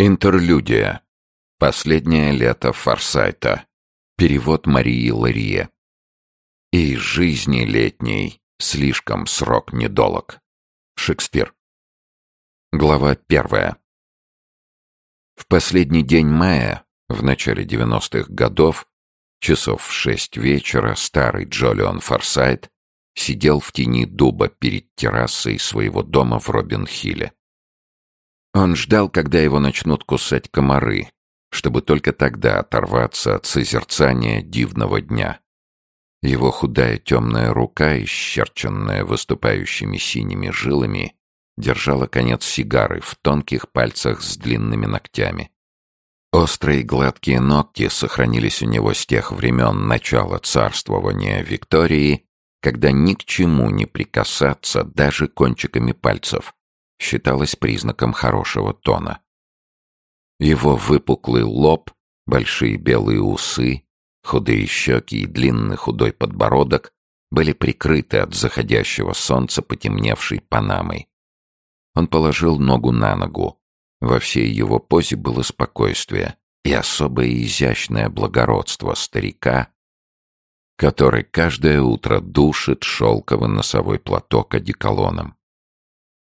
Интерлюдия. Последнее лето Форсайта. Перевод Марии Ларье. И жизни летней слишком срок недолог. Шекспир. Глава первая. В последний день мая, в начале 90-х годов, часов в шесть вечера, старый Джолион Форсайт сидел в тени дуба перед террасой своего дома в Робин-Хилле. Он ждал, когда его начнут кусать комары, чтобы только тогда оторваться от созерцания дивного дня. Его худая темная рука, исчерченная выступающими синими жилами, держала конец сигары в тонких пальцах с длинными ногтями. Острые гладкие ногти сохранились у него с тех времен начала царствования Виктории, когда ни к чему не прикасаться даже кончиками пальцев считалось признаком хорошего тона. Его выпуклый лоб, большие белые усы, худые щеки и длинный худой подбородок были прикрыты от заходящего солнца потемневшей панамой. Он положил ногу на ногу. Во всей его позе было спокойствие и особое изящное благородство старика, который каждое утро душит шелковый носовой платок одеколоном.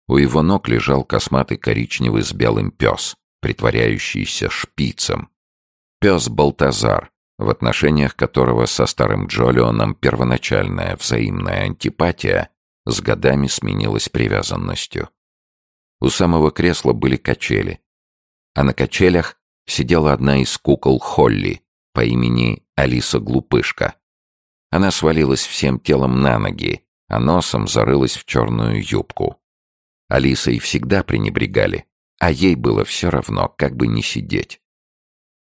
У его ног лежал косматый коричневый с белым пес, притворяющийся шпицем. Пес Балтазар, в отношениях которого со старым Джолионом первоначальная взаимная антипатия с годами сменилась привязанностью. У самого кресла были качели, а на качелях сидела одна из кукол Холли по имени Алиса Глупышка. Она свалилась всем телом на ноги, а носом зарылась в черную юбку. Алисой всегда пренебрегали, а ей было все равно, как бы не сидеть.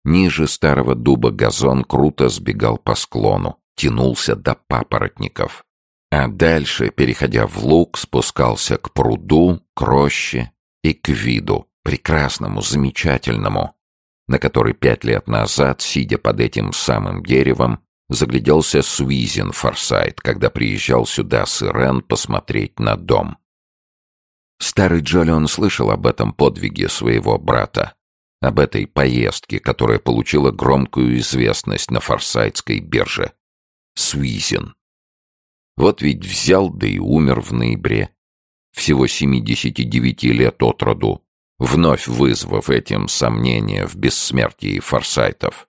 Ниже старого дуба газон круто сбегал по склону, тянулся до папоротников. А дальше, переходя в луг, спускался к пруду, к роще и к виду, прекрасному, замечательному, на который пять лет назад, сидя под этим самым деревом, загляделся Суизен Форсайт, когда приезжал сюда с Ирен посмотреть на дом. Старый Джолион слышал об этом подвиге своего брата, об этой поездке, которая получила громкую известность на форсайтской бирже. Суизен. Вот ведь взял, да и умер в ноябре. Всего 79 лет от роду, вновь вызвав этим сомнения в бессмертии форсайтов.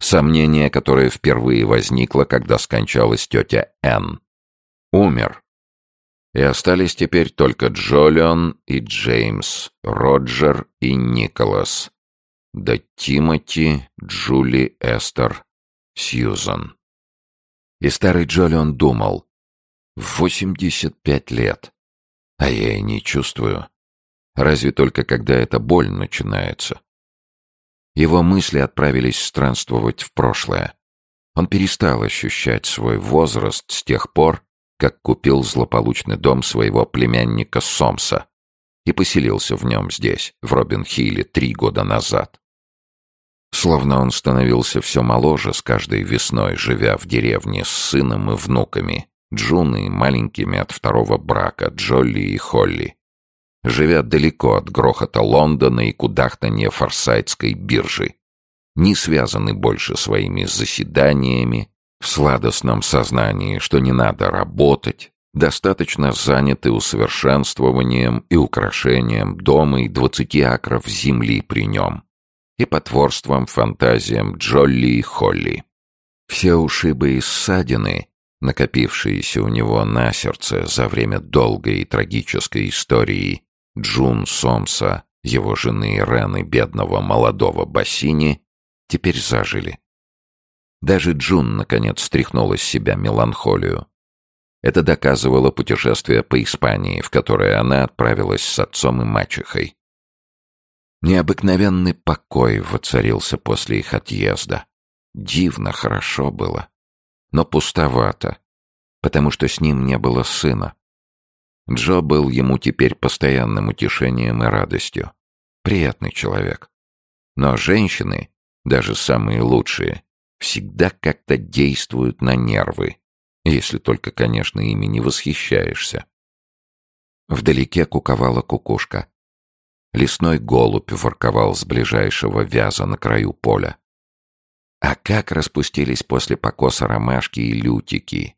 Сомнение, которое впервые возникло, когда скончалась тетя Энн. Умер. И остались теперь только Джолион и Джеймс, Роджер и Николас. Да Тимоти, Джули, Эстер, Сьюзан. И старый Джолион думал, восемьдесят пять лет, а я и не чувствую. Разве только когда эта боль начинается. Его мысли отправились странствовать в прошлое. Он перестал ощущать свой возраст с тех пор, как купил злополучный дом своего племянника Сомса и поселился в нем здесь, в Робин-Хилле, три года назад. Словно он становился все моложе с каждой весной, живя в деревне с сыном и внуками, Джуны маленькими от второго брака, Джолли и Холли живя далеко от грохота Лондона и кудахтанья форсайтской биржи, не связаны больше своими заседаниями, в сладостном сознании, что не надо работать, достаточно заняты усовершенствованием и украшением дома и двадцати акров земли при нем, и потворством фантазиям Джолли и Холли. Все ушибы и ссадины, накопившиеся у него на сердце за время долгой и трагической истории Джун Сомса, его жены Ирен и бедного молодого Бассини, теперь зажили. Даже Джун, наконец, стряхнула с себя меланхолию. Это доказывало путешествие по Испании, в которое она отправилась с отцом и мачехой. Необыкновенный покой воцарился после их отъезда. Дивно хорошо было, но пустовато, потому что с ним не было сына. Джо был ему теперь постоянным утешением и радостью. Приятный человек. Но женщины, даже самые лучшие, всегда как-то действуют на нервы, если только, конечно, ими не восхищаешься. Вдалеке куковала кукушка. Лесной голубь ворковал с ближайшего вяза на краю поля. А как распустились после покоса ромашки и лютики.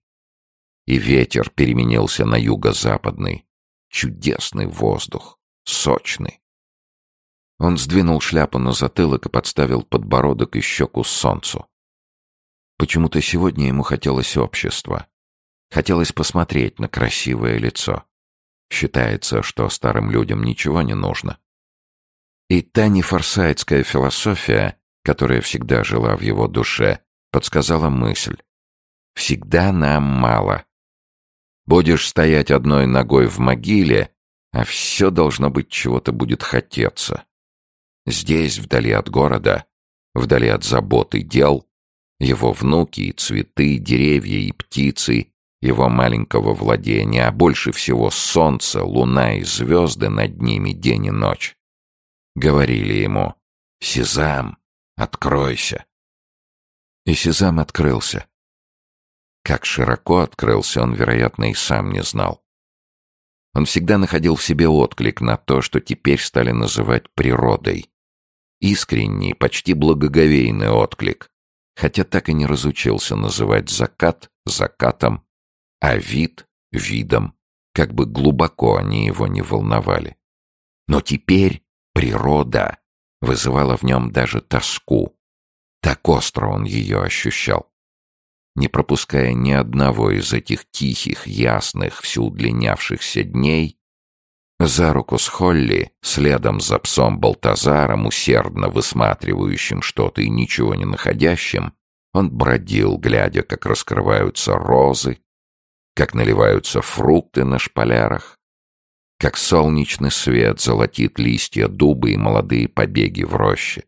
И ветер переменился на юго-западный. Чудесный воздух, сочный. Он сдвинул шляпу на затылок и подставил подбородок и щеку солнцу. Почему-то сегодня ему хотелось общества. Хотелось посмотреть на красивое лицо. Считается, что старым людям ничего не нужно. И та нефорсайтская философия, которая всегда жила в его душе, подсказала мысль. Всегда нам мало. Будешь стоять одной ногой в могиле, а все должно быть чего-то будет хотеться. Здесь, вдали от города, вдали от забот и дел, его внуки и цветы, деревья и птицы, его маленького владения, а больше всего солнце, луна и звезды над ними день и ночь. Говорили ему «Сезам, Откройся!» И Сезам открылся. Как широко открылся, он, вероятно, и сам не знал. Он всегда находил в себе отклик на то, что теперь стали называть природой. Искренний, почти благоговейный отклик, хотя так и не разучился называть закат закатом, а вид видом, как бы глубоко они его не волновали. Но теперь природа вызывала в нем даже тоску. Так остро он ее ощущал. Не пропуская ни одного из этих тихих, ясных, всю удлинявшихся дней, за руку с Холли, следом за псом Балтазаром, усердно высматривающим что-то и ничего не находящим, он бродил, глядя, как раскрываются розы, как наливаются фрукты на шпалярах, как солнечный свет золотит листья дуба и молодые побеги в роще.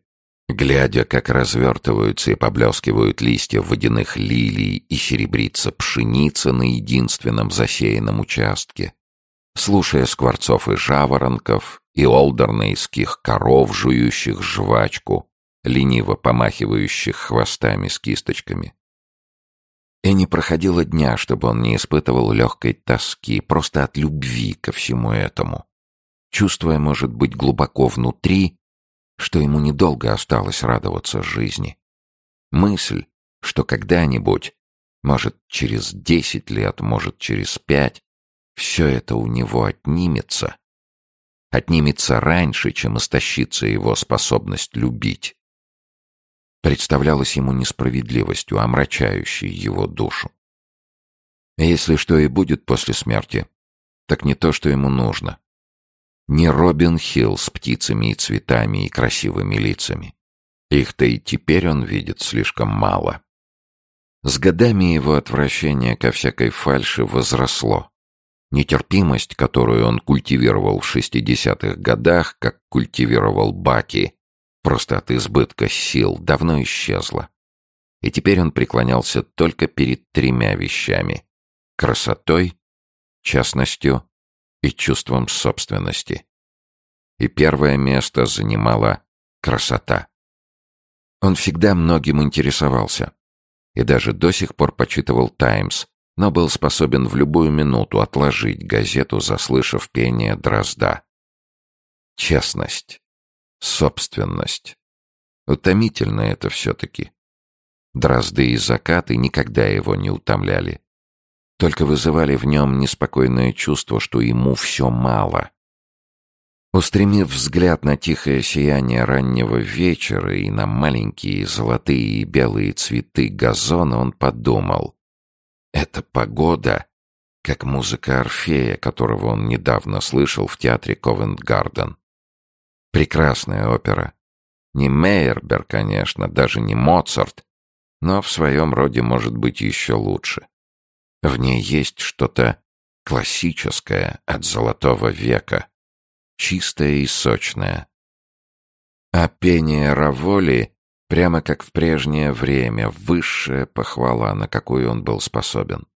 Глядя, как развертываются и поблескивают листья водяных лилий и серебрится пшеница на единственном засеянном участке, слушая скворцов и жаворонков и олдернейских коров, жующих жвачку, лениво помахивающих хвостами с кисточками, и не проходило дня, чтобы он не испытывал легкой тоски, просто от любви ко всему этому. Чувствуя, может быть, глубоко внутри, что ему недолго осталось радоваться жизни. Мысль, что когда-нибудь, может, через десять лет, может, через пять, все это у него отнимется. Отнимется раньше, чем истощится его способность любить представлялось ему несправедливостью, омрачающей его душу. Если что и будет после смерти, так не то, что ему нужно. Не Робин Хилл с птицами и цветами и красивыми лицами. Их-то и теперь он видит слишком мало. С годами его отвращение ко всякой фальши возросло. Нетерпимость, которую он культивировал в шестидесятых годах, как культивировал Баки, просто от избытка сил, давно исчезла. И теперь он преклонялся только перед тремя вещами — красотой, частностью и чувством собственности. И первое место занимала красота. Он всегда многим интересовался и даже до сих пор почитывал «Таймс», но был способен в любую минуту отложить газету, заслышав пение дрозда. Честность. Собственность. Утомительно это все-таки. Дрозды и закаты никогда его не утомляли. Только вызывали в нем неспокойное чувство, что ему все мало. Устремив взгляд на тихое сияние раннего вечера и на маленькие золотые и белые цветы газона, он подумал. Это погода, как музыка Орфея, которого он недавно слышал в театре Ковент-Гарден. Прекрасная опера. Не Мейербер, конечно, даже не Моцарт, но в своем роде может быть еще лучше. В ней есть что-то классическое от золотого века, чистое и сочное. А пение Раволи прямо как в прежнее время, высшая похвала, на какую он был способен.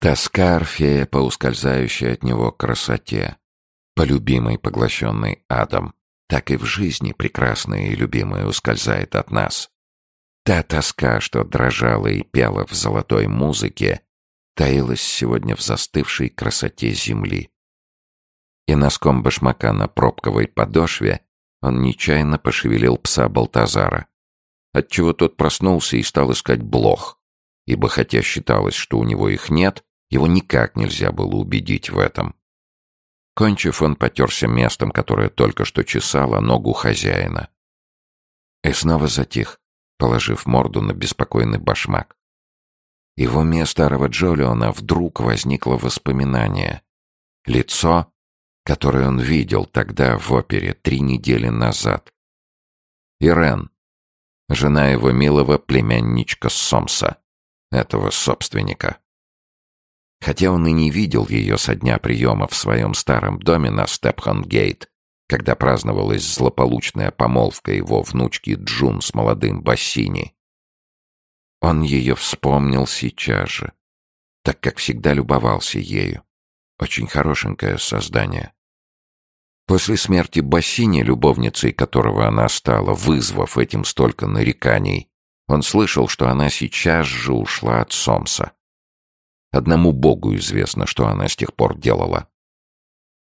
Тоска Орфея по ускользающей от него красоте, по любимой поглощенной адом так и в жизни прекрасное и любимое ускользает от нас. Та тоска, что дрожала и пела в золотой музыке, таилась сегодня в застывшей красоте земли. и носком башмака на пробковой подошве он нечаянно пошевелил пса Балтазара, отчего тот проснулся и стал искать блох, ибо хотя считалось, что у него их нет, его никак нельзя было убедить в этом. Кончив, он потерся местом, которое только что чесало ногу хозяина. И снова затих, положив морду на беспокойный башмак. Его уме старого Джолиона вдруг возникло воспоминание. Лицо, которое он видел тогда в опере три недели назад. Ирен, жена его милого племянничка Сомса, этого собственника. Хотя он и не видел ее со дня приема в своем старом доме на Степхан-Гейт, когда праздновалась злополучная помолвка его внучки Джун с молодым Бассини. Он ее вспомнил сейчас же, так как всегда любовался ею. Очень хорошенькое создание. После смерти Бассини, любовницей которого она стала, вызвав этим столько нареканий, он слышал, что она сейчас же ушла от Сомса. Одному Богу известно, что она с тех пор делала.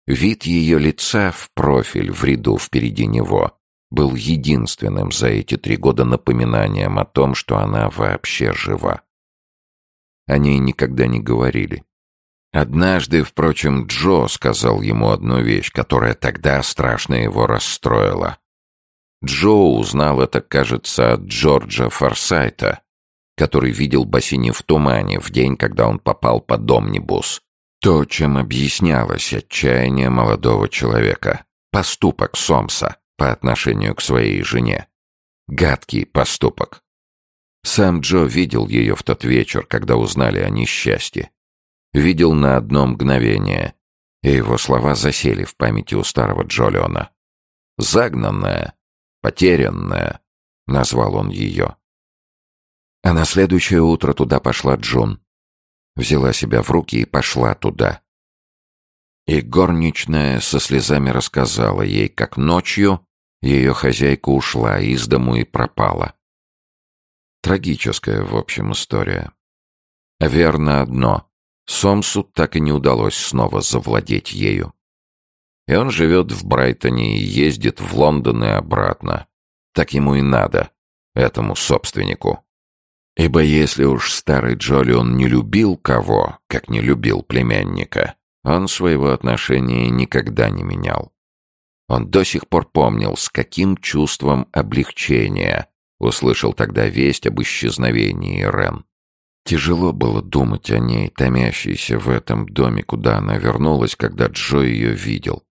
Вид ее лица в профиль в ряду впереди него был единственным за эти три года напоминанием о том, что она вообще жива. О ней никогда не говорили. Однажды, впрочем, Джо сказал ему одну вещь, которая тогда страшно его расстроила. Джо узнал это, кажется, от Джорджа Форсайта, который видел Бассини в тумане в день, когда он попал под омнибус. То, чем объяснялось отчаяние молодого человека. Поступок Сомса по отношению к своей жене. Гадкий поступок. Сам Джо видел ее в тот вечер, когда узнали о несчастье. Видел на одно мгновение, и его слова засели в памяти у старого Джолиона. «Загнанная, потерянная», — назвал он ее. А на следующее утро туда пошла Джун. Взяла себя в руки и пошла туда. И горничная со слезами рассказала ей, как ночью ее хозяйка ушла из дому и пропала. Трагическая, в общем, история. Верно одно. Сомсу так и не удалось снова завладеть ею. И он живет в Брайтоне и ездит в Лондон и обратно. Так ему и надо, этому собственнику. Ибо если уж старый Джолион не любил кого, как не любил племянника, он своего отношения никогда не менял. Он до сих пор помнил, с каким чувством облегчения услышал тогда весть об исчезновении Рен. Тяжело было думать о ней, томящейся в этом доме, куда она вернулась, когда Джо ее видел.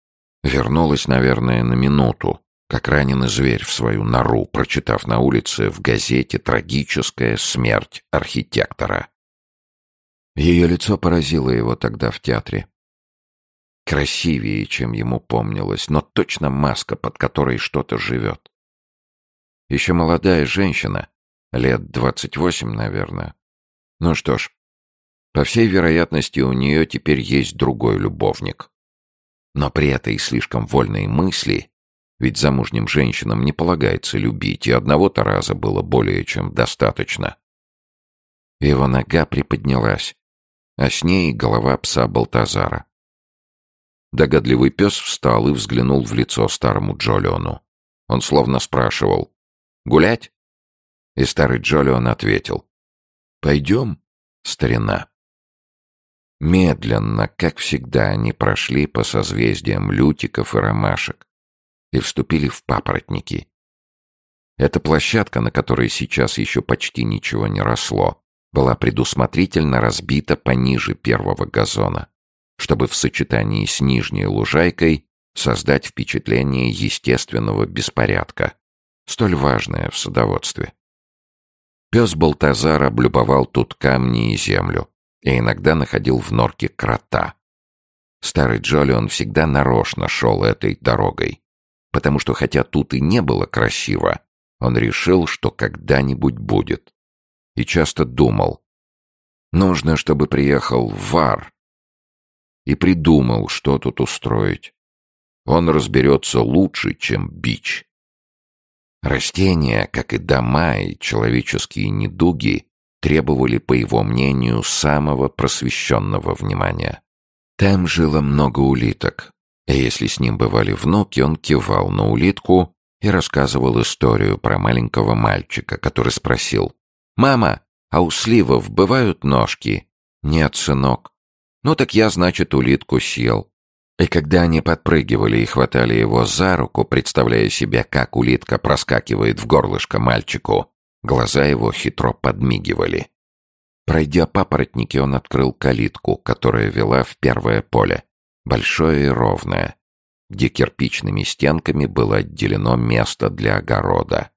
Вернулась, наверное, на минуту, как раненый зверь в свою нору, прочитав на улице в газете «Трагическая смерть архитектора». Ее лицо поразило его тогда в театре. Красивее, чем ему помнилось, но точно маска, под которой что-то живет. Еще молодая женщина, лет двадцать восемь, наверное. Ну что ж, по всей вероятности, у нее теперь есть другой любовник. Но при этой слишком вольной мысли ведь замужним женщинам не полагается любить, и одного-то раза было более чем достаточно. Его нога приподнялась, а с ней голова пса Балтазара. Догадливый пес встал и взглянул в лицо старому Джолиону. Он словно спрашивал «Гулять?» И старый Джолион ответил «Пойдем, старина». Медленно, как всегда, они прошли по созвездиям лютиков и ромашек, и вступили в папоротники. Эта площадка, на которой сейчас еще почти ничего не росло, была предусмотрительно разбита пониже первого газона, чтобы в сочетании с нижней лужайкой создать впечатление естественного беспорядка, столь важное в садоводстве. Пес Балтазар облюбовал тут камни и землю и иногда находил в норке крота. Старый Джоли он всегда нарочно шел этой дорогой, потому что хотя тут и не было красиво, он решил, что когда-нибудь будет. И часто думал, нужно, чтобы приехал Вар. И придумал, что тут устроить. Он разберется лучше, чем бич. Растения, как и дома и человеческие недуги, требовали, по его мнению, самого просвещенного внимания. Там жило много улиток, И если с ним бывали внуки, он кивал на улитку и рассказывал историю про маленького мальчика, который спросил «Мама, а у сливов бывают ножки?» «Нет, сынок». «Ну так я, значит, улитку съел». И когда они подпрыгивали и хватали его за руку, представляя себе, как улитка проскакивает в горлышко мальчику, глаза его хитро подмигивали. Пройдя папоротники, он открыл калитку, которая вела в первое поле, большое и ровное, где кирпичными стенками было отделено место для огорода.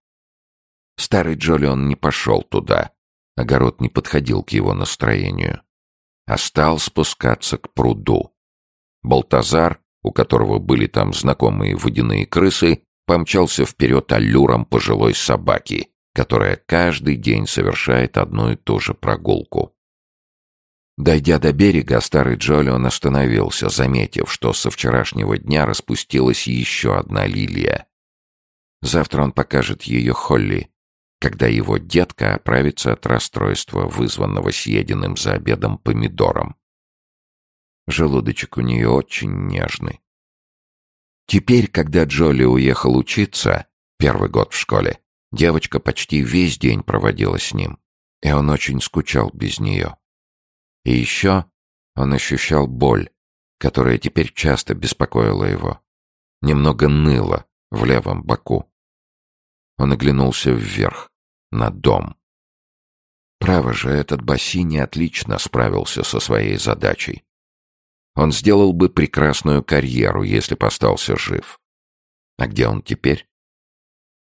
Старый Джолион не пошел туда, огород не подходил к его настроению, а стал спускаться к пруду. Балтазар, у которого были там знакомые водяные крысы, помчался вперед аллюром пожилой собаки, которая каждый день совершает одну и ту же прогулку. Дойдя до берега, старый Джолион остановился, заметив, что со вчерашнего дня распустилась еще одна лилия. Завтра он покажет ее Холли, когда его детка оправится от расстройства, вызванного съеденным за обедом помидором. Желудочек у нее очень нежный. Теперь, когда Джоли уехал учиться, первый год в школе, девочка почти весь день проводила с ним, и он очень скучал без нее. И еще он ощущал боль, которая теперь часто беспокоила его. Немного ныло в левом боку. Он оглянулся вверх, на дом. Право же, этот Бассини отлично справился со своей задачей. Он сделал бы прекрасную карьеру, если бы остался жив. А где он теперь?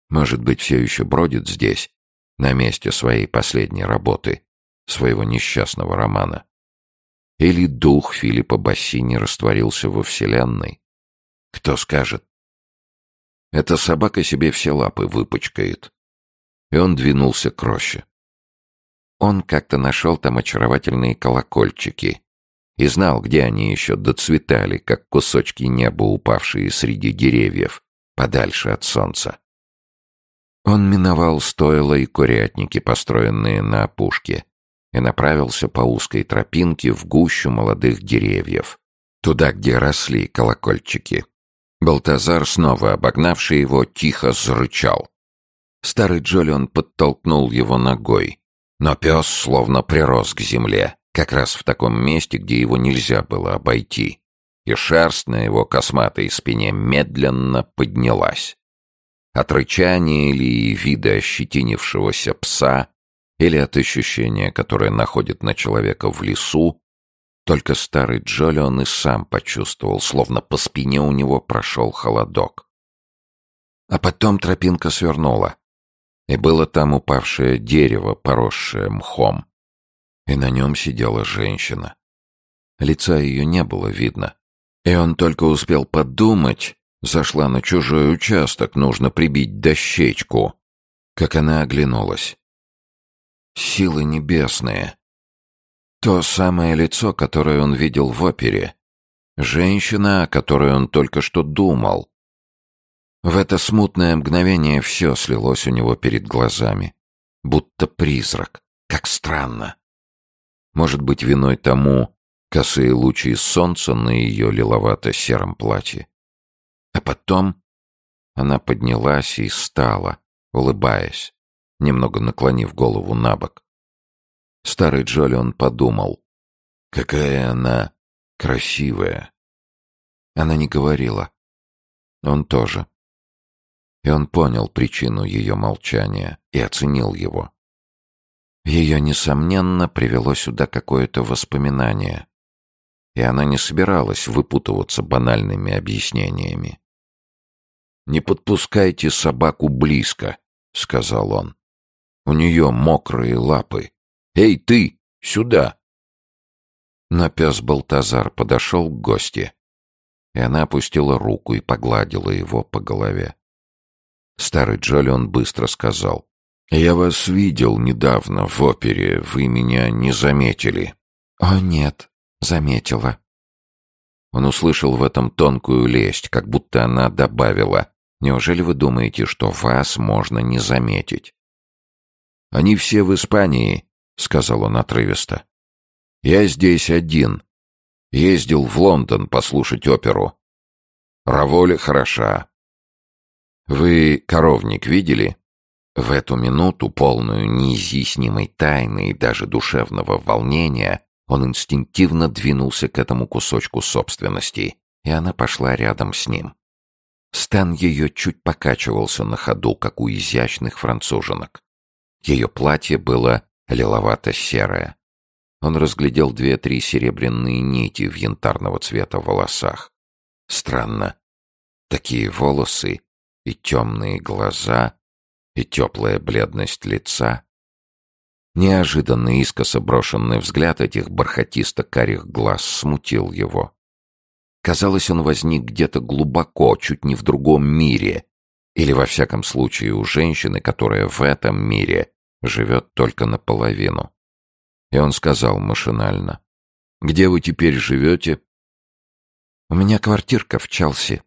Может быть, все еще бродит здесь, на месте своей последней работы, своего несчастного романа? Или дух Филиппа Бассини растворился во Вселенной? Кто скажет? Эта собака себе все лапы выпачкает. И он двинулся к роще. Он как-то нашел там очаровательные колокольчики и знал, где они еще доцветали, как кусочки неба, упавшие среди деревьев, подальше от солнца. Он миновал стойла и курятники, построенные на опушке, и направился по узкой тропинке в гущу молодых деревьев, туда, где росли колокольчики. Балтазар, снова обогнавший его, тихо зарычал. Старый Джолион подтолкнул его ногой, но пес словно прирос к земле, как раз в таком месте, где его нельзя было обойти, и шерсть на его косматой спине медленно поднялась. От рычания или вида ощетинившегося пса, или от ощущения, которое находит на человека в лесу, только старый Джолион и сам почувствовал, словно по спине у него прошел холодок. А потом тропинка свернула, и было там упавшее дерево, поросшее мхом, и на нем сидела женщина. Лица ее не было видно, и он только успел подумать, Зашла на чужой участок, нужно прибить дощечку. Как она оглянулась. Силы небесные. То самое лицо, которое он видел в опере. Женщина, о которой он только что думал. В это смутное мгновение все слилось у него перед глазами. Будто призрак. Как странно. Может быть, виной тому косые лучи солнца на ее лиловато-сером платье. А потом она поднялась и стала, улыбаясь, немного наклонив голову на бок. Старый Джолион подумал, какая она красивая. Она не говорила. Он тоже. И он понял причину ее молчания и оценил его. Ее, несомненно, привело сюда какое-то воспоминание, и она не собиралась выпутываться банальными объяснениями. «Не подпускайте собаку близко», — сказал он. «У нее мокрые лапы. Эй, ты, сюда!» Но пес Балтазар подошел к гости, и она опустила руку и погладила его по голове. Старый Джолион быстро сказал. «Я вас видел недавно в опере. Вы меня не заметили». «О, нет, заметила». Он услышал в этом тонкую лесть, как будто она добавила Неужели вы думаете, что вас можно не заметить? Они все в Испании, сказал он отрывисто. Я здесь один. Ездил в Лондон послушать оперу. Раволя хороша. Вы коровник видели? В эту минуту, полную неизъяснимой тайны и даже душевного волнения, он инстинктивно двинулся к этому кусочку собственности, и она пошла рядом с ним. Стан ее чуть покачивался на ходу, как у изящных француженок. Ее платье было лиловато-серое. Он разглядел две-три серебряные нити в янтарного цвета волосах. Странно. Такие волосы и темные глаза, и теплая бледность лица. Неожиданный искоса брошенный взгляд этих бархатисто-карих глаз смутил его. Казалось, он возник где-то глубоко, чуть не в другом мире, или, во всяком случае, у женщины, которая в этом мире живет только наполовину. И он сказал машинально, «Где вы теперь живете?» «У меня квартирка в Челси».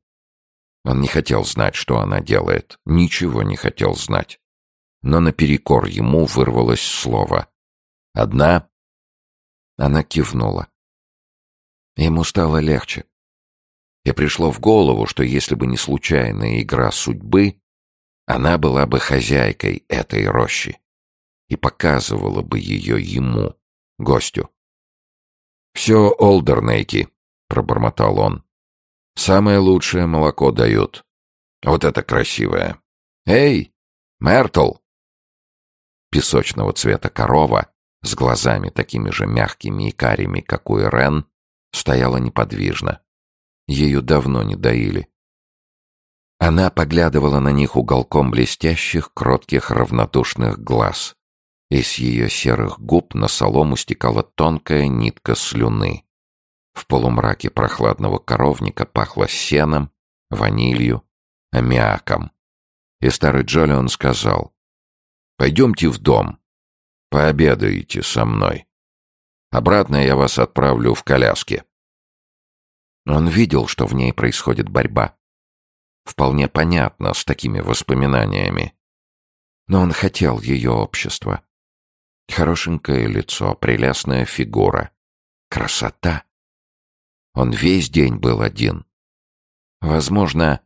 Он не хотел знать, что она делает, ничего не хотел знать. Но наперекор ему вырвалось слово. «Одна?» Она кивнула. Ему стало легче. И пришло в голову, что если бы не случайная игра судьбы, она была бы хозяйкой этой рощи и показывала бы ее ему, гостю. «Все Олдернейки», — пробормотал он. «Самое лучшее молоко дают. Вот это красивое. Эй, Мертл!» Песочного цвета корова с глазами такими же мягкими и карими, как у Ирен, стояла неподвижно. Ее давно не доили. Она поглядывала на них уголком блестящих, кротких, равнодушных глаз и с ее серых губ на солому стекала тонкая нитка слюны. В полумраке прохладного коровника пахло сеном, ванилью, аммиаком. И старый Джолион сказал, «Пойдемте в дом, пообедаете со мной. Обратно я вас отправлю в коляске». Он видел, что в ней происходит борьба. Вполне понятно с такими воспоминаниями. Но он хотел ее общества. Хорошенькое лицо, прелестная фигура. Красота. Он весь день был один. Возможно,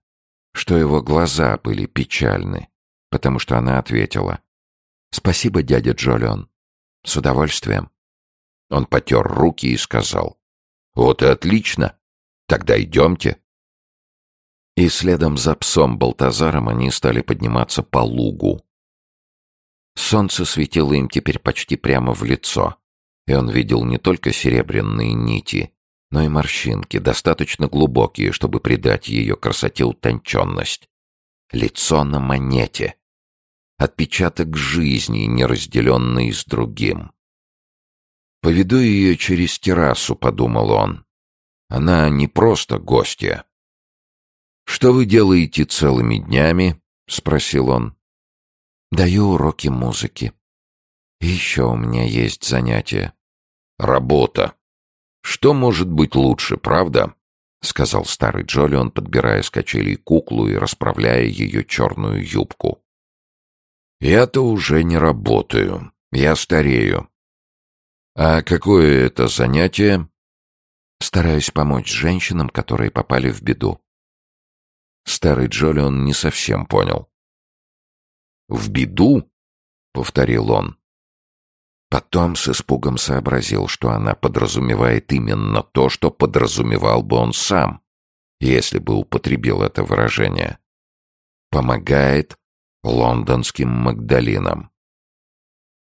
что его глаза были печальны, потому что она ответила. «Спасибо, дядя Джолион. С удовольствием». Он потер руки и сказал. «Вот и отлично. Тогда идемте». И следом за псом Балтазаром они стали подниматься по лугу, Солнце светило им теперь почти прямо в лицо, и он видел не только серебряные нити, но и морщинки, достаточно глубокие, чтобы придать ее красоте утонченность. Лицо на монете. Отпечаток жизни, не разделенный с другим. «Поведу ее через террасу», — подумал он. «Она не просто гостья». «Что вы делаете целыми днями?» — спросил он. Даю уроки музыки. Еще у меня есть занятие. Работа. Что может быть лучше, правда? Сказал старый Джолион, подбирая с качелей куклу и расправляя ее черную юбку. Я-то уже не работаю. Я старею. А какое это занятие? Стараюсь помочь женщинам, которые попали в беду. Старый Джолион не совсем понял. «В беду?» — повторил он. Потом с испугом сообразил, что она подразумевает именно то, что подразумевал бы он сам, если бы употребил это выражение. Помогает лондонским Магдалинам.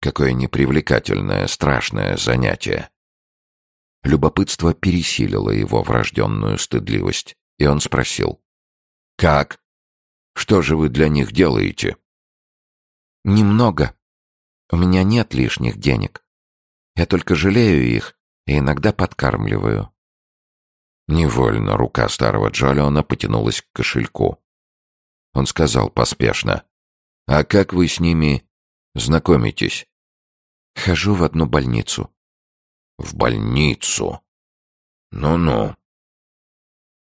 Какое непривлекательное, страшное занятие. Любопытство пересилило его врожденную стыдливость, и он спросил. «Как? Что же вы для них делаете?» Немного. У меня нет лишних денег. Я только жалею их и иногда подкармливаю. Невольно рука старого Джолиона потянулась к кошельку. Он сказал поспешно. «А как вы с ними знакомитесь?» «Хожу в одну больницу». «В больницу?» «Ну-ну».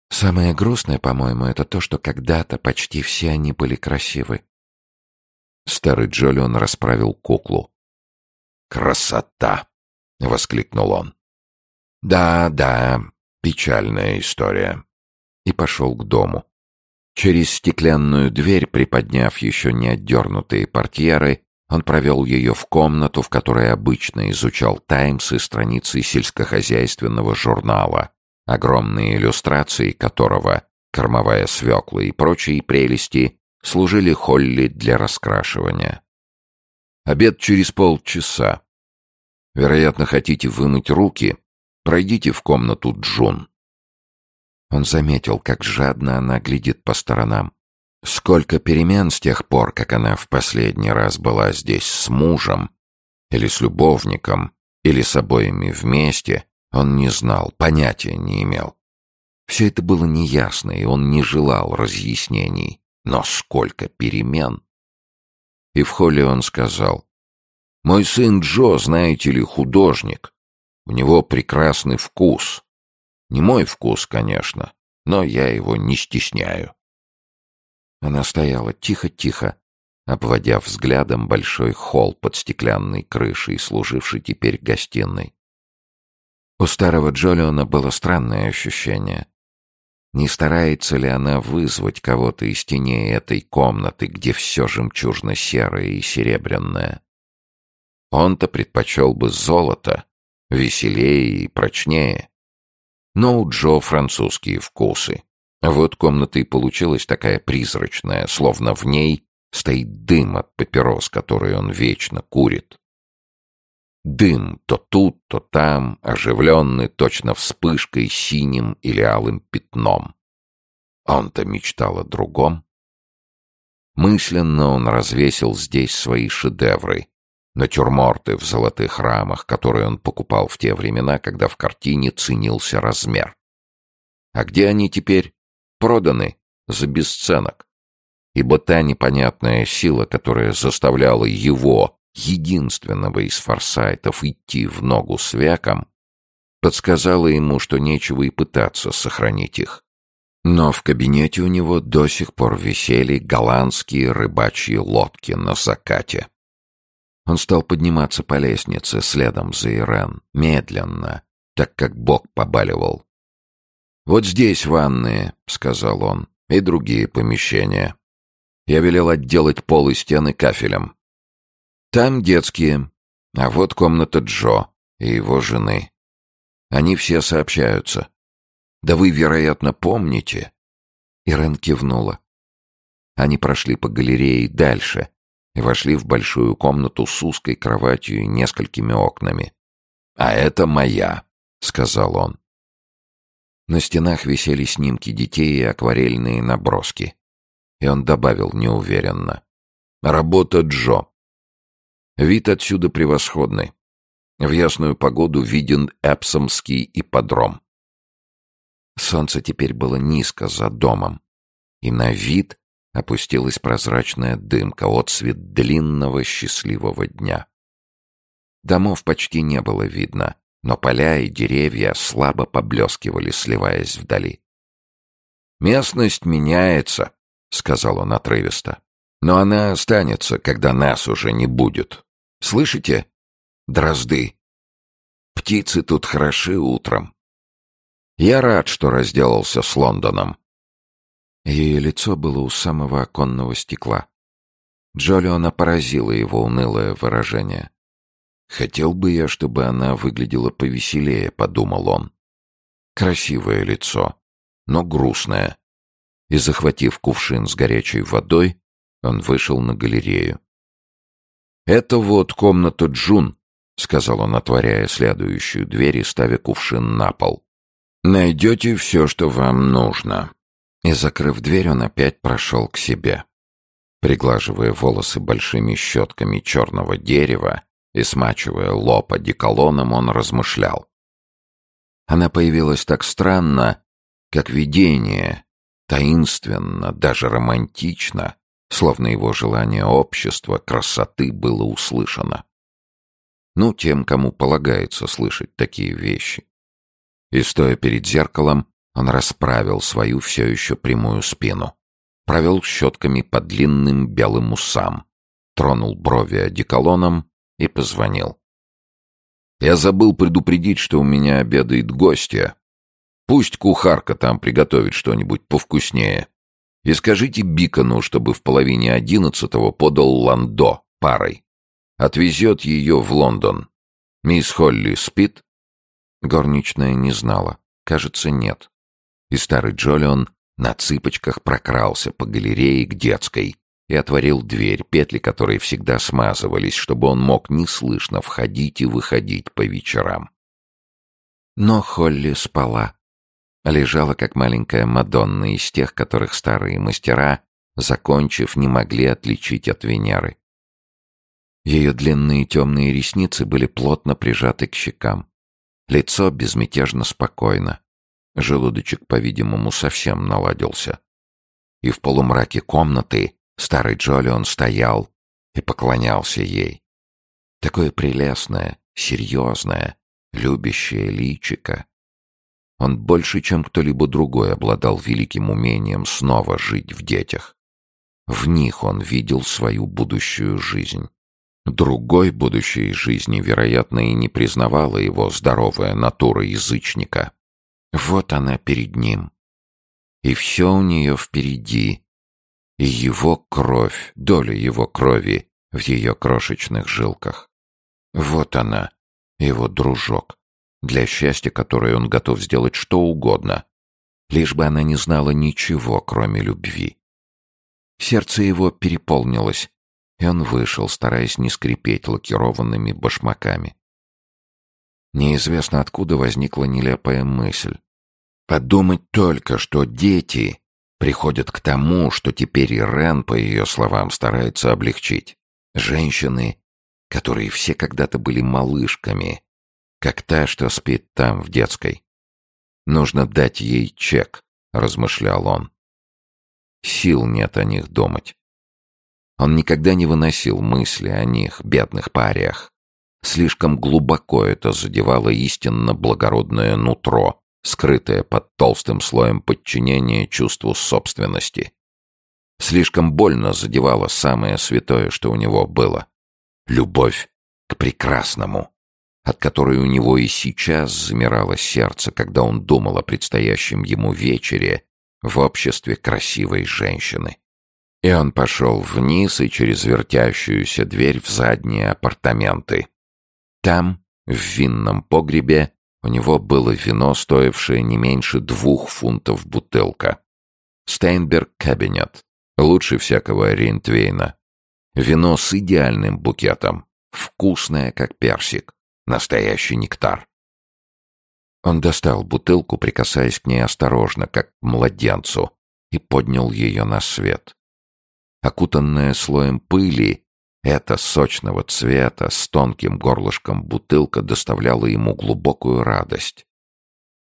Самое грустное, по-моему, это то, что когда-то почти все они были красивы. Старый Джолион расправил куклу. «Красота!» — воскликнул он. «Да, да, печальная история. и пошел к дому. Через стеклянную дверь, приподняв еще не отдернутые портьеры, он провел ее в комнату, в которой обычно изучал «Таймс» и страницы сельскохозяйственного журнала, огромные иллюстрации которого, кормовая свекла и прочие прелести, служили Холли для раскрашивания. Обед через полчаса. Вероятно, хотите вымыть руки? Пройдите в комнату Джун. Он заметил, как жадно она глядит по сторонам. Сколько перемен с тех пор, как она в последний раз была здесь с мужем, или с любовником, или с обоими вместе, он не знал, понятия не имел. Все это было неясно, и он не желал разъяснений. Но сколько перемен! И в холле он сказал, «Мой сын Джо, знаете ли, художник. У него прекрасный вкус. Не мой вкус, конечно, но я его не стесняю». Она стояла тихо-тихо, обводя взглядом большой холл под стеклянной крышей, служивший теперь гостиной. У старого Джолиона было странное ощущение. Не старается ли она вызвать кого-то из теней этой комнаты, где все жемчужно-серое и серебряное? Он-то предпочел бы золото, веселее и прочнее. Но у Джо французские вкусы. Вот комната и получилась такая призрачная, словно в ней стоит дым от папирос, который он вечно курит. Дым то тут, то там, оживленный точно вспышкой синим или алым пятном. Он-то мечтал о другом. Мысленно он развесил здесь свои шедевры, натюрморты в золотых рамах, которые он покупал в те времена, когда в картине ценился размер. А где они теперь? Проданы за бесценок. Ибо та непонятная сила, которая заставляла его единственного из форсайтов идти в ногу с веком, подсказала ему, что нечего и пытаться сохранить их. Но в кабинете у него до сих пор висели голландские рыбачьи лодки на закате. Он стал подниматься по лестнице следом за Ирен, медленно, так как Бог побаливал. «Вот здесь ванные», — сказал он, — «и другие помещения. Я велел отделать пол и стены кафелем. Там детские, а вот комната Джо и его жены. Они все сообщаются. Да вы, вероятно, помните?» Ирен кивнула. Они прошли по галерее дальше и вошли в большую комнату с узкой кроватью и несколькими окнами. «А это моя», — сказал он. На стенах висели снимки детей и акварельные наброски. И он добавил неуверенно. «Работа Джо. Вид отсюда превосходный. В ясную погоду виден Эпсомский ипподром. Солнце теперь было низко за домом, и на вид опустилась прозрачная дымка, отсвет длинного счастливого дня. Домов почти не было видно, но поля и деревья слабо поблескивали, сливаясь вдали. «Местность меняется», — сказал он отрывисто. «Но она останется, когда нас уже не будет. Слышите? Дрозды. Птицы тут хороши утром. Я рад, что разделался с Лондоном. Ее лицо было у самого оконного стекла. Джолиона поразила его унылое выражение. «Хотел бы я, чтобы она выглядела повеселее», — подумал он. Красивое лицо, но грустное. И, захватив кувшин с горячей водой, он вышел на галерею. «Это вот комната Джун», — сказал он, отворяя следующую дверь и ставя кувшин на пол. «Найдете все, что вам нужно». И, закрыв дверь, он опять прошел к себе. Приглаживая волосы большими щетками черного дерева и смачивая лоб одеколоном, он размышлял. Она появилась так странно, как видение, таинственно, даже романтично, словно его желание общества, красоты было услышано. Ну, тем, кому полагается слышать такие вещи. И, стоя перед зеркалом, он расправил свою все еще прямую спину, провел щетками по длинным белым усам, тронул брови одеколоном и позвонил. «Я забыл предупредить, что у меня обедает гостья». Пусть кухарка там приготовит что-нибудь повкуснее. И скажите Бикону, чтобы в половине одиннадцатого подал Ландо парой. Отвезет ее в Лондон. Мисс Холли спит?» Горничная не знала. Кажется, нет. И старый Джолион на цыпочках прокрался по галерее к детской и отворил дверь, петли которой всегда смазывались, чтобы он мог неслышно входить и выходить по вечерам. Но Холли спала. Лежала, как маленькая Мадонна из тех, которых старые мастера, закончив, не могли отличить от Венеры. Ее длинные темные ресницы были плотно прижаты к щекам. Лицо безмятежно спокойно. Желудочек, по-видимому, совсем наладился. И в полумраке комнаты старый Джолион стоял и поклонялся ей. Такое прелестное, серьезное, любящее личико. Он больше, чем кто-либо другой, обладал великим умением снова жить в детях. В них он видел свою будущую жизнь. Другой будущей жизни, вероятно, и не признавала его здоровая натура язычника. Вот она перед ним. И все у нее впереди. И его кровь, доля его крови в ее крошечных жилках. Вот она, его дружок, для счастья которой он готов сделать что угодно, лишь бы она не знала ничего, кроме любви. Сердце его переполнилось, и он вышел, стараясь не скрипеть лакированными башмаками. Неизвестно откуда возникла нелепая мысль. Подумать только, что дети приходят к тому, что теперь Ирен, по ее словам, старается облегчить. Женщины, которые все когда-то были малышками, как та, что спит там, в детской. Нужно дать ей чек, размышлял он. Сил нет о них думать. Он никогда не выносил мысли о них, бедных париях. Слишком глубоко это задевало истинно благородное нутро, скрытое под толстым слоем подчинения чувству собственности. Слишком больно задевало самое святое, что у него было — любовь к прекрасному, от которой у него и сейчас замирало сердце, когда он думал о предстоящем ему вечере в обществе красивой женщины. И он пошел вниз и через вертящуюся дверь в задние апартаменты. Там, в винном погребе, у него было вино, стоившее не меньше двух фунтов бутылка. Стейнберг Кабинет. Лучше всякого Ринтвейна. Вино с идеальным букетом. Вкусное, как персик. Настоящий нектар. Он достал бутылку, прикасаясь к ней осторожно, как к младенцу, и поднял ее на свет окутанная слоем пыли, эта сочного цвета с тонким горлышком бутылка доставляла ему глубокую радость.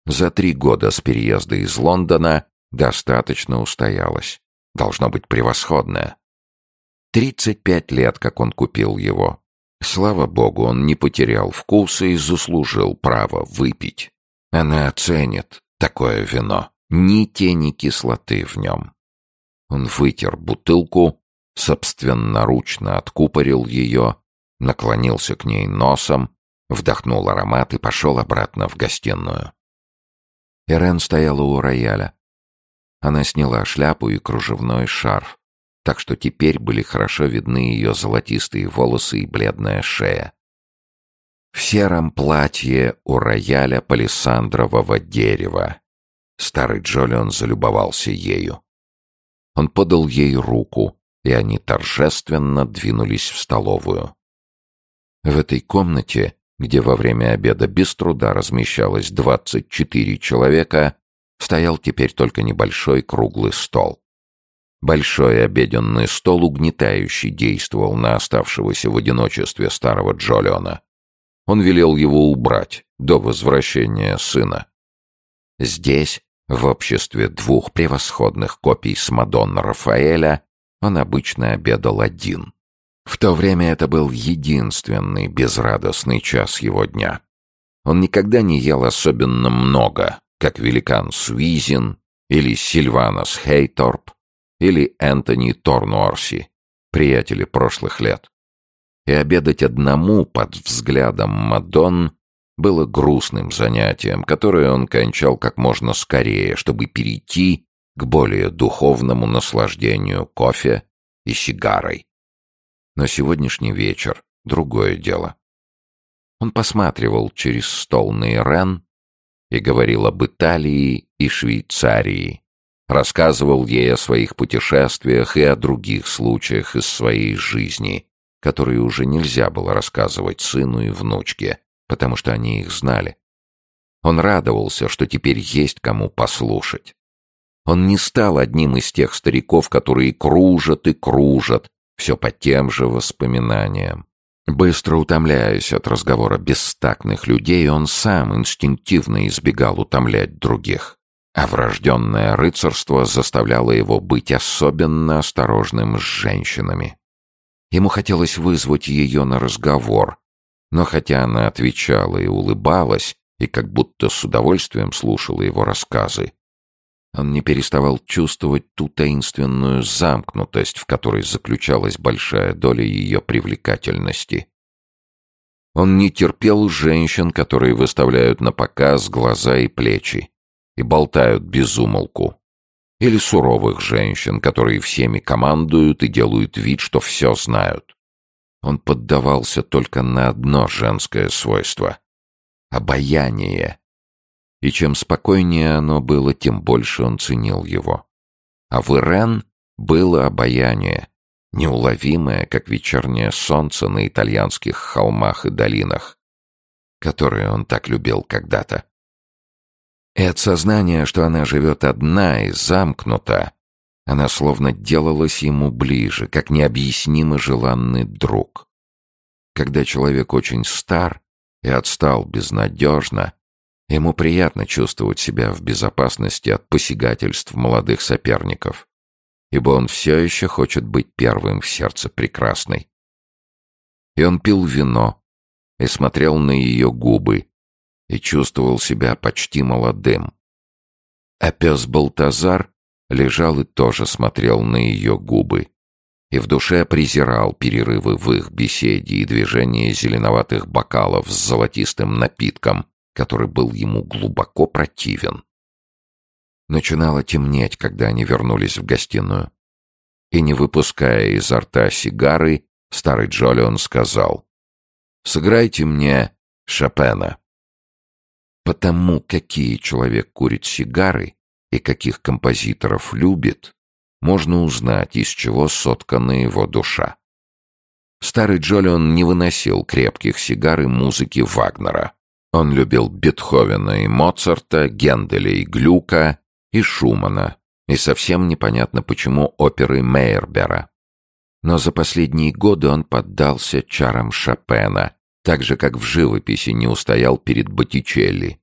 За три года с переезда из Лондона достаточно устоялась. Должно быть превосходная. Тридцать пять лет, как он купил его. Слава богу, он не потерял вкуса и заслужил право выпить. Она оценит такое вино. Ни тени кислоты в нем. Он вытер бутылку, собственноручно откупорил ее, наклонился к ней носом, вдохнул аромат и пошел обратно в гостиную. Ирен стояла у рояля. Она сняла шляпу и кружевной шарф, так что теперь были хорошо видны ее золотистые волосы и бледная шея. В сером платье у рояля палисандрового дерева. Старый Джолион залюбовался ею. Он подал ей руку, и они торжественно двинулись в столовую. В этой комнате, где во время обеда без труда размещалось 24 человека, стоял теперь только небольшой круглый стол. Большой обеденный стол угнетающий действовал на оставшегося в одиночестве старого Джолиона. Он велел его убрать до возвращения сына. Здесь в обществе двух превосходных копий с Мадонна Рафаэля он обычно обедал один. В то время это был единственный безрадостный час его дня. Он никогда не ел особенно много, как великан Суизин или Сильванос Хейторп или Энтони Торнуорси, приятели прошлых лет. И обедать одному под взглядом Мадон было грустным занятием, которое он кончал как можно скорее, чтобы перейти к более духовному наслаждению кофе и сигарой. Но сегодняшний вечер — другое дело. Он посматривал через стол на Ирен и говорил об Италии и Швейцарии, рассказывал ей о своих путешествиях и о других случаях из своей жизни, которые уже нельзя было рассказывать сыну и внучке, потому что они их знали. Он радовался, что теперь есть кому послушать. Он не стал одним из тех стариков, которые кружат и кружат, все по тем же воспоминаниям. Быстро утомляясь от разговора бестактных людей, он сам инстинктивно избегал утомлять других. А врожденное рыцарство заставляло его быть особенно осторожным с женщинами. Ему хотелось вызвать ее на разговор, но хотя она отвечала и улыбалась, и как будто с удовольствием слушала его рассказы, он не переставал чувствовать ту таинственную замкнутость, в которой заключалась большая доля ее привлекательности. Он не терпел женщин, которые выставляют на показ глаза и плечи и болтают без умолку. Или суровых женщин, которые всеми командуют и делают вид, что все знают. Он поддавался только на одно женское свойство — обаяние и чем спокойнее оно было, тем больше он ценил его. А в Ирен было обаяние, неуловимое, как вечернее солнце на итальянских холмах и долинах, которые он так любил когда-то. И от сознания, что она живет одна и замкнута, она словно делалась ему ближе, как необъяснимо желанный друг. Когда человек очень стар и отстал безнадежно, Ему приятно чувствовать себя в безопасности от посягательств молодых соперников, ибо он все еще хочет быть первым в сердце прекрасной. И он пил вино и смотрел на ее губы и чувствовал себя почти молодым. А пес Балтазар лежал и тоже смотрел на ее губы и в душе презирал перерывы в их беседе и движение зеленоватых бокалов с золотистым напитком, который был ему глубоко противен. Начинало темнеть, когда они вернулись в гостиную. И не выпуская изо рта сигары, старый Джолион сказал «Сыграйте мне Шопена». Потому какие человек курит сигары и каких композиторов любит, можно узнать, из чего соткана его душа. Старый Джолион не выносил крепких сигар и музыки Вагнера. Он любил Бетховена и Моцарта, Генделя и Глюка, и Шумана, и совсем непонятно почему оперы Мейербера. Но за последние годы он поддался чарам Шопена, так же, как в живописи не устоял перед Боттичелли.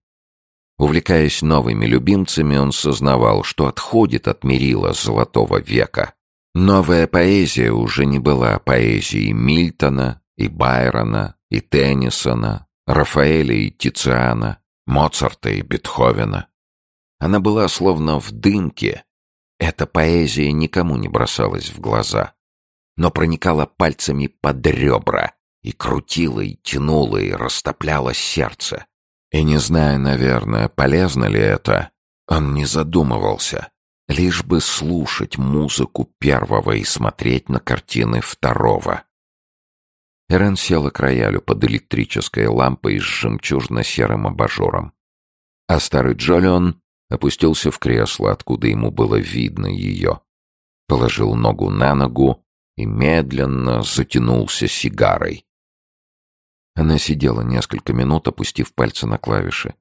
Увлекаясь новыми любимцами, он сознавал, что отходит от мерила золотого века. Новая поэзия уже не была поэзией Мильтона и Байрона и Теннисона, Рафаэля и Тициана, Моцарта и Бетховена. Она была словно в дымке. Эта поэзия никому не бросалась в глаза, но проникала пальцами под ребра и крутила, и тянула, и растопляла сердце. И не зная, наверное, полезно ли это, он не задумывался, лишь бы слушать музыку первого и смотреть на картины второго. Эрен села к роялю под электрической лампой с жемчужно-серым абажуром. А старый Джолион опустился в кресло, откуда ему было видно ее. Положил ногу на ногу и медленно затянулся сигарой. Она сидела несколько минут, опустив пальцы на клавиши,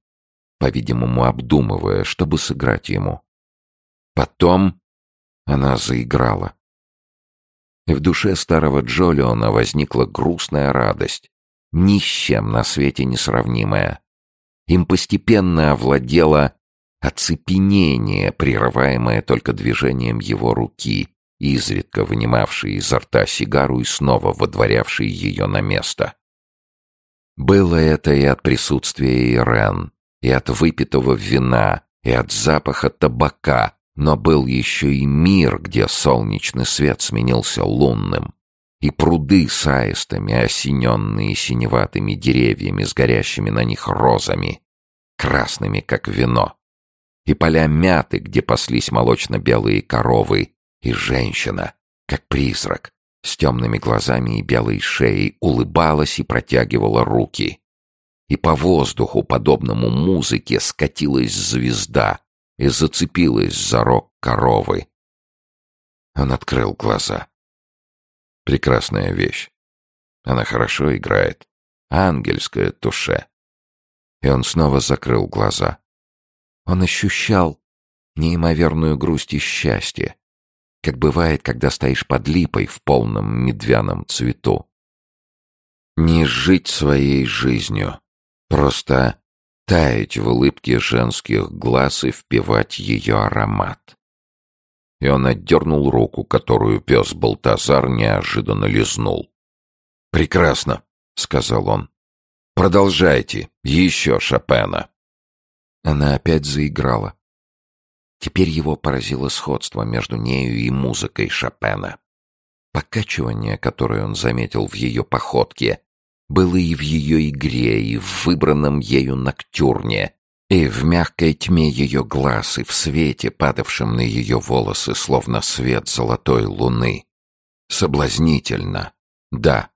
по-видимому, обдумывая, чтобы сыграть ему. Потом она заиграла. И в душе старого Джолиона возникла грустная радость, ни с чем на свете несравнимая. Им постепенно овладело оцепенение, прерываемое только движением его руки, изредка вынимавшей изо рта сигару и снова водворявшей ее на место. Было это и от присутствия Ирен, и от выпитого вина, и от запаха табака, но был еще и мир, где солнечный свет сменился лунным. и пруды с аистами, осененные синеватыми деревьями с горящими на них розами, красными, как вино, и поля мяты, где паслись молочно-белые коровы, и женщина, как призрак, с темными глазами и белой шеей, улыбалась и протягивала руки. И по воздуху, подобному музыке, скатилась звезда и зацепилась за рог коровы. Он открыл глаза. Прекрасная вещь. Она хорошо играет. Ангельское туше. И он снова закрыл глаза. Он ощущал неимоверную грусть и счастье, как бывает, когда стоишь под липой в полном медвяном цвету. Не жить своей жизнью, просто таять в улыбке женских глаз и впивать ее аромат и он отдернул руку, которую пес Балтазар неожиданно лизнул. «Прекрасно», — сказал он. «Продолжайте. Еще Шопена». Она опять заиграла. Теперь его поразило сходство между нею и музыкой Шопена. Покачивание, которое он заметил в ее походке, было и в ее игре, и в выбранном ею ноктюрне, и в мягкой тьме ее глаз, и в свете, падавшем на ее волосы, словно свет золотой луны. Соблазнительно, да.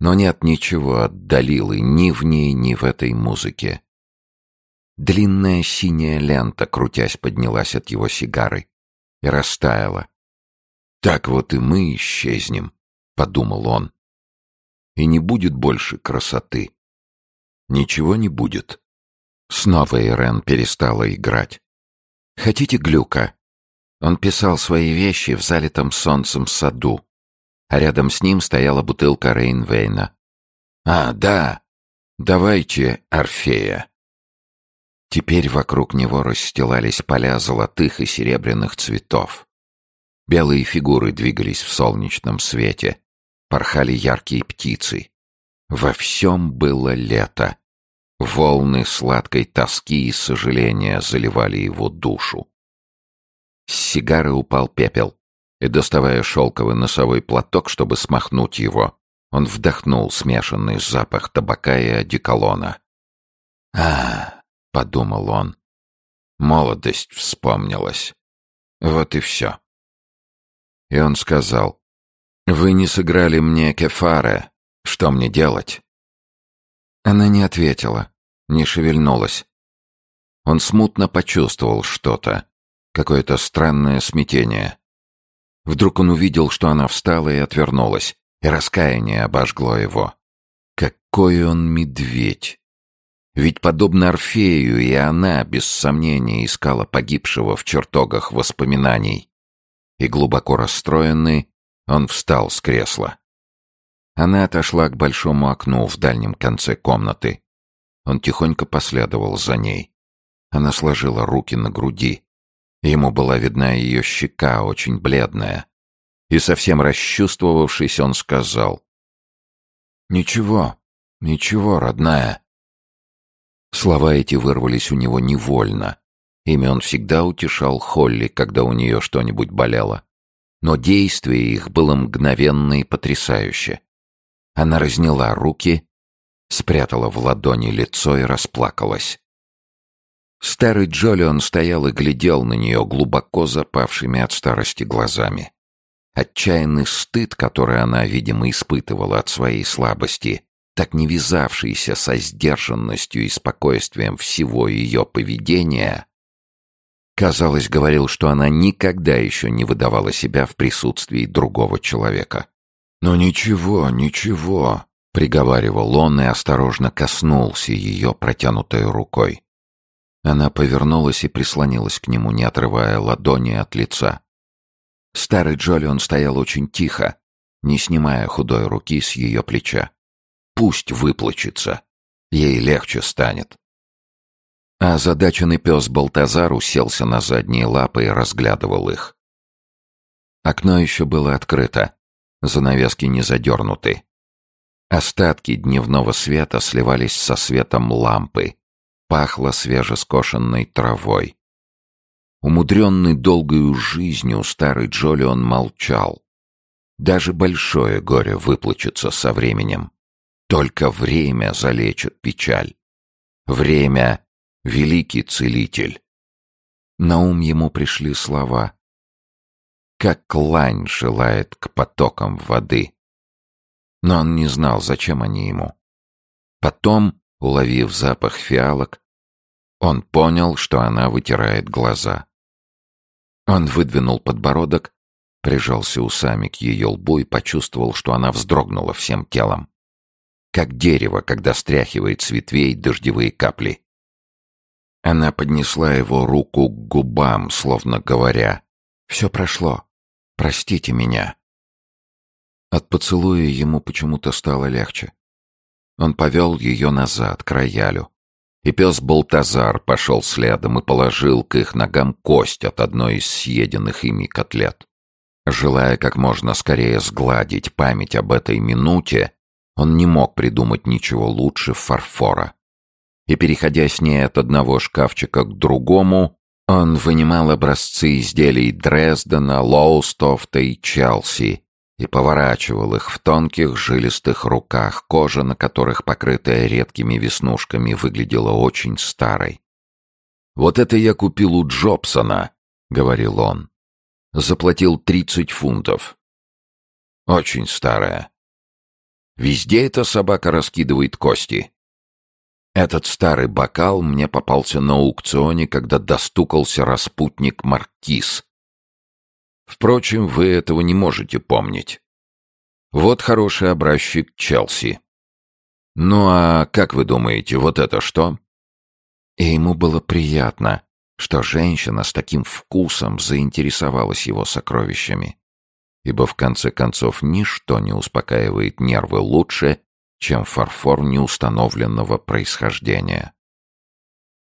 Но нет ничего от Далилы ни в ней, ни в этой музыке. Длинная синяя лента, крутясь, поднялась от его сигары и растаяла. «Так вот и мы исчезнем», — подумал он. «И не будет больше красоты. Ничего не будет». Снова Ирен перестала играть. «Хотите глюка?» Он писал свои вещи в залитом солнцем саду, а рядом с ним стояла бутылка Рейнвейна. «А, да! Давайте Орфея!» Теперь вокруг него расстилались поля золотых и серебряных цветов. Белые фигуры двигались в солнечном свете, порхали яркие птицы. Во всем было лето, Волны сладкой тоски и сожаления заливали его душу. С сигары упал пепел, и, доставая шелковый носовой платок, чтобы смахнуть его, он вдохнул смешанный запах табака и одеколона. «А, — подумал он, — молодость вспомнилась. Вот и все». И он сказал, «Вы не сыграли мне кефаре. Что мне делать?» Она не ответила, не шевельнулась. Он смутно почувствовал что-то, какое-то странное смятение. Вдруг он увидел, что она встала и отвернулась, и раскаяние обожгло его. Какой он медведь! Ведь, подобно Орфею, и она, без сомнения, искала погибшего в чертогах воспоминаний. И глубоко расстроенный, он встал с кресла. Она отошла к большому окну в дальнем конце комнаты. Он тихонько последовал за ней. Она сложила руки на груди. Ему была видна ее щека, очень бледная. И совсем расчувствовавшись, он сказал. «Ничего, ничего, родная». Слова эти вырвались у него невольно. Ими он всегда утешал Холли, когда у нее что-нибудь болело. Но действие их было мгновенно и потрясающе. Она разняла руки, спрятала в ладони лицо и расплакалась. Старый Джолион стоял и глядел на нее глубоко запавшими от старости глазами. Отчаянный стыд, который она, видимо, испытывала от своей слабости, так не вязавшийся со сдержанностью и спокойствием всего ее поведения, казалось, говорил, что она никогда еще не выдавала себя в присутствии другого человека. «Но ничего, ничего», — приговаривал он и осторожно коснулся ее протянутой рукой. Она повернулась и прислонилась к нему, не отрывая ладони от лица. Старый Джолион стоял очень тихо, не снимая худой руки с ее плеча. «Пусть выплачется, ей легче станет». А задаченный пес Балтазар уселся на задние лапы и разглядывал их. Окно еще было открыто, занавески не задернуты. Остатки дневного света сливались со светом лампы. Пахло свежескошенной травой. Умудренный долгою жизнью старый Джолион молчал. Даже большое горе выплачется со временем. Только время залечит печаль. Время — великий целитель. На ум ему пришли слова. Как лань желает к потокам воды. Но он не знал, зачем они ему. Потом, уловив запах фиалок, он понял, что она вытирает глаза. Он выдвинул подбородок, прижался усами к ее лбу и почувствовал, что она вздрогнула всем телом. Как дерево, когда стряхивает с ветвей дождевые капли. Она поднесла его руку к губам, словно говоря, «Все прошло. Простите меня». От поцелуя ему почему-то стало легче. Он повел ее назад, к роялю. И пес Балтазар пошел следом и положил к их ногам кость от одной из съеденных ими котлет. Желая как можно скорее сгладить память об этой минуте, он не мог придумать ничего лучше фарфора. И, переходя с ней от одного шкафчика к другому, он вынимал образцы изделий Дрездена, Лоустофта и Челси и поворачивал их в тонких жилистых руках, кожа на которых, покрытая редкими веснушками, выглядела очень старой. «Вот это я купил у Джобсона», — говорил он. «Заплатил тридцать фунтов. Очень старая. Везде эта собака раскидывает кости. Этот старый бокал мне попался на аукционе, когда достукался распутник Маркиз, Впрочем, вы этого не можете помнить. Вот хороший образчик Челси. Ну а как вы думаете, вот это что? И ему было приятно, что женщина с таким вкусом заинтересовалась его сокровищами. Ибо в конце концов ничто не успокаивает нервы лучше, чем фарфор неустановленного происхождения.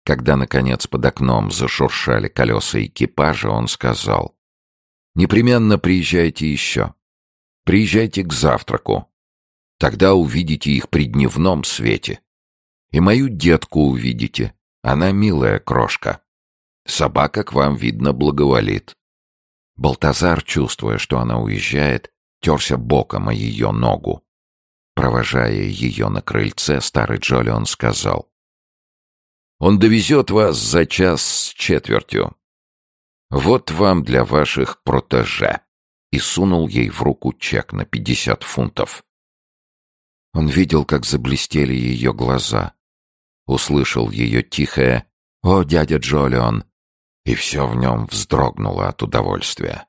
Когда, наконец, под окном зашуршали колеса экипажа, он сказал, Непременно приезжайте еще. Приезжайте к завтраку. Тогда увидите их при дневном свете. И мою детку увидите. Она милая крошка. Собака к вам, видно, благоволит. Балтазар, чувствуя, что она уезжает, терся боком о ее ногу. Провожая ее на крыльце, старый Джолион сказал. «Он довезет вас за час с четвертью. Вот вам для ваших протеже. И сунул ей в руку чек на пятьдесят фунтов. Он видел, как заблестели ее глаза. Услышал ее тихое «О, дядя Джолион!» И все в нем вздрогнуло от удовольствия.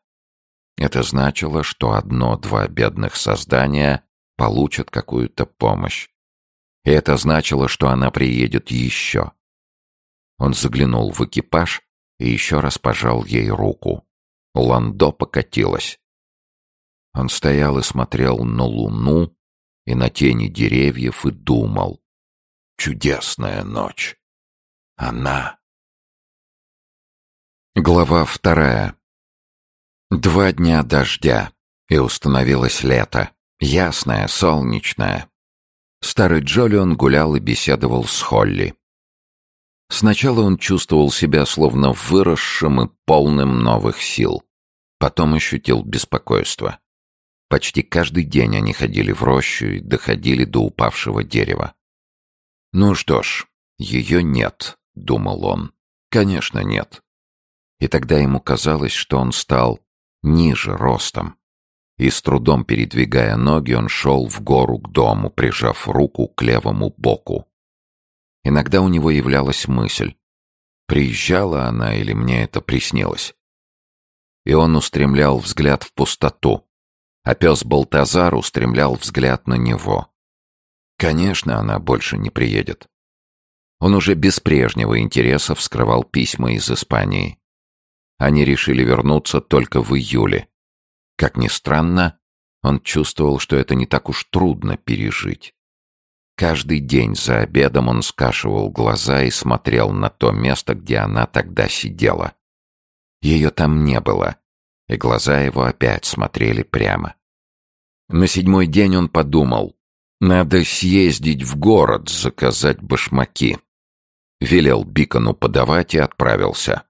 Это значило, что одно-два бедных создания получат какую-то помощь. И это значило, что она приедет еще. Он заглянул в экипаж и еще раз пожал ей руку. Ландо покатилась. Он стоял и смотрел на луну и на тени деревьев и думал. Чудесная ночь. Она. Глава вторая. Два дня дождя, и установилось лето. Ясное, солнечное. Старый Джолион гулял и беседовал с Холли. Сначала он чувствовал себя словно выросшим и полным новых сил. Потом ощутил беспокойство. Почти каждый день они ходили в рощу и доходили до упавшего дерева. «Ну что ж, ее нет», — думал он. «Конечно, нет». И тогда ему казалось, что он стал ниже ростом. И с трудом передвигая ноги, он шел в гору к дому, прижав руку к левому боку. Иногда у него являлась мысль, приезжала она или мне это приснилось. И он устремлял взгляд в пустоту, а пес Балтазар устремлял взгляд на него. Конечно, она больше не приедет. Он уже без прежнего интереса вскрывал письма из Испании. Они решили вернуться только в июле. Как ни странно, он чувствовал, что это не так уж трудно пережить. Каждый день за обедом он скашивал глаза и смотрел на то место, где она тогда сидела. Ее там не было, и глаза его опять смотрели прямо. На седьмой день он подумал, надо съездить в город, заказать башмаки. Велел Бикону подавать и отправился.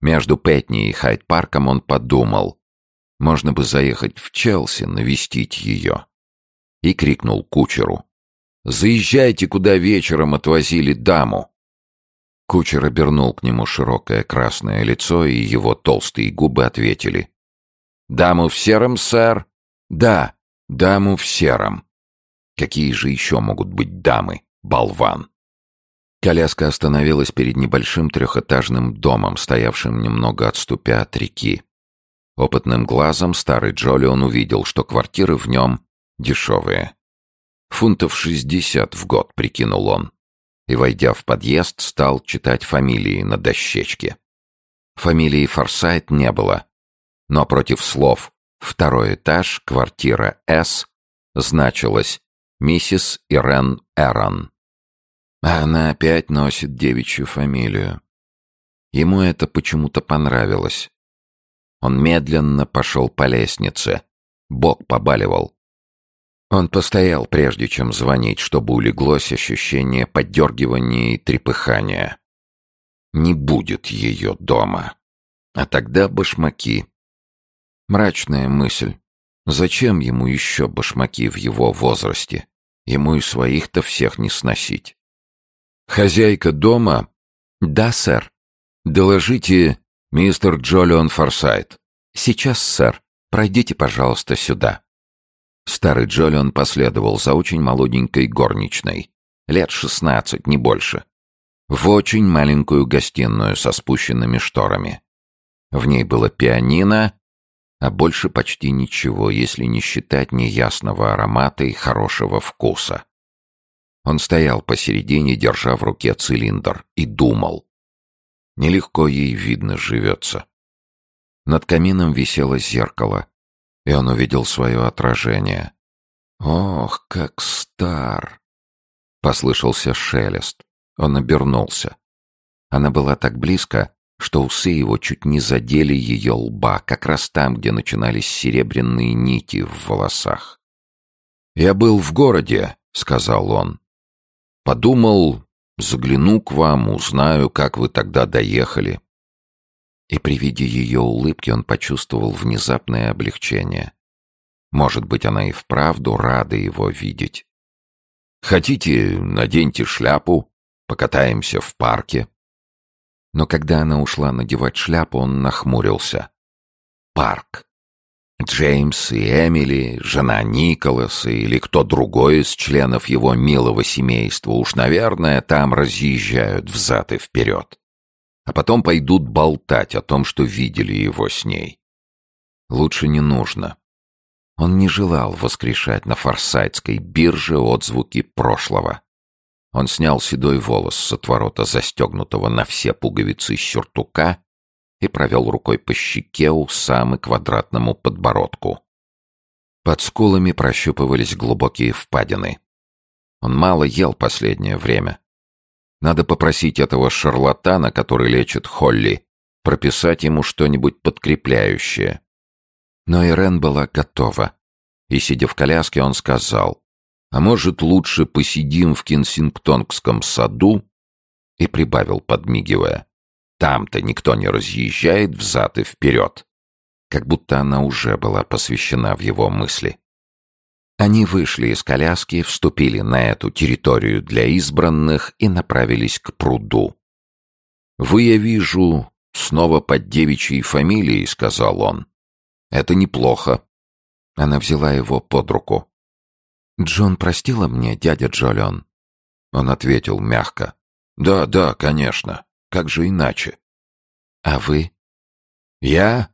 Между Пэтни и Хайд-парком он подумал, Можно бы заехать в Челси, навестить ее. И крикнул кучеру. «Заезжайте, куда вечером отвозили даму!» Кучер обернул к нему широкое красное лицо, и его толстые губы ответили. «Даму в сером, сэр?» «Да, даму в сером». Какие же еще могут быть дамы, болван? Коляска остановилась перед небольшим трехэтажным домом, стоявшим немного отступя от реки. Опытным глазом старый Джолион увидел, что квартиры в нем дешевые. Фунтов шестьдесят в год, прикинул он. И, войдя в подъезд, стал читать фамилии на дощечке. Фамилии Форсайт не было. Но против слов «второй этаж, квартира С» значилось «миссис Ирен Эрон». А она опять носит девичью фамилию. Ему это почему-то понравилось. Он медленно пошел по лестнице. Бок побаливал. Он постоял, прежде чем звонить, чтобы улеглось ощущение поддергивания и трепыхания. Не будет ее дома. А тогда башмаки. Мрачная мысль. Зачем ему еще башмаки в его возрасте? Ему и своих-то всех не сносить. «Хозяйка дома?» «Да, сэр». «Доложите «Мистер Джолион Форсайт». «Сейчас, сэр. Пройдите, пожалуйста, сюда». Старый Джолион последовал за очень молоденькой горничной. Лет шестнадцать, не больше. В очень маленькую гостиную со спущенными шторами. В ней было пианино, а больше почти ничего, если не считать неясного аромата и хорошего вкуса. Он стоял посередине, держа в руке цилиндр, и думал. Нелегко ей, видно, живется. Над камином висело зеркало, и он увидел свое отражение. «Ох, как стар!» Послышался шелест. Он обернулся. Она была так близко, что усы его чуть не задели ее лба, как раз там, где начинались серебряные нити в волосах. «Я был в городе», — сказал он. «Подумал, Загляну к вам, узнаю, как вы тогда доехали». И при виде ее улыбки он почувствовал внезапное облегчение. Может быть, она и вправду рада его видеть. «Хотите, наденьте шляпу, покатаемся в парке?» Но когда она ушла надевать шляпу, он нахмурился. «Парк. Джеймс и Эмили, жена Николаса или кто другой из членов его милого семейства уж, наверное, там разъезжают взад и вперед. А потом пойдут болтать о том, что видели его с ней. Лучше не нужно. Он не желал воскрешать на форсайтской бирже отзвуки прошлого. Он снял седой волос с отворота застегнутого на все пуговицы сюртука и провел рукой по щеке, усам и квадратному подбородку. Под скулами прощупывались глубокие впадины. Он мало ел последнее время. Надо попросить этого шарлатана, который лечит Холли, прописать ему что-нибудь подкрепляющее. Но Ирен была готова. И, сидя в коляске, он сказал, «А может, лучше посидим в Кенсингтонском саду?» И прибавил, подмигивая, там-то никто не разъезжает взад и вперед. Как будто она уже была посвящена в его мысли. Они вышли из коляски, вступили на эту территорию для избранных и направились к пруду. «Вы, я вижу, снова под девичьей фамилией», — сказал он. «Это неплохо». Она взяла его под руку. «Джон простила мне, дядя Джолион?» Он ответил мягко. «Да, да, конечно. Как же иначе? А вы? Я?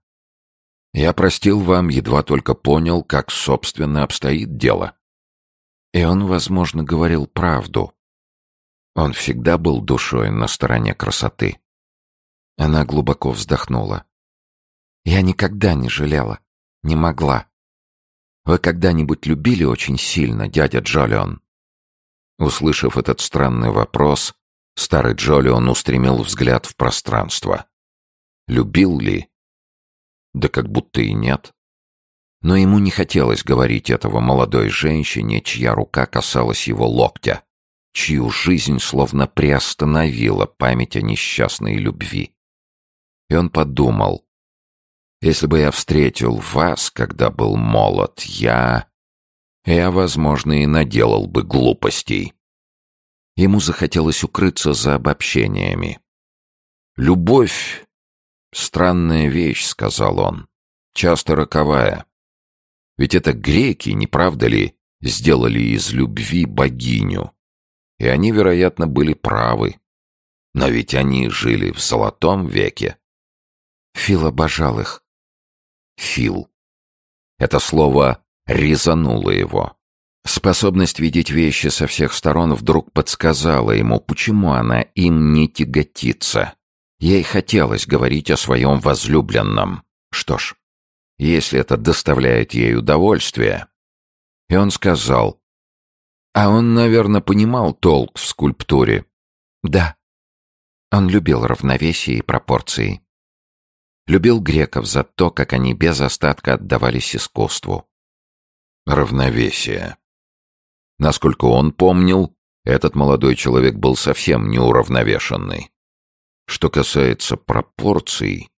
Я простил вам, едва только понял, как, собственно, обстоит дело. И он, возможно, говорил правду. Он всегда был душой на стороне красоты. Она глубоко вздохнула. Я никогда не жалела, не могла. Вы когда-нибудь любили очень сильно, дядя Джолион? Услышав этот странный вопрос, Старый Джолион устремил взгляд в пространство. Любил ли? Да как будто и нет. Но ему не хотелось говорить этого молодой женщине, чья рука касалась его локтя, чью жизнь словно приостановила память о несчастной любви. И он подумал, Если бы я встретил вас, когда был молод, я... Я, возможно, и наделал бы глупостей. Ему захотелось укрыться за обобщениями. «Любовь — странная вещь», — сказал он, — «часто роковая. Ведь это греки, не правда ли, сделали из любви богиню. И они, вероятно, были правы. Но ведь они жили в золотом веке. Фил обожал их. Фил. Это слово резануло его. Способность видеть вещи со всех сторон вдруг подсказала ему, почему она им не тяготится. Ей хотелось говорить о своем возлюбленном. Что ж, если это доставляет ей удовольствие. И он сказал, а он, наверное, понимал толк в скульптуре. Да. Он любил равновесие и пропорции. Любил греков за то, как они без остатка отдавались искусству. Равновесие. Насколько он помнил, этот молодой человек был совсем неуравновешенный. Что касается пропорций,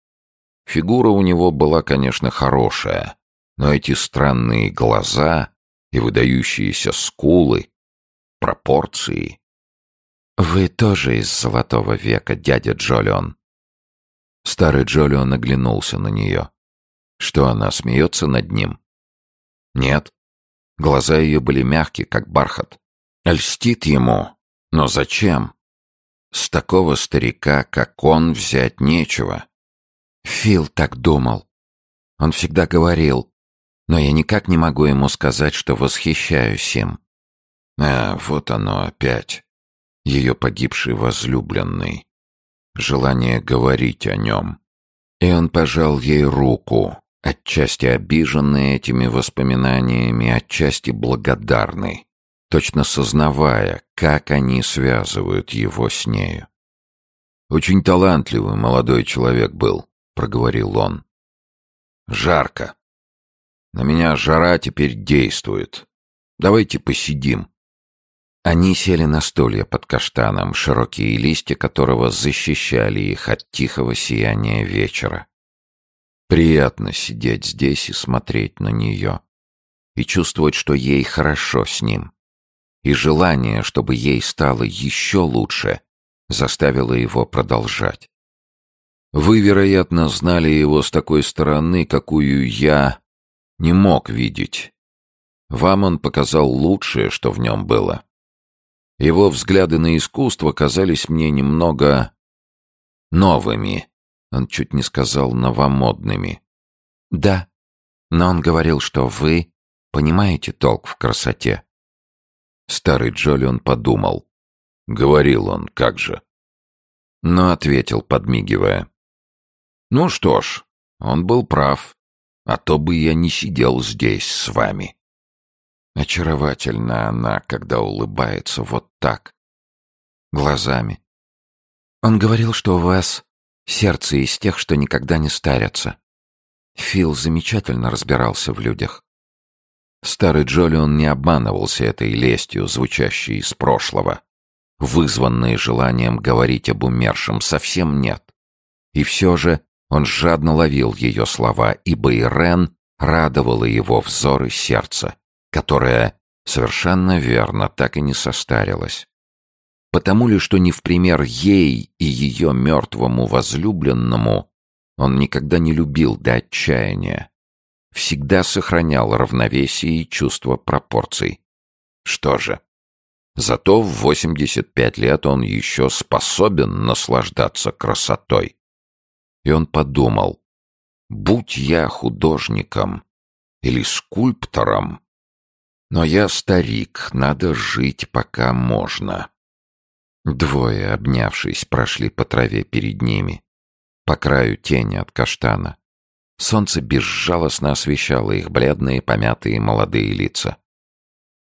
фигура у него была, конечно, хорошая, но эти странные глаза и выдающиеся скулы, пропорции. «Вы тоже из золотого века, дядя Джолион?» Старый Джолион оглянулся на нее. Что, она смеется над ним? Нет. Глаза ее были мягкие, как бархат. Льстит ему. Но зачем? С такого старика, как он, взять нечего. Фил так думал. Он всегда говорил, но я никак не могу ему сказать, что восхищаюсь им. А, вот оно опять. Ее погибший возлюбленный. Желание говорить о нем. И он пожал ей руку, отчасти обиженный этими воспоминаниями, отчасти благодарный, точно сознавая, как они связывают его с нею. «Очень талантливый молодой человек был», — проговорил он. «Жарко. На меня жара теперь действует. Давайте посидим». Они сели на стулья под каштаном, широкие листья которого защищали их от тихого сияния вечера. Приятно сидеть здесь и смотреть на нее. И чувствовать, что ей хорошо с ним. И желание, чтобы ей стало еще лучше, заставило его продолжать. Вы, вероятно, знали его с такой стороны, какую я не мог видеть. Вам он показал лучшее, что в нем было. Его взгляды на искусство казались мне немного новыми. Он чуть не сказал новомодными. Да, но он говорил, что вы понимаете толк в красоте. Старый Джолион подумал. Говорил он, как же. Но ответил, подмигивая. Ну что ж, он был прав. А то бы я не сидел здесь с вами. Очаровательна она, когда улыбается вот так. Глазами. Он говорил, что у вас сердце из тех, что никогда не старятся. Фил замечательно разбирался в людях. Старый Джолион не обманывался этой лестью, звучащей из прошлого. Вызванной желанием говорить об умершем совсем нет. И все же он жадно ловил ее слова, ибо Ирен радовала его взор и сердце которая, совершенно верно, так и не состарилась. Потому ли, что не в пример ей и ее мертвому возлюбленному он никогда не любил до отчаяния, всегда сохранял равновесие и чувство пропорций. Что же, зато в 85 лет он еще способен наслаждаться красотой. И он подумал, будь я художником или скульптором, но я старик, надо жить, пока можно. Двое, обнявшись, прошли по траве перед ними, по краю тени от каштана. Солнце безжалостно освещало их бледные, помятые молодые лица.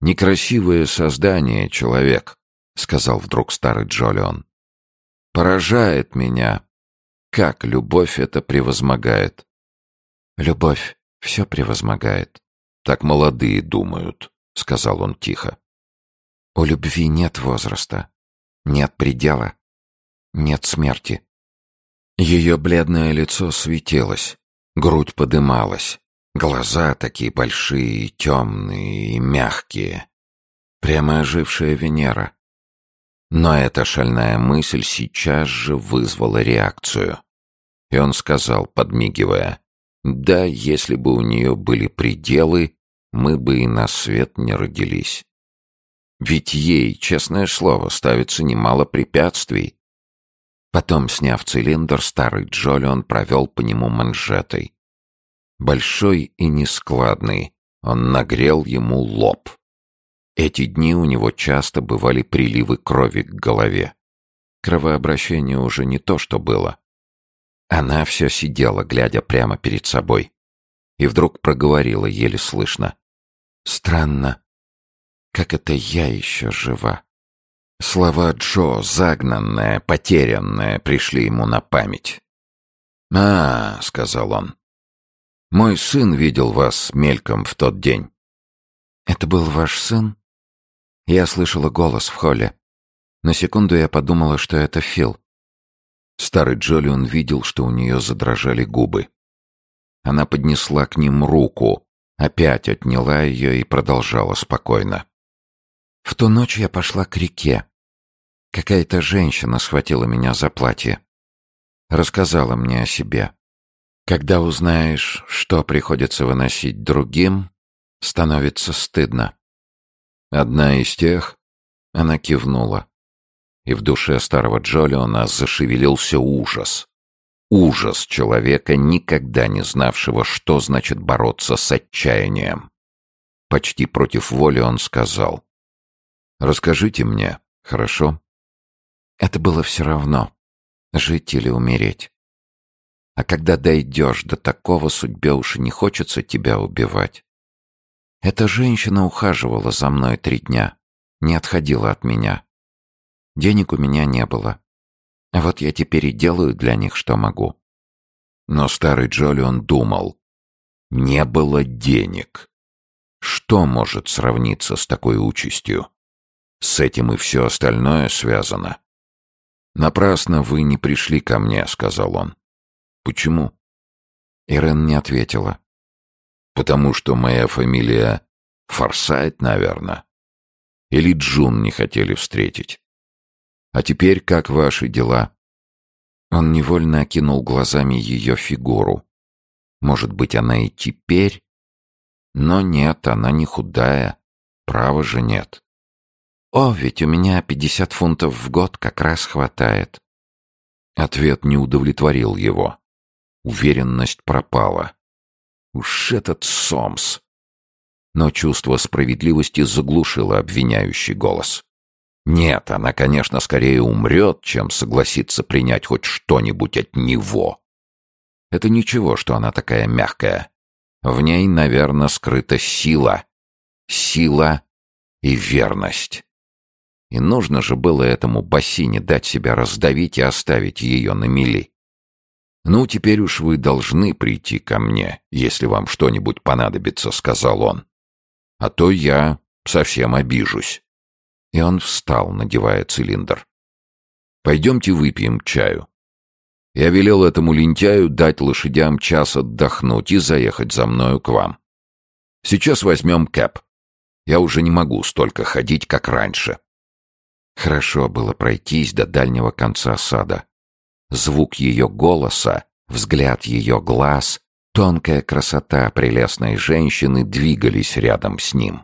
«Некрасивое создание, человек», — сказал вдруг старый Джолион. «Поражает меня, как любовь это превозмогает». «Любовь все превозмогает», — так молодые думают. — сказал он тихо. «У любви нет возраста, нет предела, нет смерти». Ее бледное лицо светилось, Грудь подымалась, глаза такие большие, темные и мягкие. Прямо ожившая Венера. Но эта шальная мысль сейчас же вызвала реакцию. И он сказал, подмигивая, «Да, если бы у нее были пределы, мы бы и на свет не родились. Ведь ей, честное слово, ставится немало препятствий, Потом, сняв цилиндр, старый Джолион провел по нему манжетой. Большой и нескладный, он нагрел ему лоб. Эти дни у него часто бывали приливы крови к голове. Кровообращение уже не то, что было. Она все сидела, глядя прямо перед собой. И вдруг проговорила еле слышно. «Странно, как это я еще жива?» Слова Джо, загнанные, потерянные, пришли ему на память. «А, — сказал он, — мой сын видел вас мельком в тот день». «Это был ваш сын?» Я слышала голос в холле. На секунду я подумала, что это Фил. Старый Джолион видел, что у нее задрожали губы. Она поднесла к ним руку, опять отняла ее и продолжала спокойно. В ту ночь я пошла к реке. Какая-то женщина схватила меня за платье. Рассказала мне о себе. Когда узнаешь, что приходится выносить другим, становится стыдно. Одна из тех, она кивнула. И в душе старого Джолиона зашевелился ужас. Ужас человека, никогда не знавшего, что значит бороться с отчаянием. Почти против воли он сказал. Расскажите мне, хорошо? Это было все равно, жить или умереть. А когда дойдешь до такого, судьбе уж и не хочется тебя убивать. Эта женщина ухаживала за мной три дня, не отходила от меня. Денег у меня не было. Вот я теперь и делаю для них, что могу. Но старый Джолион думал, не было денег. Что может сравниться с такой участью? С этим и все остальное связано. «Напрасно вы не пришли ко мне», — сказал он. «Почему?» Ирен не ответила. «Потому что моя фамилия Форсайт, наверное. Или Джун не хотели встретить. А теперь как ваши дела?» Он невольно окинул глазами ее фигуру. Может быть, она и теперь? Но нет, она не худая. Права же нет. «О, ведь у меня пятьдесят фунтов в год как раз хватает». Ответ не удовлетворил его. Уверенность пропала. Уж этот Сомс! Но чувство справедливости заглушило обвиняющий голос. Нет, она, конечно, скорее умрет, чем согласится принять хоть что-нибудь от него. Это ничего, что она такая мягкая. В ней, наверное, скрыта сила. Сила и верность. И нужно же было этому бассейне дать себя раздавить и оставить ее на мели. «Ну, теперь уж вы должны прийти ко мне, если вам что-нибудь понадобится», — сказал он. «А то я совсем обижусь». И он встал, надевая цилиндр. «Пойдемте выпьем чаю». Я велел этому лентяю дать лошадям час отдохнуть и заехать за мною к вам. Сейчас возьмем кэп. Я уже не могу столько ходить, как раньше. Хорошо было пройтись до дальнего конца сада. Звук ее голоса, взгляд ее глаз, тонкая красота прелестной женщины двигались рядом с ним.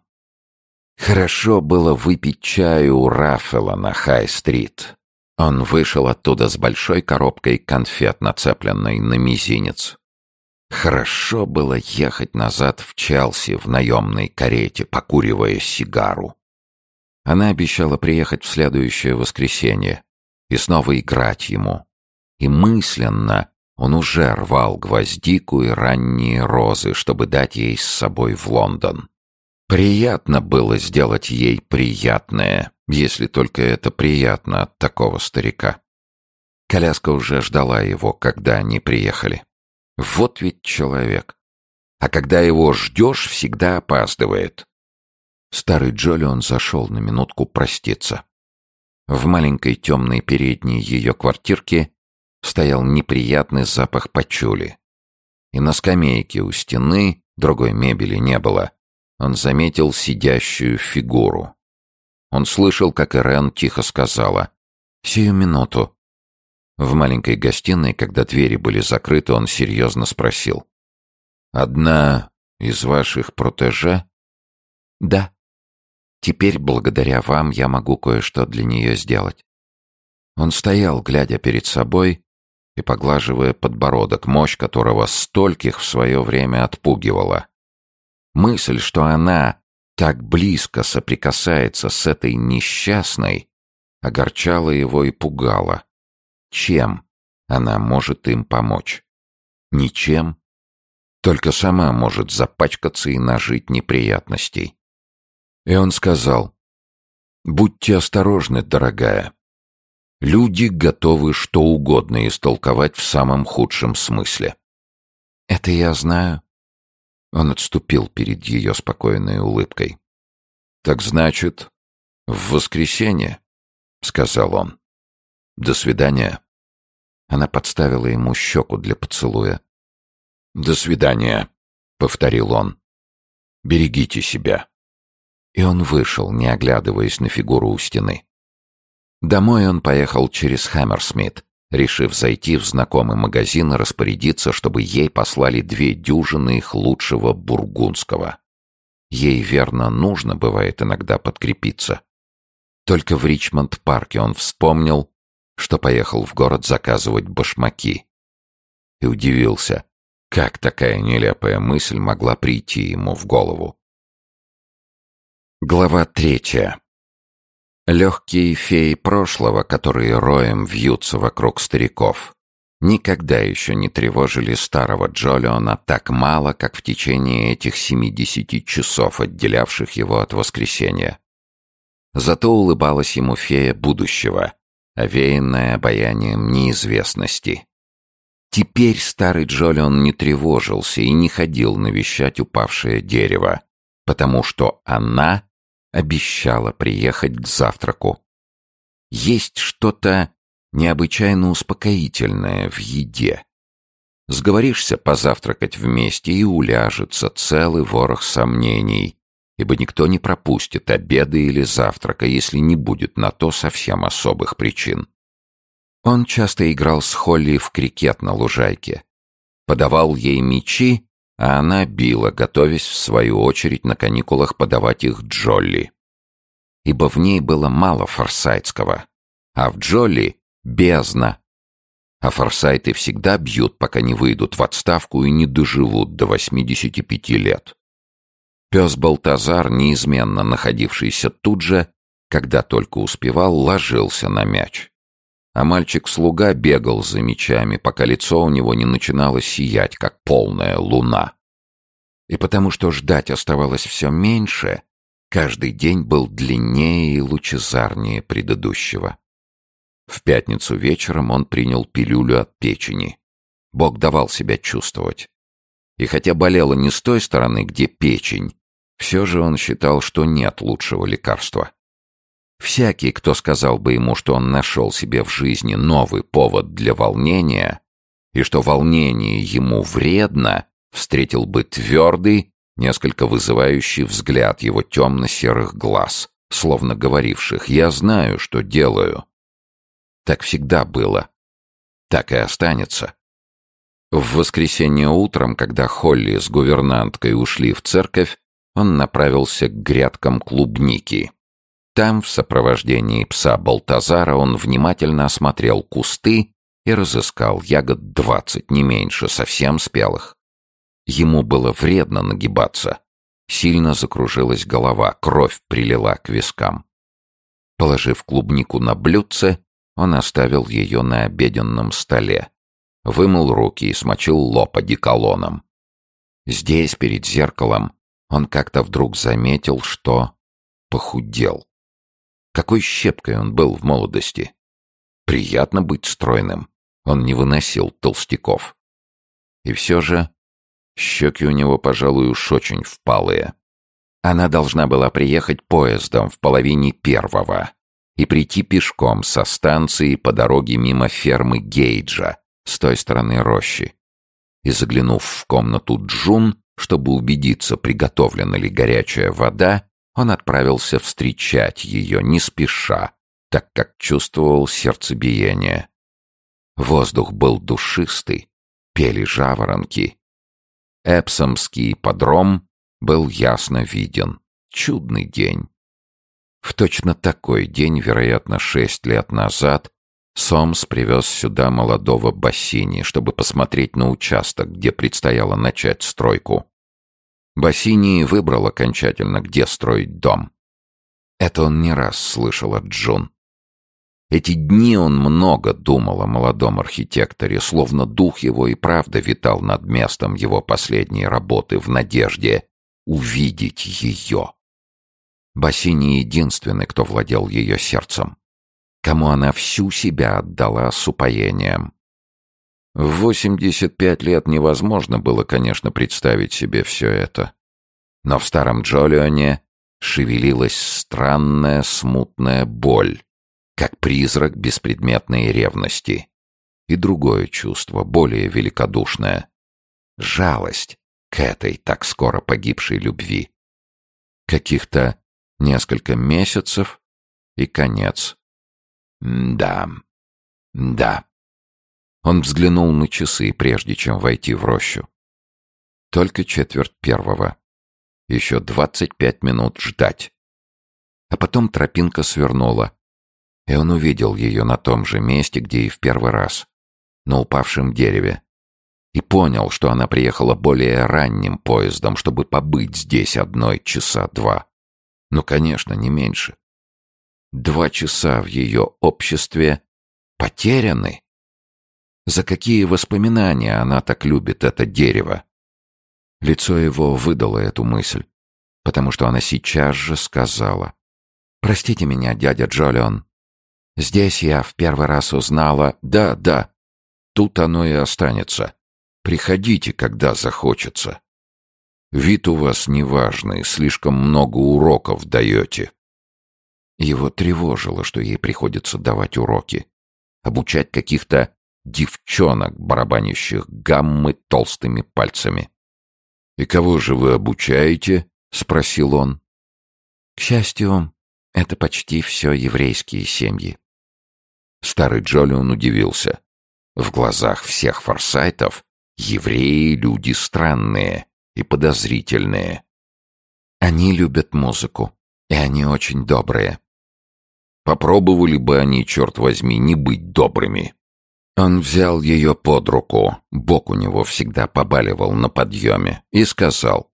Хорошо было выпить чаю у Раффела на Хай-стрит. Он вышел оттуда с большой коробкой конфет, нацепленной на мизинец. Хорошо было ехать назад в Челси в наемной карете, покуривая сигару. Она обещала приехать в следующее воскресенье и снова играть ему. И мысленно он уже рвал гвоздику и ранние розы, чтобы дать ей с собой в Лондон. Приятно было сделать ей приятное, если только это приятно от такого старика. Коляска уже ждала его, когда они приехали. Вот ведь человек. А когда его ждешь, всегда опаздывает. Старый Джолион зашел на минутку проститься. В маленькой темной передней ее квартирки стоял неприятный запах пачули. и на скамейке у стены, другой мебели не было, он заметил сидящую фигуру. Он слышал, как Ирен тихо сказала «Сию минуту». В маленькой гостиной, когда двери были закрыты, он серьезно спросил «Одна из ваших протеже?» «Да. Теперь, благодаря вам, я могу кое-что для нее сделать». Он стоял, глядя перед собой и поглаживая подбородок, мощь которого стольких в свое время отпугивала. Мысль, что она так близко соприкасается с этой несчастной, огорчала его и пугала. Чем она может им помочь? Ничем. Только сама может запачкаться и нажить неприятностей. И он сказал, «Будьте осторожны, дорогая. Люди готовы что угодно истолковать в самом худшем смысле». «Это я знаю», он отступил перед ее спокойной улыбкой. «Так значит, в воскресенье», — сказал он. «До свидания». Она подставила ему щеку для поцелуя. «До свидания», — повторил он. «Берегите себя». И он вышел, не оглядываясь на фигуру у стены. Домой он поехал через Хаммерсмит, решив зайти в знакомый магазин и распорядиться, чтобы ей послали две дюжины их лучшего бургундского. Ей, верно, нужно бывает иногда подкрепиться. Только в Ричмонд-парке он вспомнил, что поехал в город заказывать башмаки. И удивился, как такая нелепая мысль могла прийти ему в голову. Глава третья. Легкие феи прошлого, которые роем вьются вокруг стариков, никогда еще не тревожили старого Джолиона так мало, как в течение этих семидесяти часов, отделявших его от воскресенья. Зато улыбалась ему фея будущего, овеянная обаянием неизвестности. Теперь старый Джолион не тревожился и не ходил навещать упавшее дерево, потому что она обещала приехать к завтраку. Есть что-то необычайно успокоительное в еде. Сговоришься позавтракать вместе и уляжется целый ворох сомнений, ибо никто не пропустит обеда или завтрака, если не будет на то совсем особых причин. Он часто играл с Холли в крикет на лужайке, подавал ей мячи а она била, готовясь в свою очередь на каникулах подавать их Джолли. Ибо в ней было мало форсайтского, а в Джолли — бездна. А форсайты всегда бьют, пока не выйдут в отставку и не доживут до 85 лет. Пес Балтазар, неизменно находившийся тут же, когда только успевал, ложился на мяч а мальчик-слуга бегал за мечами, пока лицо у него не начинало сиять, как полная луна. И потому что ждать оставалось все меньше, каждый день был длиннее и лучезарнее предыдущего. В пятницу вечером он принял пилюлю от печени. Бог давал себя чувствовать. И хотя болело не с той стороны, где печень, все же он считал, что нет лучшего лекарства. Всякий, кто сказал бы ему, что он нашел себе в жизни новый повод для волнения, и что волнение ему вредно, встретил бы твердый, несколько вызывающий взгляд его темно-серых глаз, словно говоривших «Я знаю, что делаю». Так всегда было. Так и останется. В воскресенье утром, когда Холли с гувернанткой ушли в церковь, он направился к грядкам клубники. Там, в сопровождении пса Балтазара, он внимательно осмотрел кусты и разыскал ягод двадцать, не меньше, совсем спелых. Ему было вредно нагибаться. Сильно закружилась голова, кровь прилила к вискам. Положив клубнику на блюдце, он оставил ее на обеденном столе. Вымыл руки и смочил лоб одеколоном. Здесь, перед зеркалом, он как-то вдруг заметил, что похудел. Какой щепкой он был в молодости. Приятно быть стройным. Он не выносил толстяков. И все же щеки у него, пожалуй, уж очень впалые. Она должна была приехать поездом в половине первого и прийти пешком со станции по дороге мимо фермы Гейджа с той стороны рощи. и, заглянув в комнату Джун, чтобы убедиться, приготовлена ли горячая вода, он отправился встречать ее не спеша, так как чувствовал сердцебиение. Воздух был душистый, пели жаворонки. Эпсомский подром был ясно виден. Чудный день. В точно такой день, вероятно, шесть лет назад, Сомс привез сюда молодого Бассини, чтобы посмотреть на участок, где предстояло начать стройку. Бассини выбрал окончательно, где строить дом. Это он не раз слышал от Джун. Эти дни он много думал о молодом архитекторе, словно дух его и правда витал над местом его последней работы в надежде увидеть ее. Бассини единственный, кто владел ее сердцем, кому она всю себя отдала с упоением. В 85 лет невозможно было, конечно, представить себе все это. Но в старом Джолионе шевелилась странная смутная боль, как призрак беспредметной ревности. И другое чувство, более великодушное — жалость к этой так скоро погибшей любви. Каких-то несколько месяцев и конец. Да, да. Он взглянул на часы, прежде чем войти в рощу. Только четверть первого. Еще двадцать пять минут ждать. А потом тропинка свернула, и он увидел ее на том же месте, где и в первый раз, на упавшем дереве, и понял, что она приехала более ранним поездом, чтобы побыть здесь одной часа два. Ну, конечно, не меньше. Два часа в ее обществе потеряны. За какие воспоминания она так любит это дерево? Лицо его выдало эту мысль, потому что она сейчас же сказала. «Простите меня, дядя Джолион. Здесь я в первый раз узнала... Да, да, тут оно и останется. Приходите, когда захочется. Вид у вас неважный, слишком много уроков даете». Его тревожило, что ей приходится давать уроки. Обучать каких-то девчонок, барабанящих гаммы толстыми пальцами. «И кого же вы обучаете?» — спросил он. «К счастью, это почти все еврейские семьи». Старый Джолион удивился. В глазах всех форсайтов евреи — люди странные и подозрительные. Они любят музыку, и они очень добрые. Попробовали бы они, черт возьми, не быть добрыми. Он взял ее под руку, бок у него всегда побаливал на подъеме, и сказал,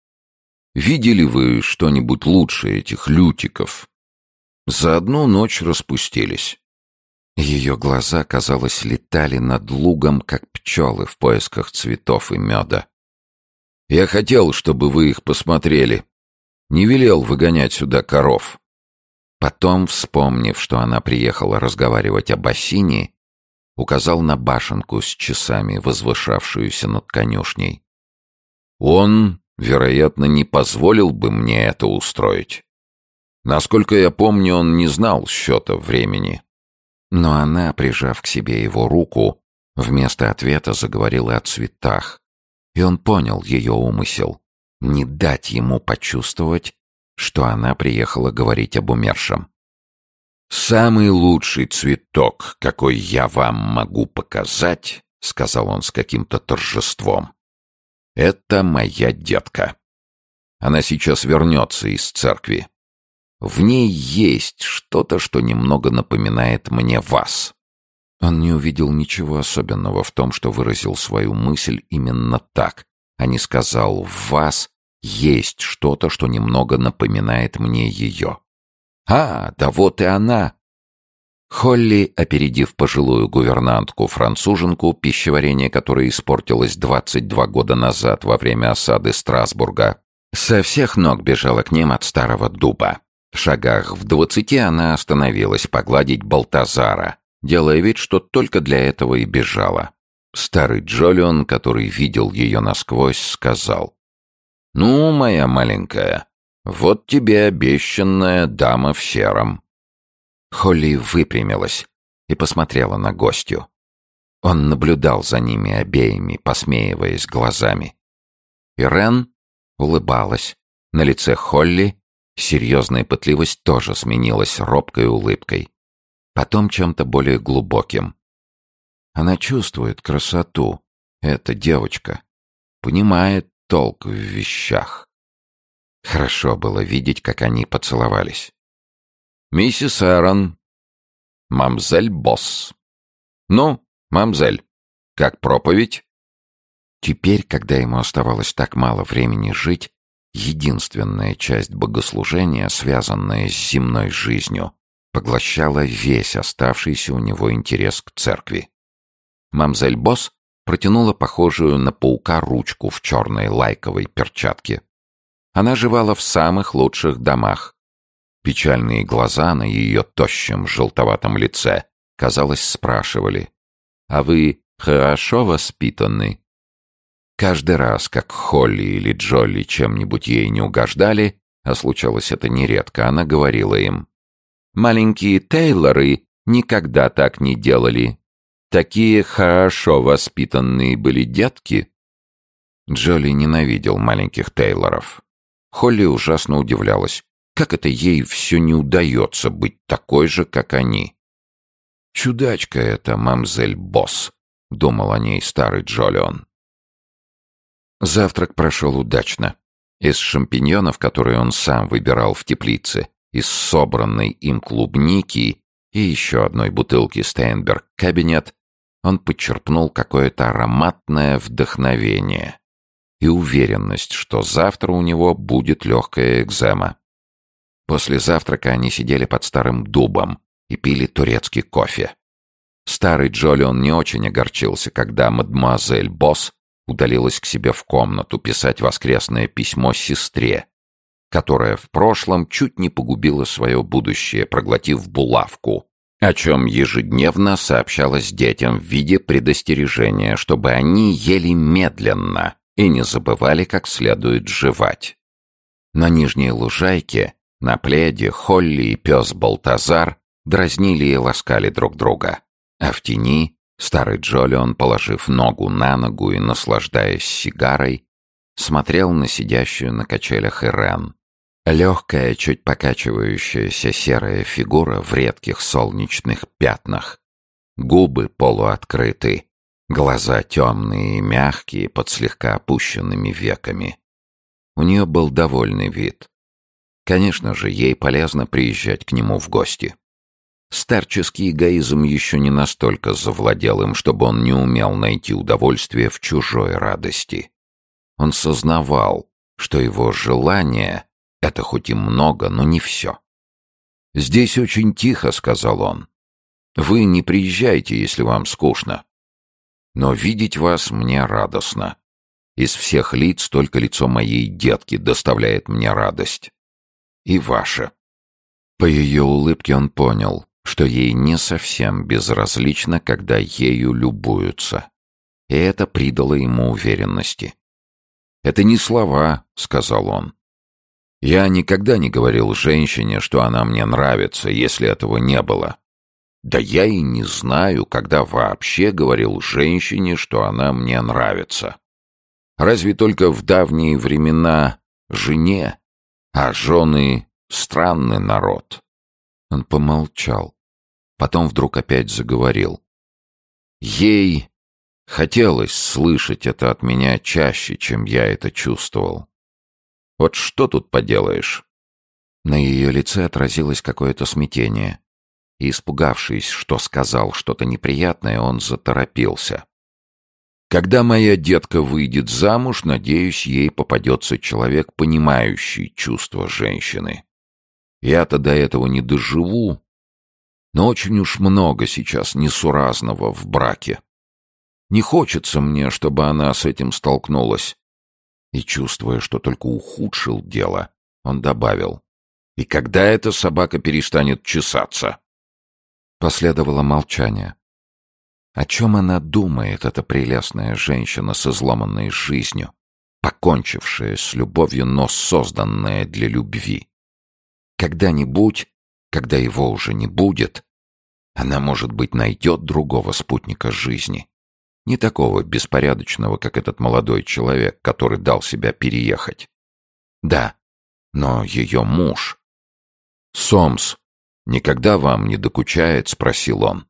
«Видели вы что-нибудь лучше этих лютиков?» За одну ночь распустились. Ее глаза, казалось, летали над лугом, как пчелы в поисках цветов и меда. «Я хотел, чтобы вы их посмотрели. Не велел выгонять сюда коров. Потом, вспомнив, что она приехала разговаривать о бассейне, указал на башенку с часами, возвышавшуюся над конюшней. Он, вероятно, не позволил бы мне это устроить. Насколько я помню, он не знал счета времени. Но она, прижав к себе его руку, вместо ответа заговорила о цветах, и он понял ее умысел — не дать ему почувствовать, что она приехала говорить об умершем. «Самый лучший цветок, какой я вам могу показать», — сказал он с каким-то торжеством, — «это моя детка. Она сейчас вернется из церкви. В ней есть что-то, что немного напоминает мне вас». Он не увидел ничего особенного в том, что выразил свою мысль именно так, а не сказал «в вас есть что-то, что немного напоминает мне ее. А, да вот и она. Холли, опередив пожилую гувернантку-француженку, пищеварение которой испортилось 22 года назад во время осады Страсбурга, со всех ног бежала к ним от старого дуба. В шагах в двадцати она остановилась погладить Балтазара, делая вид, что только для этого и бежала. Старый Джолион, который видел ее насквозь, сказал. «Ну, моя маленькая, вот тебе обещанная дама в сером». Холли выпрямилась и посмотрела на гостью. Он наблюдал за ними обеими, посмеиваясь глазами. Ирен улыбалась. На лице Холли серьезная пытливость тоже сменилась робкой улыбкой. Потом чем-то более глубоким. Она чувствует красоту, эта девочка. Понимает толк в вещах. Хорошо было видеть, как они поцеловались. «Миссис Эрон, мамзель Босс. Ну, мамзель, как проповедь?» Теперь, когда ему оставалось так мало времени жить, единственная часть богослужения, связанная с земной жизнью, поглощала весь оставшийся у него интерес к церкви. Мамзель Босс протянула похожую на паука ручку в черной лайковой перчатке. Она жевала в самых лучших домах. Печальные глаза на ее тощем желтоватом лице, казалось, спрашивали, «А вы хорошо воспитаны?» Каждый раз, как Холли или Джолли чем-нибудь ей не угождали, а случалось это нередко, она говорила им, «Маленькие Тейлоры никогда так не делали. Такие хорошо воспитанные были детки». Джоли ненавидел маленьких Тейлоров. Холли ужасно удивлялась. Как это ей все не удается быть такой же, как они? «Чудачка это, мамзель Босс», — думал о ней старый Джолион. Завтрак прошел удачно. Из шампиньонов, которые он сам выбирал в теплице, из собранной им клубники и еще одной бутылки Стейнберг Кабинет, он подчерпнул какое-то ароматное вдохновение и уверенность, что завтра у него будет легкая экзема. После завтрака они сидели под старым дубом и пили турецкий кофе. Старый Джолион не очень огорчился, когда мадемуазель Босс удалилась к себе в комнату писать воскресное письмо сестре, которая в прошлом чуть не погубила свое будущее, проглотив булавку, о чем ежедневно сообщалось детям в виде предостережения, чтобы они ели медленно и не забывали как следует жевать. На нижней лужайке, на пледе, Холли и пес Балтазар дразнили и ласкали друг друга, а в тени Старый Джолион, положив ногу на ногу и наслаждаясь сигарой, смотрел на сидящую на качелях Ирен. Легкая, чуть покачивающаяся серая фигура в редких солнечных пятнах. Губы полуоткрыты, глаза темные и мягкие, под слегка опущенными веками. У нее был довольный вид. Конечно же, ей полезно приезжать к нему в гости. Старческий эгоизм еще не настолько завладел им, чтобы он не умел найти удовольствие в чужой радости. Он сознавал, что его желание — это хоть и много, но не все. «Здесь очень тихо», — сказал он. «Вы не приезжайте, если вам скучно. Но видеть вас мне радостно. Из всех лиц только лицо моей детки доставляет мне радость. И ваше». По ее улыбке он понял, что ей не совсем безразлично, когда ею любуются. И это придало ему уверенности. «Это не слова», — сказал он. «Я никогда не говорил женщине, что она мне нравится, если этого не было. Да я и не знаю, когда вообще говорил женщине, что она мне нравится. Разве только в давние времена жене, а жены — странный народ». Он помолчал. Потом вдруг опять заговорил. Ей хотелось слышать это от меня чаще, чем я это чувствовал. Вот что тут поделаешь? На ее лице отразилось какое-то смятение. И, испугавшись, что сказал что-то неприятное, он заторопился. Когда моя детка выйдет замуж, надеюсь, ей попадется человек, понимающий чувства женщины. Я-то до этого не доживу, но очень уж много сейчас несуразного в браке. Не хочется мне, чтобы она с этим столкнулась. И, чувствуя, что только ухудшил дело, он добавил. «И когда эта собака перестанет чесаться?» Последовало молчание. О чем она думает, эта прелестная женщина с изломанной жизнью, покончившая с любовью, но созданная для любви? Когда-нибудь, когда его уже не будет, Она, может быть, найдет другого спутника жизни. Не такого беспорядочного, как этот молодой человек, который дал себя переехать. Да, но ее муж. «Сомс, никогда вам не докучает?» — спросил он.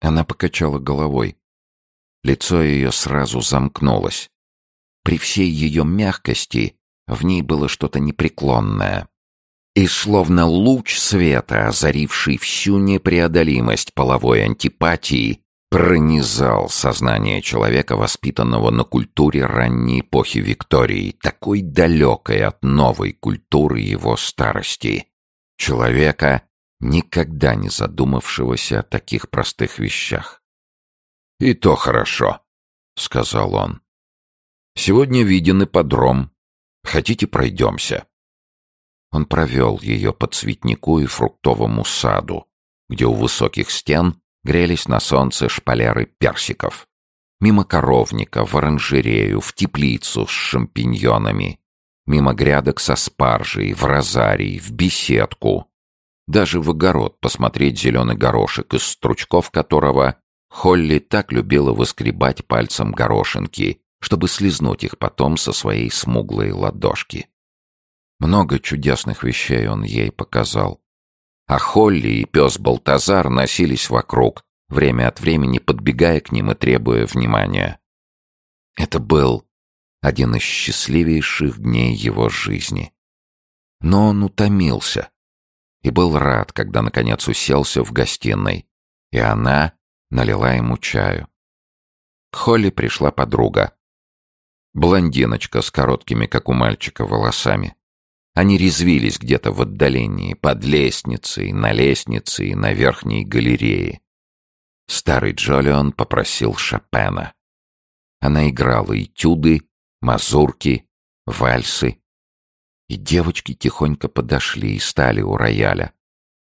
Она покачала головой. Лицо ее сразу замкнулось. При всей ее мягкости в ней было что-то непреклонное. И словно луч света, озаривший всю непреодолимость половой антипатии, пронизал сознание человека, воспитанного на культуре ранней эпохи Виктории, такой далекой от новой культуры его старости. Человека, никогда не задумавшегося о таких простых вещах. «И то хорошо», — сказал он. «Сегодня виден ипподром. Хотите, пройдемся?» Он провел ее по цветнику и фруктовому саду, где у высоких стен грелись на солнце шпалеры персиков. Мимо коровника, в оранжерею, в теплицу с шампиньонами. Мимо грядок со спаржей, в розарий, в беседку. Даже в огород посмотреть зеленый горошек, из стручков которого Холли так любила выскребать пальцем горошинки, чтобы слезнуть их потом со своей смуглой ладошки. Много чудесных вещей он ей показал. А Холли и пес Балтазар носились вокруг, время от времени подбегая к ним и требуя внимания. Это был один из счастливейших дней его жизни. Но он утомился и был рад, когда наконец уселся в гостиной, и она налила ему чаю. К Холли пришла подруга. Блондиночка с короткими, как у мальчика, волосами. Они резвились где-то в отдалении, под лестницей, на лестнице и на верхней галерее. Старый Джолион попросил Шопена. Она играла этюды, мазурки, вальсы. И девочки тихонько подошли и стали у рояля.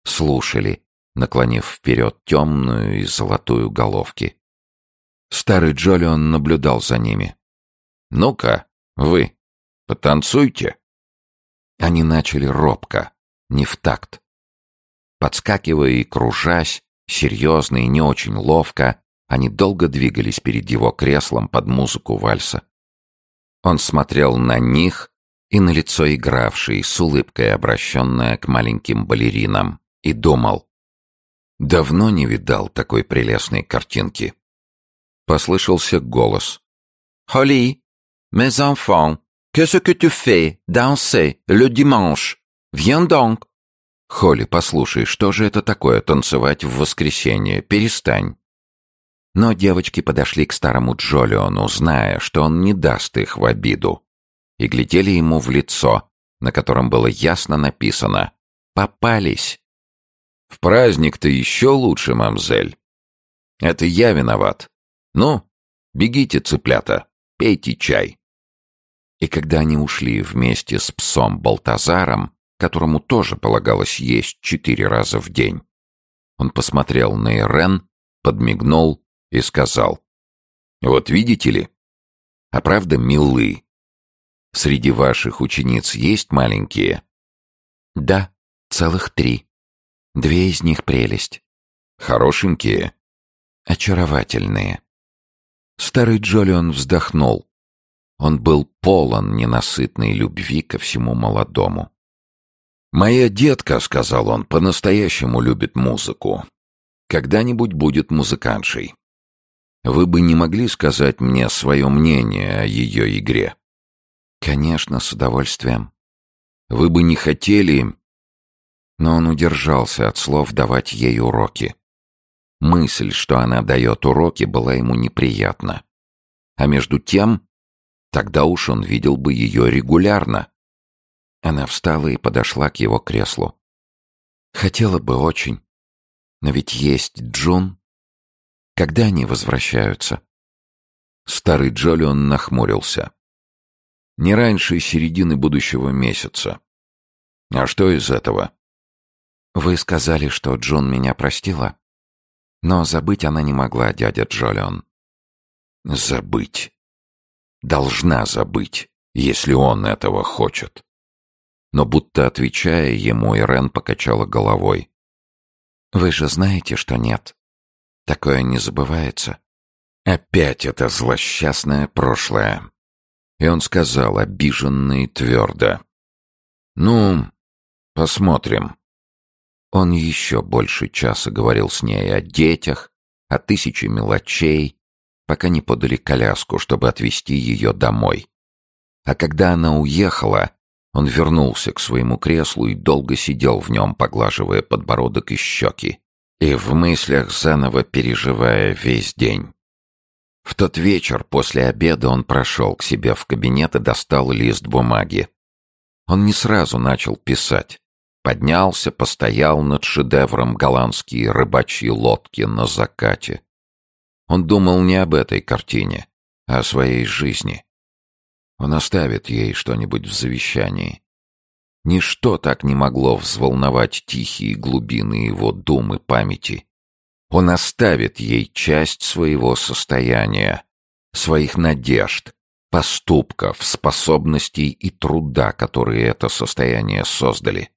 Слушали, наклонив вперед темную и золотую головки. Старый Джолион наблюдал за ними. «Ну-ка, вы, потанцуйте!» Они начали робко, не в такт. Подскакивая и кружась, серьезно и не очень ловко, они долго двигались перед его креслом под музыку вальса. Он смотрел на них и на лицо игравшей, с улыбкой обращенное к маленьким балеринам, и думал. Давно не видал такой прелестной картинки. Послышался голос. «Холли, mes enfants, Qu'est-ce que tu fais? Danser, le dimanche. Viens donc. Холли, послушай, что же это такое танцевать в воскресенье? Перестань. Но девочки подошли к старому Джолиону, зная, что он не даст их в обиду, и глядели ему в лицо, на котором было ясно написано «Попались». «В праздник-то еще лучше, мамзель. Это я виноват. Ну, бегите, цыплята, пейте чай». И когда они ушли вместе с псом Балтазаром, которому тоже полагалось есть четыре раза в день, он посмотрел на Ирен, подмигнул и сказал, «Вот видите ли, а правда милы. Среди ваших учениц есть маленькие?» «Да, целых три. Две из них прелесть. Хорошенькие?» «Очаровательные». Старый Джолион вздохнул. Он был полон ненасытной любви ко всему молодому. «Моя детка, — сказал он, — по-настоящему любит музыку. Когда-нибудь будет музыкантшей. Вы бы не могли сказать мне свое мнение о ее игре?» «Конечно, с удовольствием. Вы бы не хотели...» Но он удержался от слов давать ей уроки. Мысль, что она дает уроки, была ему неприятна. А между тем Тогда уж он видел бы ее регулярно. Она встала и подошла к его креслу. Хотела бы очень. Но ведь есть Джун. Когда они возвращаются? Старый Джолион нахмурился. Не раньше середины будущего месяца. А что из этого? Вы сказали, что Джун меня простила. Но забыть она не могла, дядя Джолион. Забыть должна забыть, если он этого хочет. Но будто отвечая ему, Ирен покачала головой. Вы же знаете, что нет. Такое не забывается. Опять это злосчастное прошлое. И он сказал, обиженный твердо. «Ну, посмотрим». Он еще больше часа говорил с ней о детях, о тысяче мелочей, пока не подали коляску, чтобы отвезти ее домой. А когда она уехала, он вернулся к своему креслу и долго сидел в нем, поглаживая подбородок и щеки, и в мыслях заново переживая весь день. В тот вечер после обеда он прошел к себе в кабинет и достал лист бумаги. Он не сразу начал писать. Поднялся, постоял над шедевром голландские рыбачьи лодки на закате. Он думал не об этой картине, а о своей жизни. Он оставит ей что-нибудь в завещании. Ничто так не могло взволновать тихие глубины его думы памяти. Он оставит ей часть своего состояния, своих надежд, поступков, способностей и труда, которые это состояние создали.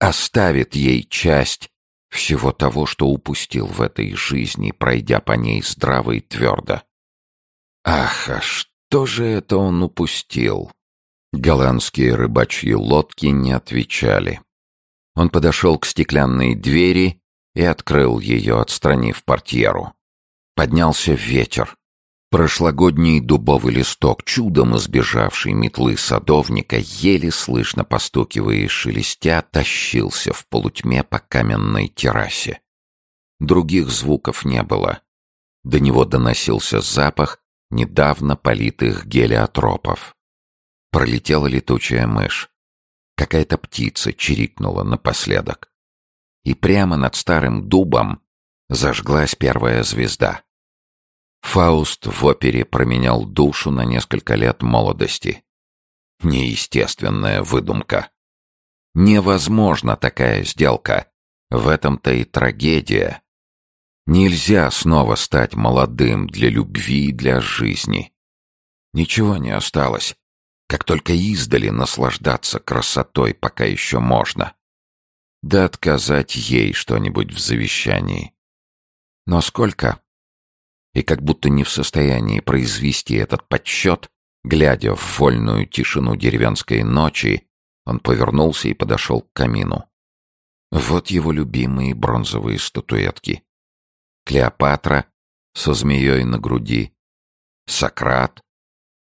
Оставит ей часть всего того, что упустил в этой жизни, пройдя по ней здраво и твердо. Ах, а что? Же это он упустил? Голландские рыбачьи лодки не отвечали. Он подошел к стеклянной двери и открыл ее, отстранив портьеру. Поднялся ветер. Прошлогодний дубовый листок, чудом избежавший метлы садовника, еле слышно постукивая и шелестя, тащился в полутьме по каменной террасе. Других звуков не было. До него доносился запах недавно политых гелиотропов. Пролетела летучая мышь. Какая-то птица чирикнула напоследок. И прямо над старым дубом зажглась первая звезда. Фауст в опере променял душу на несколько лет молодости. Неестественная выдумка. Невозможна такая сделка. В этом-то и трагедия. Нельзя снова стать молодым для любви и для жизни. Ничего не осталось, как только издали наслаждаться красотой, пока еще можно. Да отказать ей что-нибудь в завещании. Но сколько? И как будто не в состоянии произвести этот подсчет, глядя в вольную тишину деревенской ночи, он повернулся и подошел к камину. Вот его любимые бронзовые статуэтки. Клеопатра со змеей на груди, Сократ,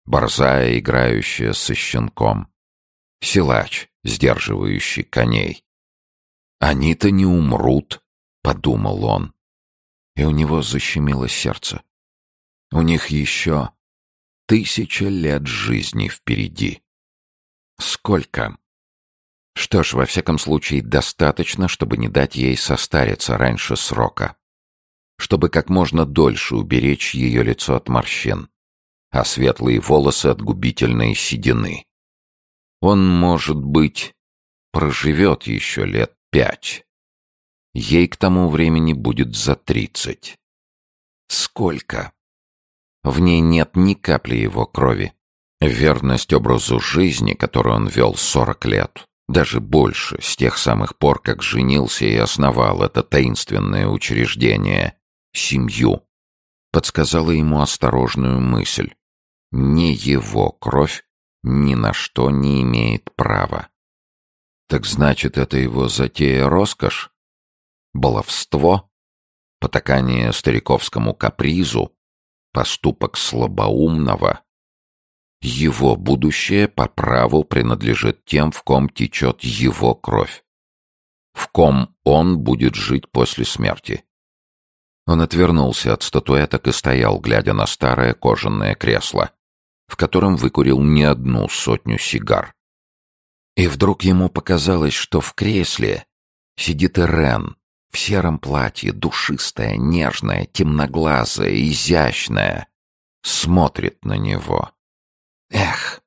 борзая, играющая со щенком, силач, сдерживающий коней. «Они-то не умрут», — подумал он. И у него защемило сердце. У них еще тысяча лет жизни впереди. Сколько? Что ж, во всяком случае, достаточно, чтобы не дать ей состариться раньше срока чтобы как можно дольше уберечь ее лицо от морщин, а светлые волосы от губительной седины. Он, может быть, проживет еще лет пять. Ей к тому времени будет за тридцать. Сколько? В ней нет ни капли его крови. Верность образу жизни, который он вел сорок лет, даже больше, с тех самых пор, как женился и основал это таинственное учреждение, семью, подсказала ему осторожную мысль. Не его кровь ни на что не имеет права. Так значит, это его затея роскошь? Баловство? Потакание стариковскому капризу? Поступок слабоумного? Его будущее по праву принадлежит тем, в ком течет его кровь. В ком он будет жить после смерти. Он отвернулся от статуэток и стоял, глядя на старое кожаное кресло, в котором выкурил не одну сотню сигар. И вдруг ему показалось, что в кресле сидит Ирен в сером платье, душистая, нежная, темноглазая, изящная, смотрит на него. Эх,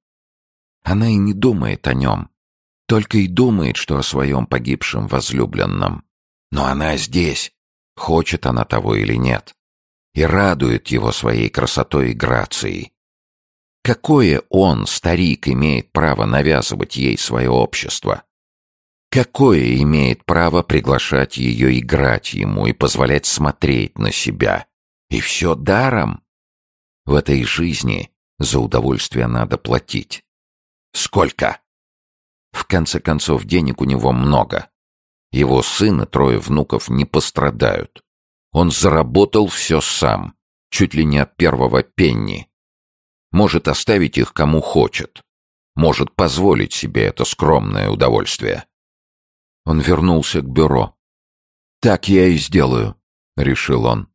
она и не думает о нем, только и думает, что о своем погибшем возлюбленном. Но она здесь, хочет она того или нет, и радует его своей красотой и грацией. Какое он, старик, имеет право навязывать ей свое общество? Какое имеет право приглашать ее играть ему и позволять смотреть на себя? И все даром? В этой жизни за удовольствие надо платить. Сколько? В конце концов, денег у него много. Его сын и трое внуков не пострадают. Он заработал все сам, чуть ли не от первого пенни. Может оставить их кому хочет. Может позволить себе это скромное удовольствие. Он вернулся к бюро. «Так я и сделаю», — решил он.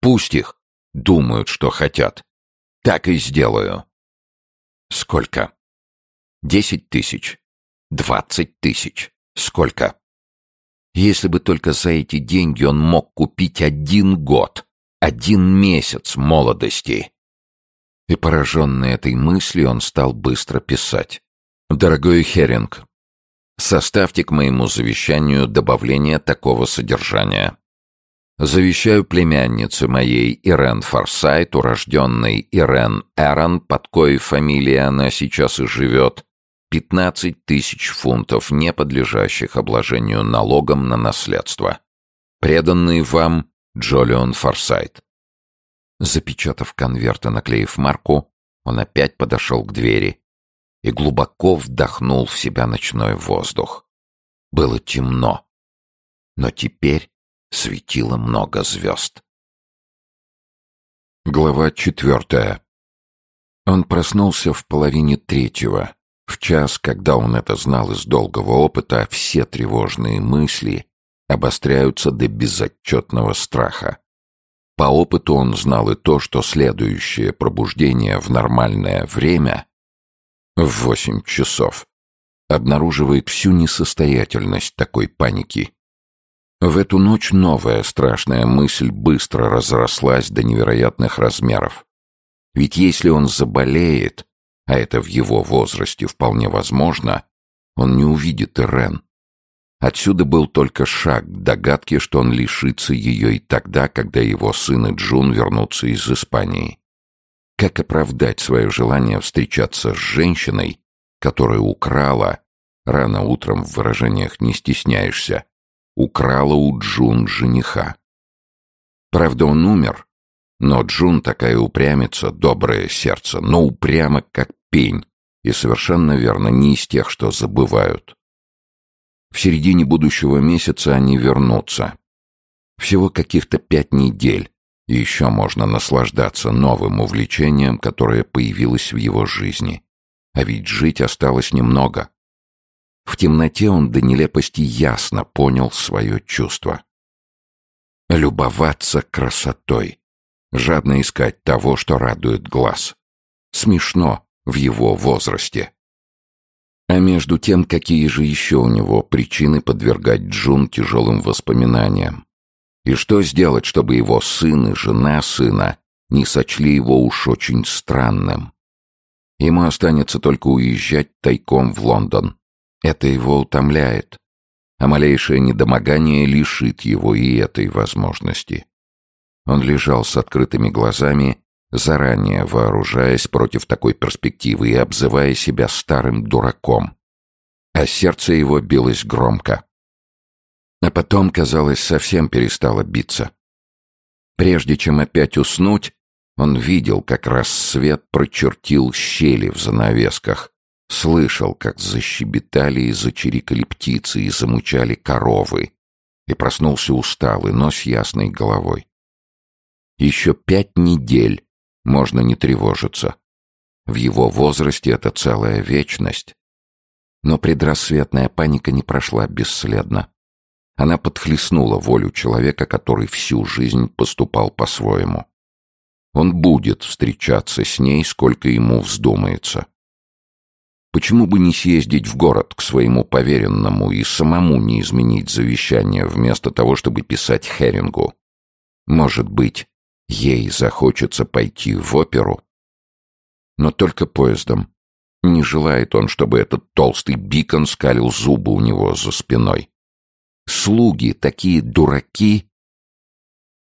«Пусть их думают, что хотят. Так и сделаю». «Сколько?» «Десять тысяч. Двадцать тысяч. Сколько?» Если бы только за эти деньги он мог купить один год, один месяц молодости. И пораженный этой мыслью он стал быстро писать. «Дорогой Херинг, составьте к моему завещанию добавление такого содержания. Завещаю племяннице моей Ирен Форсайт, урожденной Ирен Эрон, под коей фамилией она сейчас и живет, 15 тысяч фунтов, не подлежащих обложению налогом на наследство. Преданный вам Джолион Форсайт. Запечатав конверт и наклеив марку, он опять подошел к двери и глубоко вдохнул в себя ночной воздух. Было темно, но теперь светило много звезд. Глава четвертая. Он проснулся в половине третьего, в час, когда он это знал из долгого опыта, все тревожные мысли обостряются до безотчетного страха. По опыту он знал и то, что следующее пробуждение в нормальное время в восемь часов обнаруживает всю несостоятельность такой паники. В эту ночь новая страшная мысль быстро разрослась до невероятных размеров. Ведь если он заболеет, а это в его возрасте вполне возможно, он не увидит Ирен. Отсюда был только шаг к догадке, что он лишится ее и тогда, когда его сын и Джун вернутся из Испании. Как оправдать свое желание встречаться с женщиной, которая украла, рано утром в выражениях не стесняешься, украла у Джун жениха? Правда, он умер, но Джун такая упрямится, доброе сердце, но упрямо, как пень, и совершенно верно не из тех, что забывают. В середине будущего месяца они вернутся. Всего каких-то пять недель, и еще можно наслаждаться новым увлечением, которое появилось в его жизни. А ведь жить осталось немного. В темноте он до нелепости ясно понял свое чувство. Любоваться красотой жадно искать того, что радует глаз. Смешно в его возрасте. А между тем, какие же еще у него причины подвергать Джун тяжелым воспоминаниям? И что сделать, чтобы его сын и жена сына не сочли его уж очень странным? Ему останется только уезжать тайком в Лондон. Это его утомляет. А малейшее недомогание лишит его и этой возможности. Он лежал с открытыми глазами, заранее вооружаясь против такой перспективы и обзывая себя старым дураком. А сердце его билось громко. А потом, казалось, совсем перестало биться. Прежде чем опять уснуть, он видел, как рассвет прочертил щели в занавесках, слышал, как защебетали и зачирикали птицы и замучали коровы, и проснулся усталый, но с ясной головой. Еще пять недель можно не тревожиться. В его возрасте это целая вечность. Но предрассветная паника не прошла бесследно. Она подхлестнула волю человека, который всю жизнь поступал по-своему. Он будет встречаться с ней, сколько ему вздумается. Почему бы не съездить в город к своему поверенному и самому не изменить завещание, вместо того, чтобы писать Херингу? Может быть, Ей захочется пойти в оперу. Но только поездом. Не желает он, чтобы этот толстый бикон скалил зубы у него за спиной. Слуги такие дураки.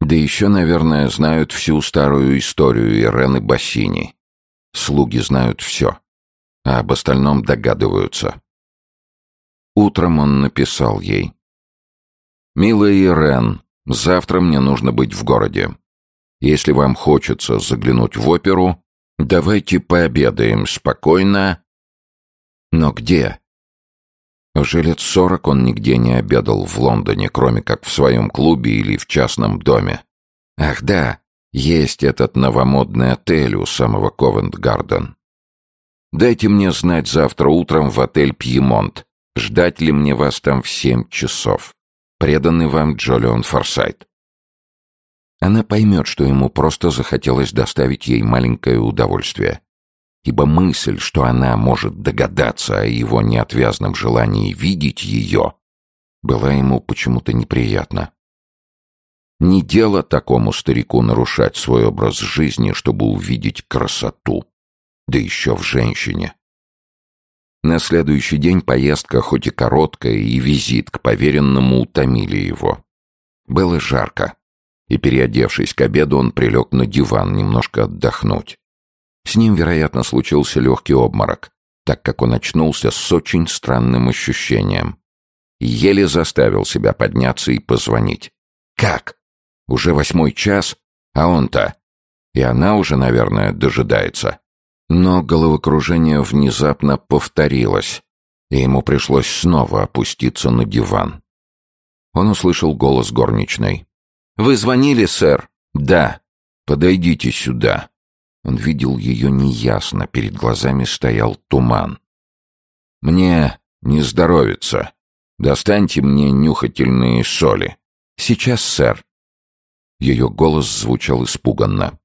Да еще, наверное, знают всю старую историю Ирены Бассини. Слуги знают все, а об остальном догадываются. Утром он написал ей. «Милая Ирен, завтра мне нужно быть в городе. Если вам хочется заглянуть в оперу, давайте пообедаем спокойно. Но где? Уже лет сорок он нигде не обедал в Лондоне, кроме как в своем клубе или в частном доме. Ах да, есть этот новомодный отель у самого Ковент-Гарден. Дайте мне знать завтра утром в отель «Пьемонт», ждать ли мне вас там в семь часов. Преданный вам Джолион Форсайт. Она поймет, что ему просто захотелось доставить ей маленькое удовольствие ибо мысль, что она может догадаться о его неотвязном желании видеть ее, была ему почему-то неприятна. Не дело такому старику нарушать свой образ жизни, чтобы увидеть красоту, да еще в женщине. На следующий день поездка, хоть и короткая, и визит к поверенному утомили его. Было жарко, и, переодевшись к обеду, он прилег на диван немножко отдохнуть. С ним, вероятно, случился легкий обморок, так как он очнулся с очень странным ощущением. Еле заставил себя подняться и позвонить. Как? Уже восьмой час, а он-то... И она уже, наверное, дожидается. Но головокружение внезапно повторилось, и ему пришлось снова опуститься на диван. Он услышал голос горничной. «Вы звонили, сэр?» «Да. Подойдите сюда». Он видел ее неясно, перед глазами стоял туман. «Мне не здоровится. Достаньте мне нюхательные соли». «Сейчас, сэр». Ее голос звучал испуганно.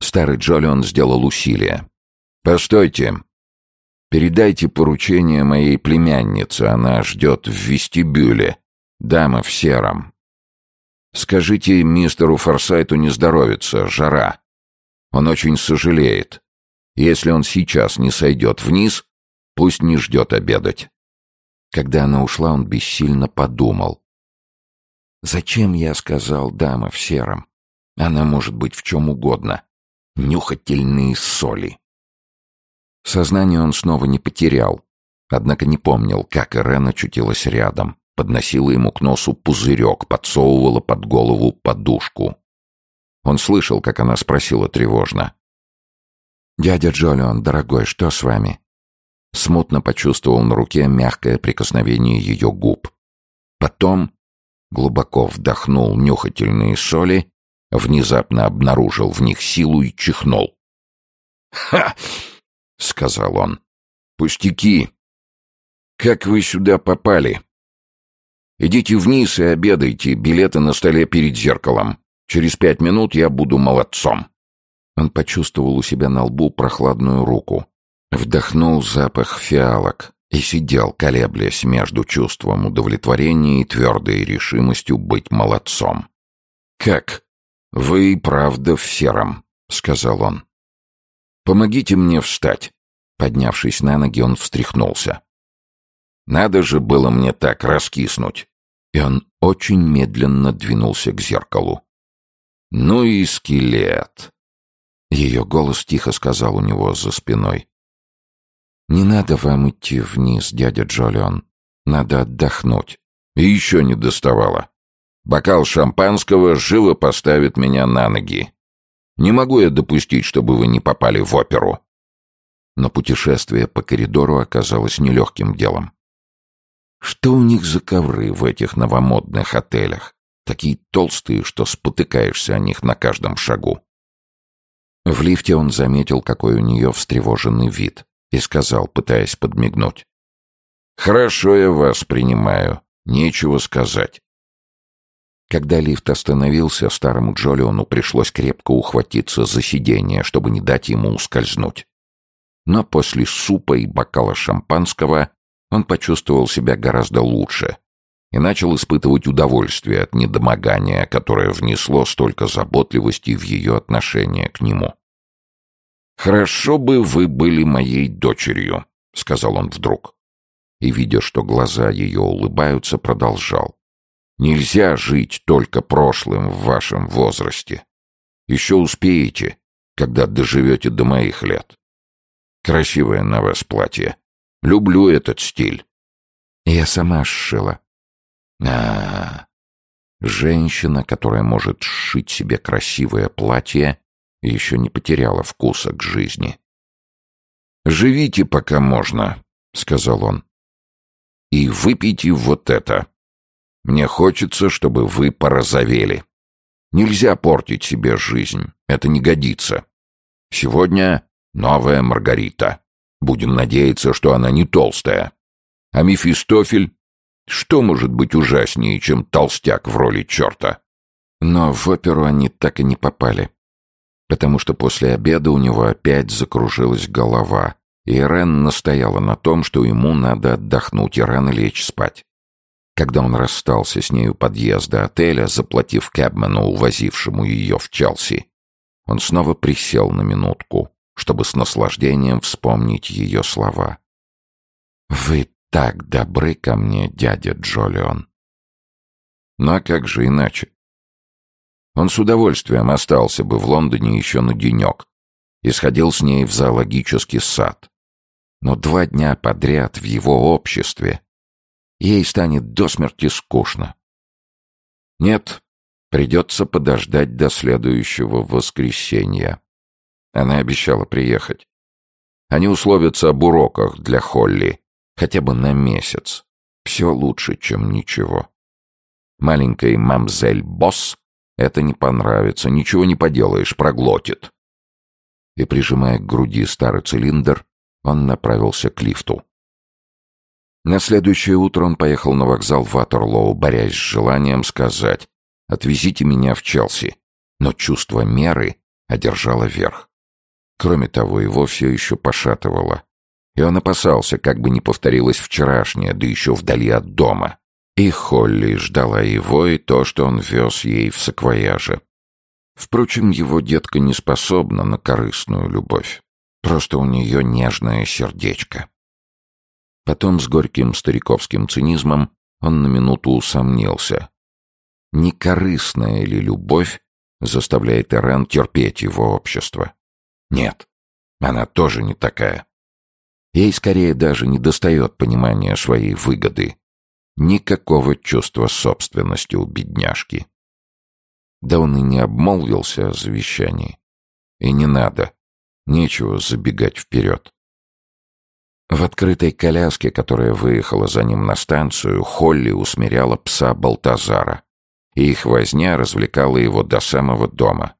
Старый Джолион сделал усилие. «Постойте. Передайте поручение моей племяннице, она ждет в вестибюле. Дама в сером. Скажите мистеру Форсайту не здоровится, жара. Он очень сожалеет. Если он сейчас не сойдет вниз, пусть не ждет обедать. Когда она ушла, он бессильно подумал. «Зачем я сказал дама в сером? Она может быть в чем угодно. Нюхательные соли». Сознание он снова не потерял, однако не помнил, как Ирен очутилась рядом, подносила ему к носу пузырек, подсовывала под голову подушку. Он слышал, как она спросила тревожно. «Дядя Джолион, дорогой, что с вами?» Смутно почувствовал на руке мягкое прикосновение ее губ. Потом глубоко вдохнул нюхательные соли, внезапно обнаружил в них силу и чихнул. «Ха!» — сказал он. «Пустяки! Как вы сюда попали? Идите вниз и обедайте, билеты на столе перед зеркалом. Через пять минут я буду молодцом». Он почувствовал у себя на лбу прохладную руку. Вдохнул запах фиалок и сидел, колеблясь между чувством удовлетворения и твердой решимостью быть молодцом. «Как? Вы и правда в сером», — сказал он. «Помогите мне встать». Поднявшись на ноги, он встряхнулся. «Надо же было мне так раскиснуть». И он очень медленно двинулся к зеркалу. «Ну и скелет!» Ее голос тихо сказал у него за спиной. «Не надо вам идти вниз, дядя Джолион. Надо отдохнуть». И еще не доставало. Бокал шампанского живо поставит меня на ноги. Не могу я допустить, чтобы вы не попали в оперу. Но путешествие по коридору оказалось нелегким делом. Что у них за ковры в этих новомодных отелях? такие толстые, что спотыкаешься о них на каждом шагу. В лифте он заметил, какой у нее встревоженный вид, и сказал, пытаясь подмигнуть. «Хорошо я вас принимаю, нечего сказать». Когда лифт остановился, старому Джолиону пришлось крепко ухватиться за сиденье, чтобы не дать ему ускользнуть. Но после супа и бокала шампанского он почувствовал себя гораздо лучше и начал испытывать удовольствие от недомогания, которое внесло столько заботливости в ее отношение к нему. «Хорошо бы вы были моей дочерью», — сказал он вдруг. И, видя, что глаза ее улыбаются, продолжал. «Нельзя жить только прошлым в вашем возрасте. Еще успеете, когда доживете до моих лет. Красивое на вас платье. Люблю этот стиль. Я сама сшила. А, -а, а Женщина, которая может сшить себе красивое платье, еще не потеряла вкуса к жизни. «Живите, пока можно», — сказал он. «И выпейте вот это. Мне хочется, чтобы вы порозовели. Нельзя портить себе жизнь, это не годится. Сегодня новая Маргарита. Будем надеяться, что она не толстая. А Мефистофель? Что может быть ужаснее, чем толстяк в роли черта? Но в оперу они так и не попали. Потому что после обеда у него опять закружилась голова, и Ирен настояла на том, что ему надо отдохнуть и рано лечь спать. Когда он расстался с нею подъезда отеля, заплатив кэбмену, увозившему ее в Челси, он снова присел на минутку, чтобы с наслаждением вспомнить ее слова. «Вы так добры ко мне, дядя Джолион!» Ну а как же иначе? Он с удовольствием остался бы в Лондоне еще на денек и сходил с ней в зоологический сад. Но два дня подряд в его обществе ей станет до смерти скучно. Нет, придется подождать до следующего воскресенья. Она обещала приехать. Они условятся об уроках для Холли, хотя бы на месяц. Все лучше, чем ничего. Маленькой мамзель Босс это не понравится, ничего не поделаешь, проглотит. И, прижимая к груди старый цилиндр, он направился к лифту. На следующее утро он поехал на вокзал в Ватерлоу, борясь с желанием сказать «Отвезите меня в Челси». Но чувство меры одержало верх. Кроме того, его все еще пошатывало. И он опасался, как бы не повторилось вчерашнее, да еще вдали от дома. И Холли ждала его и то, что он вез ей в саквояже. Впрочем, его детка не способна на корыстную любовь. Просто у нее нежное сердечко. Потом с горьким стариковским цинизмом он на минуту усомнился. Не корыстная ли любовь заставляет Ирен терпеть его общество? Нет, она тоже не такая. Ей скорее даже не достает понимания своей выгоды. Никакого чувства собственности у бедняжки. Да он и не обмолвился о завещании. И не надо. Нечего забегать вперед. В открытой коляске, которая выехала за ним на станцию, Холли усмиряла пса Балтазара, и их возня развлекала его до самого дома.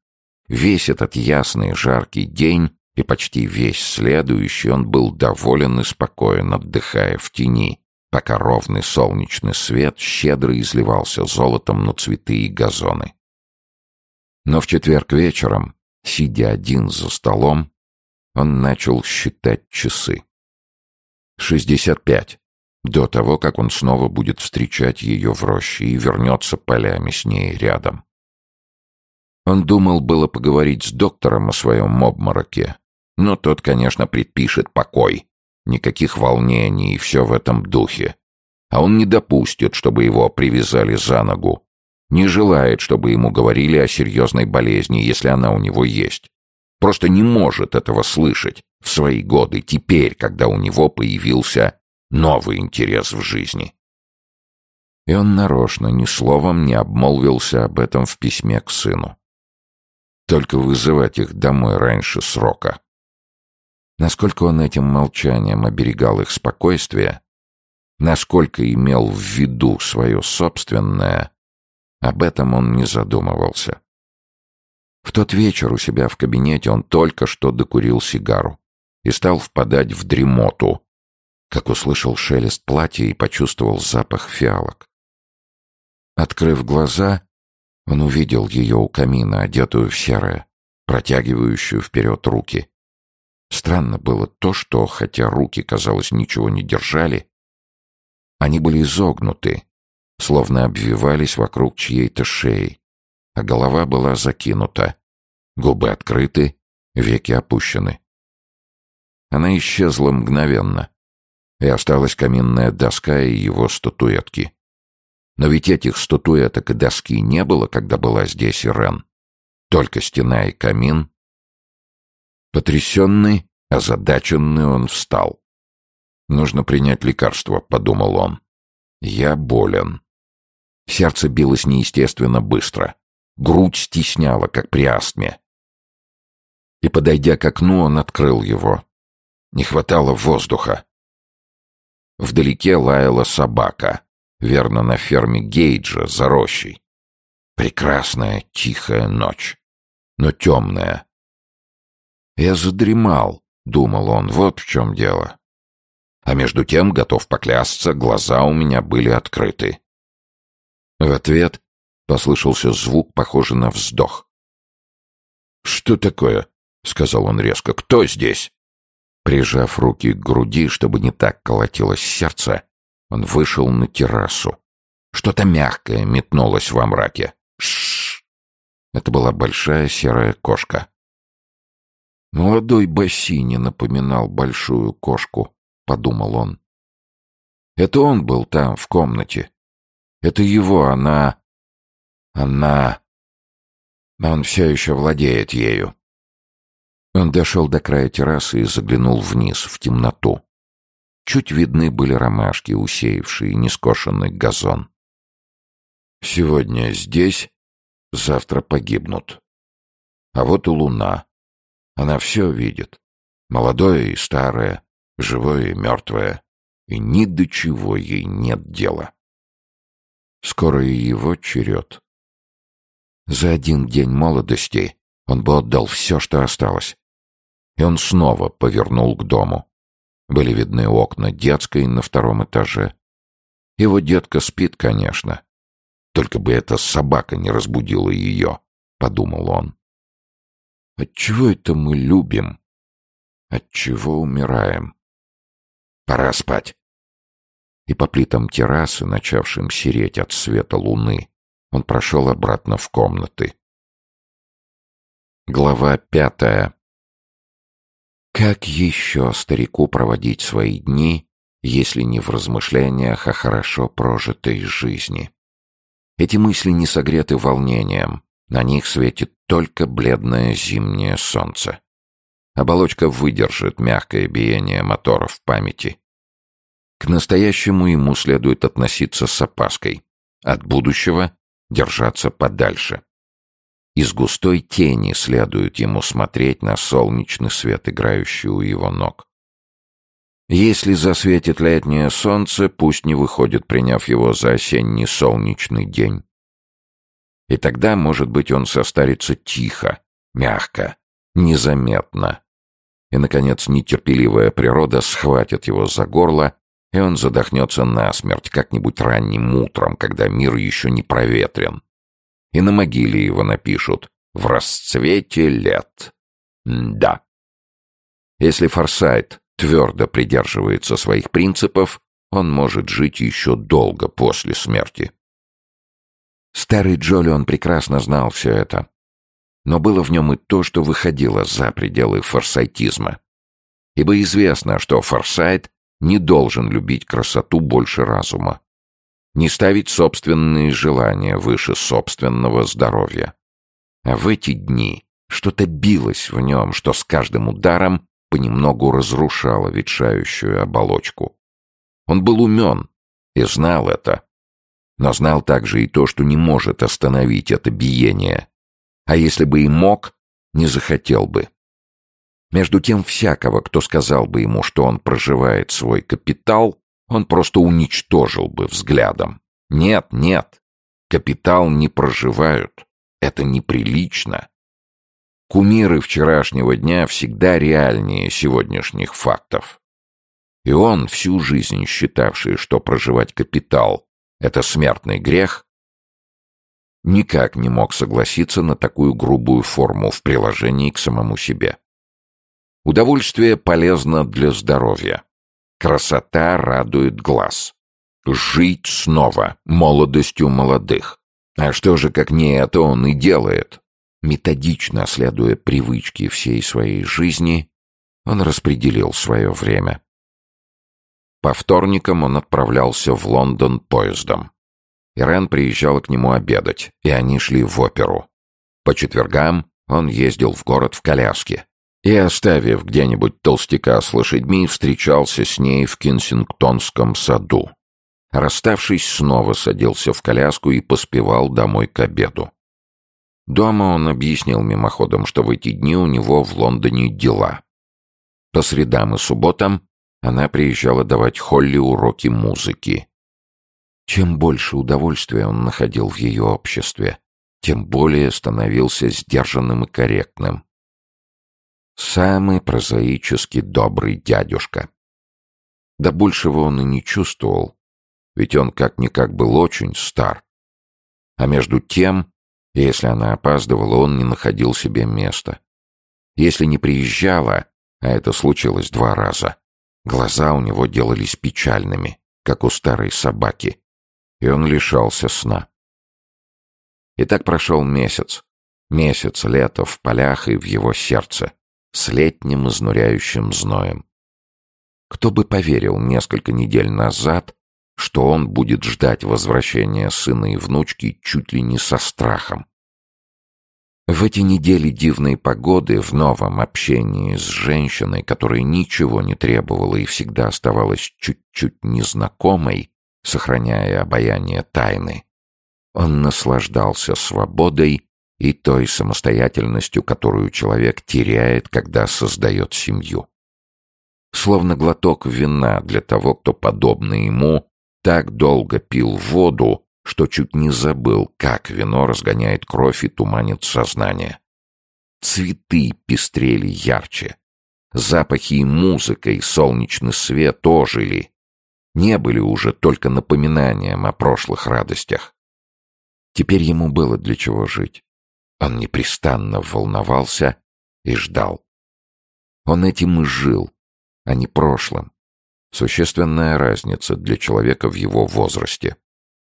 Весь этот ясный жаркий день и почти весь следующий он был доволен и спокоен, отдыхая в тени, пока ровный солнечный свет щедро изливался золотом на цветы и газоны. Но в четверг вечером, сидя один за столом, он начал считать часы. 65. До того, как он снова будет встречать ее в роще и вернется полями с ней рядом. Он думал было поговорить с доктором о своем обмороке, но тот, конечно, предпишет покой. Никаких волнений и все в этом духе. А он не допустит, чтобы его привязали за ногу. Не желает, чтобы ему говорили о серьезной болезни, если она у него есть. Просто не может этого слышать в свои годы, теперь, когда у него появился новый интерес в жизни. И он нарочно ни словом не обмолвился об этом в письме к сыну. Только вызывать их домой раньше срока. Насколько он этим молчанием оберегал их спокойствие, насколько имел в виду свое собственное, об этом он не задумывался. В тот вечер у себя в кабинете он только что докурил сигару и стал впадать в дремоту, как услышал шелест платья и почувствовал запах фиалок. Открыв глаза, он увидел ее у камина, одетую в серое, протягивающую вперед руки. Странно было то, что, хотя руки, казалось, ничего не держали, они были изогнуты, словно обвивались вокруг чьей-то шеи, а голова была закинута, губы открыты, веки опущены. Она исчезла мгновенно, и осталась каминная доска и его статуэтки. Но ведь этих статуэток и доски не было, когда была здесь Ирен. Только стена и камин. Потрясенный, озадаченный он встал. «Нужно принять лекарство», — подумал он. Я болен. Сердце билось неестественно быстро. Грудь стесняла, как при астме. И, подойдя к окну, он открыл его. Не хватало воздуха. Вдалеке лаяла собака, верно, на ферме Гейджа за рощей. Прекрасная тихая ночь, но темная. Я задремал, думал он, вот в чем дело. А между тем, готов поклясться, глаза у меня были открыты. В ответ послышался звук, похожий на вздох. «Что такое?» — сказал он резко. «Кто здесь?» Прижав руки к груди, чтобы не так колотилось сердце, он вышел на террасу. Что-то мягкое метнулось во мраке. Шш! Это была большая серая кошка. Молодой Бассини напоминал большую кошку, подумал он. Это он был там, в комнате. Это его она... Она... Он все еще владеет ею. Он дошел до края террасы и заглянул вниз, в темноту. Чуть видны были ромашки, усеявшие нескошенный газон. Сегодня здесь, завтра погибнут. А вот и луна. Она все видит. Молодое и старое, живое и мертвое. И ни до чего ей нет дела. Скоро и его черед. За один день молодости он бы отдал все, что осталось. И он снова повернул к дому. Были видны окна детской на втором этаже. Его детка спит, конечно. Только бы эта собака не разбудила ее, — подумал он. Отчего это мы любим? Отчего умираем? Пора спать. И по плитам террасы, начавшим сереть от света луны, он прошел обратно в комнаты. Глава пятая. Как еще старику проводить свои дни, если не в размышлениях о хорошо прожитой жизни? Эти мысли не согреты волнением, на них светит только бледное зимнее солнце. Оболочка выдержит мягкое биение моторов памяти. К настоящему ему следует относиться с опаской, от будущего держаться подальше. Из густой тени следует ему смотреть на солнечный свет, играющий у его ног. Если засветит летнее солнце, пусть не выходит, приняв его за осенний солнечный день. И тогда, может быть, он состарится тихо, мягко, незаметно. И, наконец, нетерпеливая природа схватит его за горло, и он задохнется насмерть как-нибудь ранним утром, когда мир еще не проветрен и на могиле его напишут «В расцвете лет». да. Если Форсайт твердо придерживается своих принципов, он может жить еще долго после смерти. Старый Джолион прекрасно знал все это. Но было в нем и то, что выходило за пределы форсайтизма. Ибо известно, что Форсайт не должен любить красоту больше разума не ставить собственные желания выше собственного здоровья. А в эти дни что-то билось в нем, что с каждым ударом понемногу разрушало ветшающую оболочку. Он был умен и знал это, но знал также и то, что не может остановить это биение, а если бы и мог, не захотел бы. Между тем всякого, кто сказал бы ему, что он проживает свой капитал, он просто уничтожил бы взглядом. Нет, нет, капитал не проживают. Это неприлично. Кумиры вчерашнего дня всегда реальнее сегодняшних фактов. И он, всю жизнь считавший, что проживать капитал — это смертный грех, никак не мог согласиться на такую грубую форму в приложении к самому себе. Удовольствие полезно для здоровья. Красота радует глаз. Жить снова, молодостью молодых. А что же, как не это он и делает? Методично следуя привычке всей своей жизни, он распределил свое время. По вторникам он отправлялся в Лондон поездом. Ирен приезжала к нему обедать, и они шли в оперу. По четвергам он ездил в город в коляске, и, оставив где-нибудь толстяка с лошадьми, встречался с ней в Кенсингтонском саду. Расставшись, снова садился в коляску и поспевал домой к обеду. Дома он объяснил мимоходом, что в эти дни у него в Лондоне дела. По средам и субботам она приезжала давать Холли уроки музыки. Чем больше удовольствия он находил в ее обществе, тем более становился сдержанным и корректным. Самый прозаически добрый дядюшка. Да большего он и не чувствовал, ведь он как-никак был очень стар. А между тем, если она опаздывала, он не находил себе места. Если не приезжала, а это случилось два раза, глаза у него делались печальными, как у старой собаки, и он лишался сна. И так прошел месяц. Месяц лета в полях и в его сердце, с летним изнуряющим зноем. Кто бы поверил несколько недель назад, что он будет ждать возвращения сына и внучки чуть ли не со страхом. В эти недели дивной погоды, в новом общении с женщиной, которая ничего не требовала и всегда оставалась чуть-чуть незнакомой, сохраняя обаяние тайны, он наслаждался свободой и той самостоятельностью, которую человек теряет, когда создает семью. Словно глоток вина для того, кто, подобно ему, так долго пил воду, что чуть не забыл, как вино разгоняет кровь и туманит сознание. Цветы пестрели ярче. Запахи и музыка, и солнечный свет ожили. Не были уже только напоминанием о прошлых радостях. Теперь ему было для чего жить. Он непрестанно волновался и ждал. Он этим и жил, а не прошлым. Существенная разница для человека в его возрасте.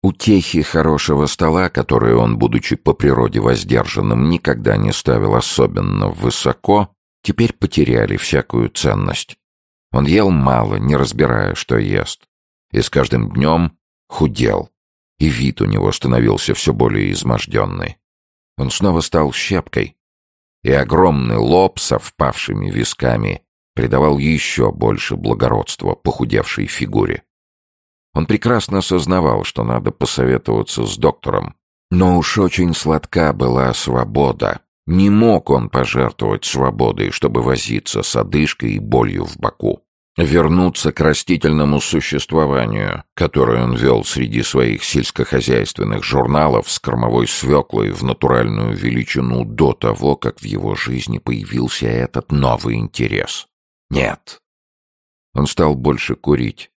Утехи хорошего стола, которые он, будучи по природе воздержанным, никогда не ставил особенно высоко, теперь потеряли всякую ценность. Он ел мало, не разбирая, что ест. И с каждым днем худел, и вид у него становился все более изможденный. Он снова стал щепкой, и огромный лоб со впавшими висками придавал еще больше благородства похудевшей фигуре. Он прекрасно сознавал, что надо посоветоваться с доктором, но уж очень сладка была свобода. Не мог он пожертвовать свободой, чтобы возиться с одышкой и болью в боку. Вернуться к растительному существованию, которое он вел среди своих сельскохозяйственных журналов с кормовой свеклой в натуральную величину до того, как в его жизни появился этот новый интерес. Нет. Он стал больше курить.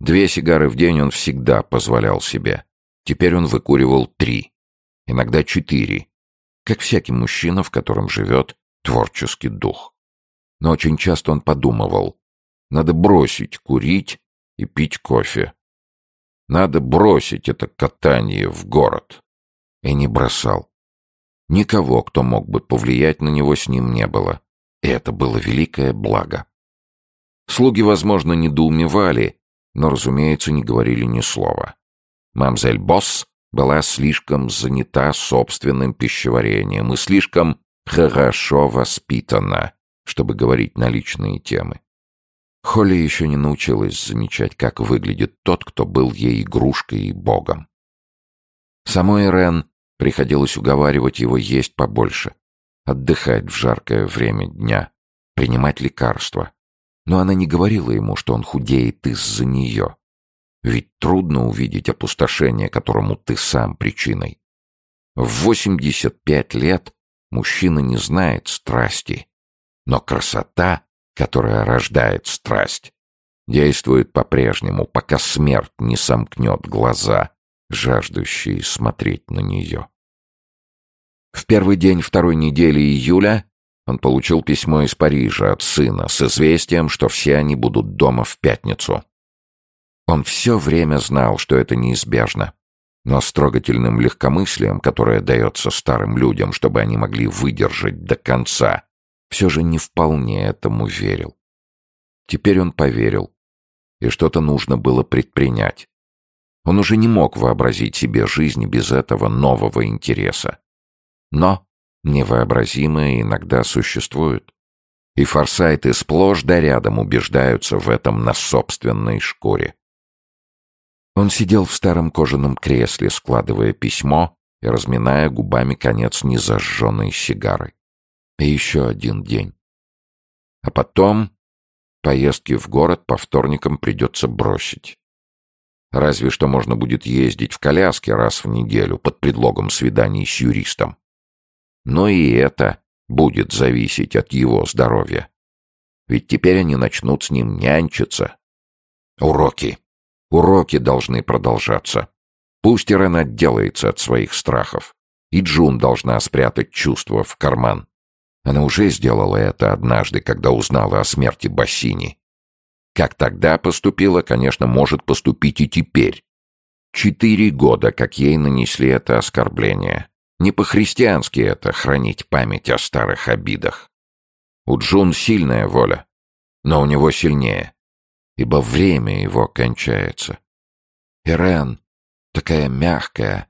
Две сигары в день он всегда позволял себе. Теперь он выкуривал три. Иногда четыре. Как всякий мужчина, в котором живет творческий дух. Но очень часто он подумывал. Надо бросить курить и пить кофе. Надо бросить это катание в город. И не бросал. Никого, кто мог бы повлиять на него, с ним не было. И это было великое благо. Слуги, возможно, недоумевали, но, разумеется, не говорили ни слова. Мамзель Босс была слишком занята собственным пищеварением и слишком хорошо воспитана, чтобы говорить на личные темы. Холли еще не научилась замечать, как выглядит тот, кто был ей игрушкой и богом. Самой Рен приходилось уговаривать его есть побольше, отдыхать в жаркое время дня, принимать лекарства, но она не говорила ему, что он худеет из-за нее. Ведь трудно увидеть опустошение, которому ты сам причиной. В 85 лет мужчина не знает страсти, но красота, которая рождает страсть, действует по-прежнему, пока смерть не сомкнет глаза, жаждущие смотреть на нее. В первый день второй недели июля он получил письмо из Парижа от сына с известием, что все они будут дома в пятницу. Он все время знал, что это неизбежно. Но с трогательным легкомыслием, которое дается старым людям, чтобы они могли выдержать до конца, все же не вполне этому верил. Теперь он поверил, и что-то нужно было предпринять. Он уже не мог вообразить себе жизнь без этого нового интереса. Но Невообразимое иногда существует. И форсайты сплошь да рядом убеждаются в этом на собственной шкуре. Он сидел в старом кожаном кресле, складывая письмо и разминая губами конец незажженной сигары. И еще один день. А потом поездки в город по вторникам придется бросить. Разве что можно будет ездить в коляске раз в неделю под предлогом свиданий с юристом. Но и это будет зависеть от его здоровья. Ведь теперь они начнут с ним нянчиться. Уроки. Уроки должны продолжаться. Пусть Ирен отделается от своих страхов. И Джун должна спрятать чувства в карман. Она уже сделала это однажды, когда узнала о смерти Бассини. Как тогда поступила, конечно, может поступить и теперь. Четыре года, как ей нанесли это оскорбление. Не по-христиански это — хранить память о старых обидах. У Джун сильная воля, но у него сильнее ибо время его кончается. Ирен такая мягкая.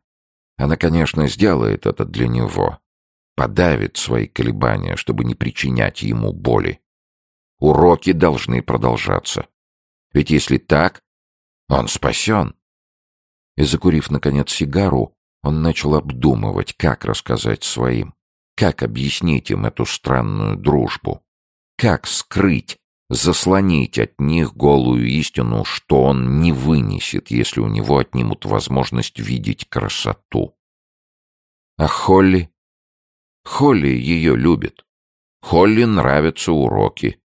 Она, конечно, сделает это для него. Подавит свои колебания, чтобы не причинять ему боли. Уроки должны продолжаться. Ведь если так, он спасен. И закурив, наконец, сигару, он начал обдумывать, как рассказать своим, как объяснить им эту странную дружбу, как скрыть заслонить от них голую истину, что он не вынесет, если у него отнимут возможность видеть красоту. А Холли? Холли ее любит. Холли нравятся уроки.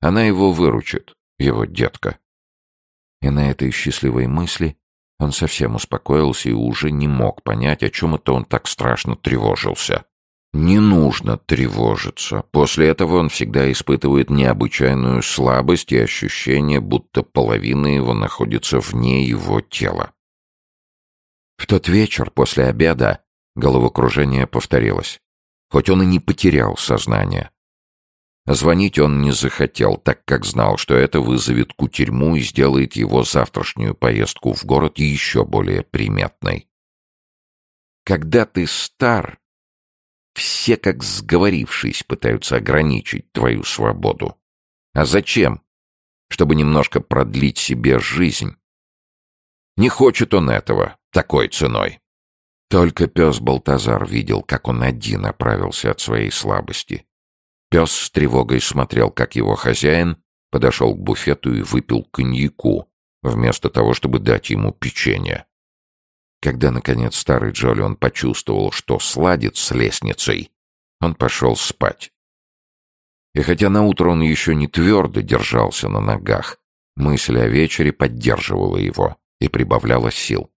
Она его выручит, его детка. И на этой счастливой мысли он совсем успокоился и уже не мог понять, о чем это он так страшно тревожился. Не нужно тревожиться. После этого он всегда испытывает необычайную слабость и ощущение, будто половина его находится вне его тела. В тот вечер после обеда головокружение повторилось, хоть он и не потерял сознание. Звонить он не захотел, так как знал, что это вызовет кутерьму и сделает его завтрашнюю поездку в город еще более приметной. Когда ты стар, все, как сговорившись, пытаются ограничить твою свободу. А зачем? Чтобы немножко продлить себе жизнь. Не хочет он этого такой ценой. Только пес Балтазар видел, как он один оправился от своей слабости. Пес с тревогой смотрел, как его хозяин подошел к буфету и выпил коньяку, вместо того, чтобы дать ему печенье. Когда, наконец, старый Джолион почувствовал, что сладит с лестницей, он пошел спать. И хотя наутро он еще не твердо держался на ногах, мысль о вечере поддерживала его и прибавляла сил.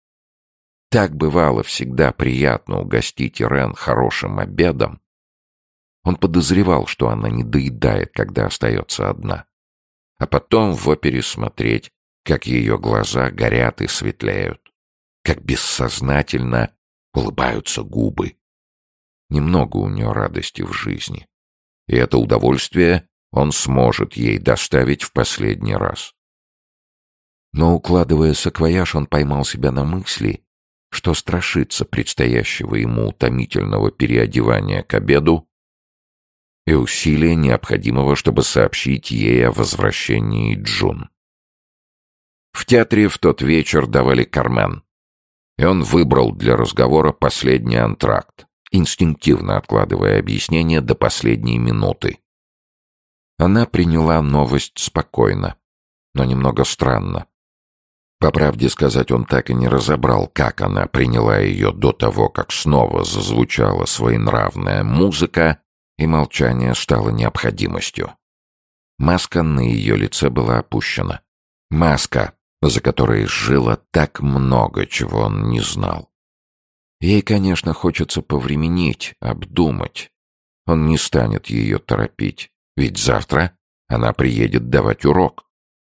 Так бывало всегда приятно угостить Ирен хорошим обедом. Он подозревал, что она не доедает, когда остается одна. А потом в опере смотреть, как ее глаза горят и светлеют как бессознательно улыбаются губы. Немного у нее радости в жизни. И это удовольствие он сможет ей доставить в последний раз. Но, укладывая саквояж, он поймал себя на мысли, что страшится предстоящего ему утомительного переодевания к обеду и усилия, необходимого, чтобы сообщить ей о возвращении Джун. В театре в тот вечер давали «Кармен», и он выбрал для разговора последний антракт, инстинктивно откладывая объяснение до последней минуты. Она приняла новость спокойно, но немного странно. По правде сказать, он так и не разобрал, как она приняла ее до того, как снова зазвучала своенравная музыка, и молчание стало необходимостью. Маска на ее лице была опущена. Маска, за которой жило так много, чего он не знал. Ей, конечно, хочется повременить, обдумать. Он не станет ее торопить, ведь завтра она приедет давать урок,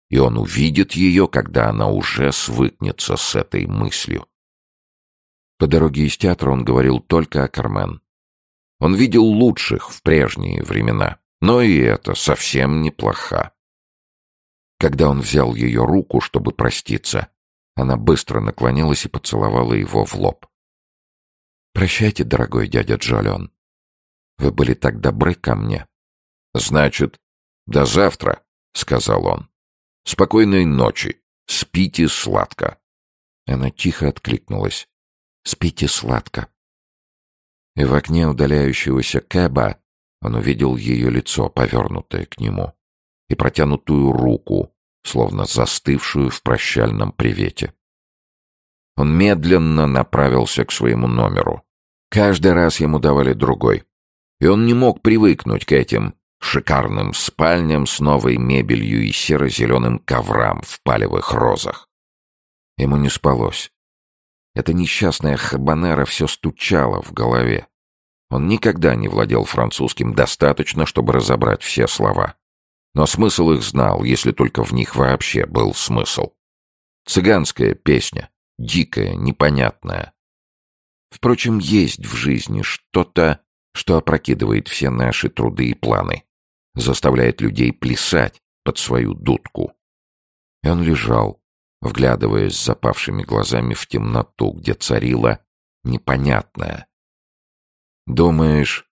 и он увидит ее, когда она уже свыкнется с этой мыслью. По дороге из театра он говорил только о Кармен. Он видел лучших в прежние времена, но и это совсем неплохо. Когда он взял ее руку, чтобы проститься, она быстро наклонилась и поцеловала его в лоб. «Прощайте, дорогой дядя Джолион. Вы были так добры ко мне». «Значит, до завтра», — сказал он. «Спокойной ночи. Спите сладко». Она тихо откликнулась. «Спите сладко». И в окне удаляющегося кэба он увидел ее лицо, повернутое к нему, и протянутую руку, словно застывшую в прощальном привете. Он медленно направился к своему номеру. Каждый раз ему давали другой. И он не мог привыкнуть к этим шикарным спальням с новой мебелью и серо-зеленым коврам в палевых розах. Ему не спалось. Эта несчастная хабанера все стучала в голове. Он никогда не владел французским достаточно, чтобы разобрать все слова. Но смысл их знал, если только в них вообще был смысл. Цыганская песня, дикая, непонятная. Впрочем, есть в жизни что-то, что опрокидывает все наши труды и планы, заставляет людей плясать под свою дудку. И он лежал, вглядываясь запавшими глазами в темноту, где царила непонятное. Думаешь,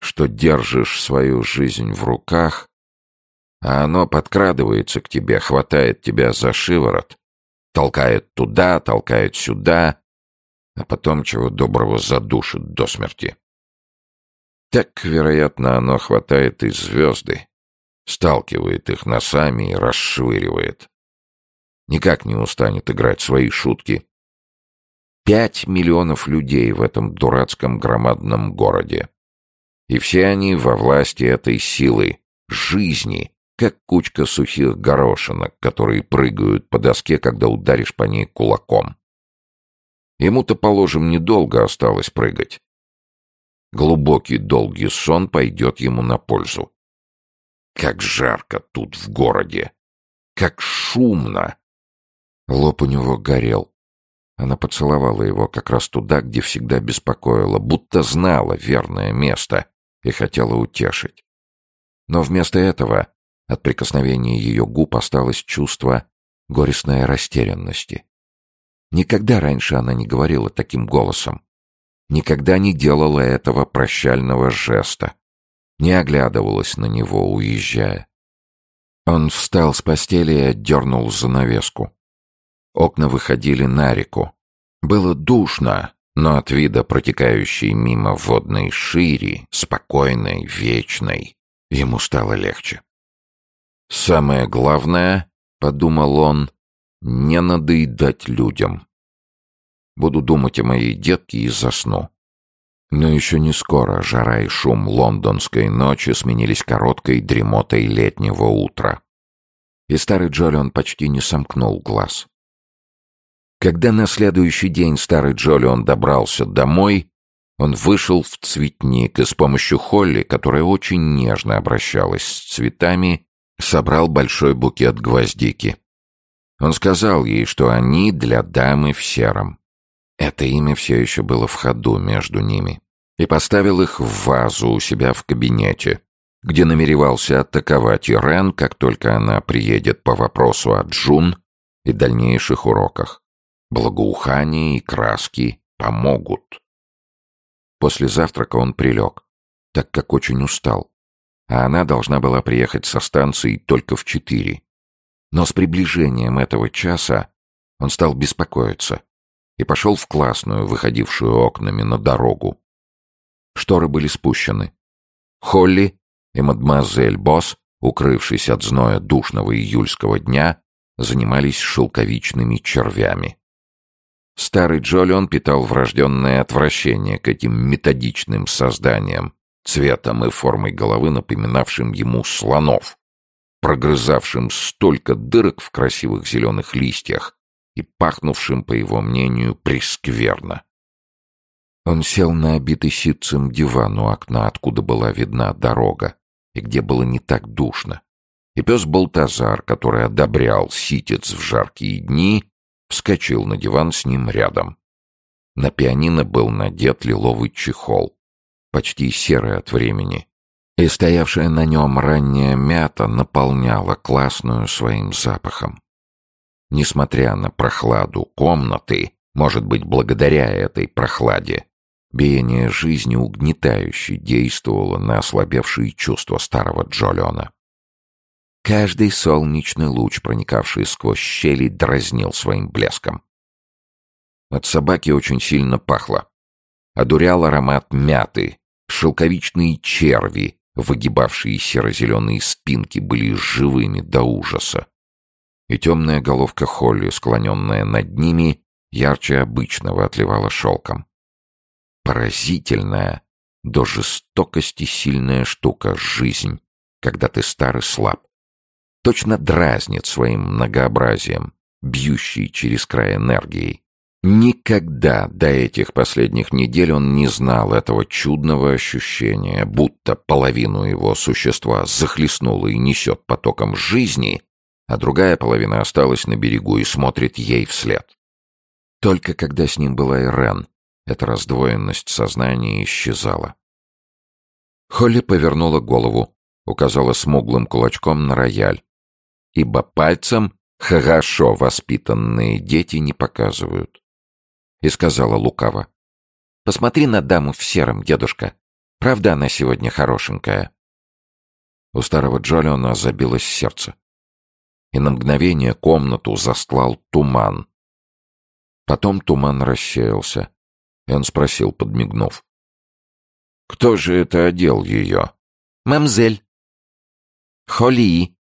что держишь свою жизнь в руках, а оно подкрадывается к тебе, хватает тебя за шиворот, толкает туда, толкает сюда, а потом чего доброго задушит до смерти. Так, вероятно, оно хватает и звезды, сталкивает их носами и расшвыривает. Никак не устанет играть свои шутки. Пять миллионов людей в этом дурацком громадном городе. И все они во власти этой силы, жизни, как кучка сухих горошинок, которые прыгают по доске, когда ударишь по ней кулаком. Ему-то, положим, недолго осталось прыгать. Глубокий долгий сон пойдет ему на пользу. Как жарко тут в городе! Как шумно! Лоб у него горел. Она поцеловала его как раз туда, где всегда беспокоила, будто знала верное место и хотела утешить. Но вместо этого от прикосновения ее губ осталось чувство горестной растерянности. Никогда раньше она не говорила таким голосом. Никогда не делала этого прощального жеста. Не оглядывалась на него, уезжая. Он встал с постели и отдернул занавеску. Окна выходили на реку. Было душно, но от вида протекающей мимо водной шире, спокойной, вечной, ему стало легче. «Самое главное, — подумал он, — не надоедать людям. Буду думать о моей детке и засну. Но еще не скоро жара и шум лондонской ночи сменились короткой дремотой летнего утра. И старый Джолион почти не сомкнул глаз. Когда на следующий день старый Джолион добрался домой, он вышел в цветник и с помощью Холли, которая очень нежно обращалась с цветами, собрал большой букет гвоздики. Он сказал ей, что они для дамы в сером. Это имя все еще было в ходу между ними. И поставил их в вазу у себя в кабинете, где намеревался атаковать Ирен, как только она приедет по вопросу о Джун и дальнейших уроках. Благоухание и краски помогут. После завтрака он прилег, так как очень устал а она должна была приехать со станции только в четыре. Но с приближением этого часа он стал беспокоиться и пошел в классную, выходившую окнами на дорогу. Шторы были спущены. Холли и мадемуазель Босс, укрывшись от зноя душного июльского дня, занимались шелковичными червями. Старый Джолион питал врожденное отвращение к этим методичным созданиям, цветом и формой головы напоминавшим ему слонов, прогрызавшим столько дырок в красивых зеленых листьях и пахнувшим, по его мнению, прескверно. Он сел на обитый ситцем диван у окна, откуда была видна дорога, и где было не так душно. И пес Балтазар, который одобрял ситец в жаркие дни, вскочил на диван с ним рядом. На пианино был надет лиловый чехол почти серый от времени, и стоявшая на нем ранняя мята наполняла классную своим запахом. Несмотря на прохладу комнаты, может быть, благодаря этой прохладе, биение жизни угнетающе действовало на ослабевшие чувства старого Джолиона. Каждый солнечный луч, проникавший сквозь щели, дразнил своим блеском. От собаки очень сильно пахло. Одурял аромат мяты, шелковичные черви, выгибавшие серо-зеленые спинки, были живыми до ужаса. И темная головка Холли, склоненная над ними, ярче обычного отливала шелком. Поразительная, до жестокости сильная штука — жизнь, когда ты стар и слаб. Точно дразнит своим многообразием, бьющий через край энергией. Никогда до этих последних недель он не знал этого чудного ощущения, будто половину его существа захлестнуло и несет потоком жизни, а другая половина осталась на берегу и смотрит ей вслед. Только когда с ним была Ирен, эта раздвоенность сознания исчезала. Холли повернула голову, указала смуглым кулачком на рояль, ибо пальцем хорошо воспитанные дети не показывают и сказала лукаво. «Посмотри на даму в сером, дедушка. Правда она сегодня хорошенькая?» У старого Джолиона забилось сердце. И на мгновение комнату застлал туман. Потом туман рассеялся, и он спросил, подмигнув. «Кто же это одел ее?» «Мамзель». «Холи,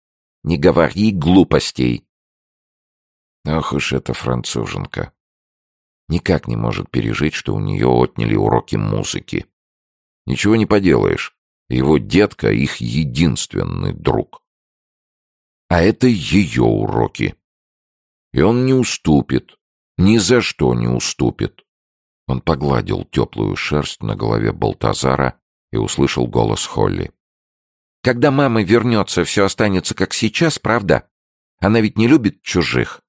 не говори глупостей». Ох уж эта француженка никак не может пережить, что у нее отняли уроки музыки. Ничего не поделаешь. Его детка — их единственный друг. А это ее уроки. И он не уступит. Ни за что не уступит. Он погладил теплую шерсть на голове Балтазара и услышал голос Холли. «Когда мама вернется, все останется как сейчас, правда? Она ведь не любит чужих».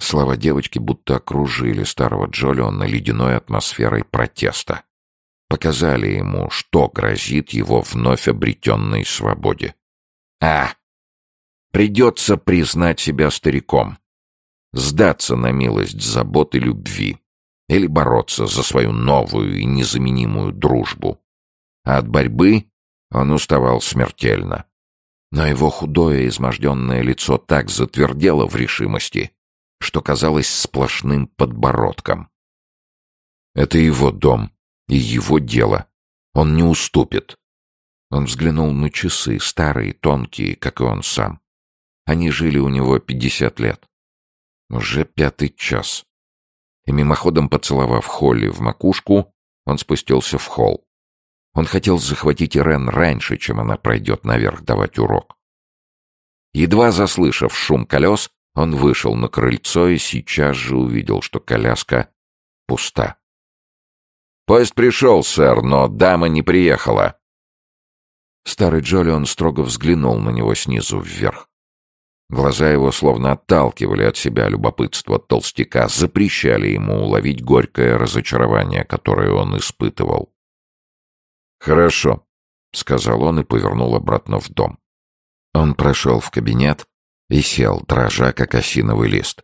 Слова девочки будто окружили старого Джолиона ледяной атмосферой протеста. Показали ему, что грозит его вновь обретенной свободе. А! Придется признать себя стариком. Сдаться на милость заботы любви. Или бороться за свою новую и незаменимую дружбу. А от борьбы он уставал смертельно. Но его худое изможденное лицо так затвердело в решимости, что казалось сплошным подбородком. Это его дом и его дело. Он не уступит. Он взглянул на часы, старые, тонкие, как и он сам. Они жили у него пятьдесят лет. Уже пятый час. И мимоходом поцеловав Холли в макушку, он спустился в холл. Он хотел захватить Ирен раньше, чем она пройдет наверх давать урок. Едва заслышав шум колес, он вышел на крыльцо и сейчас же увидел, что коляска пуста. «Поезд пришел, сэр, но дама не приехала». Старый Джолион строго взглянул на него снизу вверх. Глаза его словно отталкивали от себя любопытство толстяка, запрещали ему уловить горькое разочарование, которое он испытывал. «Хорошо», — сказал он и повернул обратно в дом. Он прошел в кабинет, и сел, дрожа, как осиновый лист.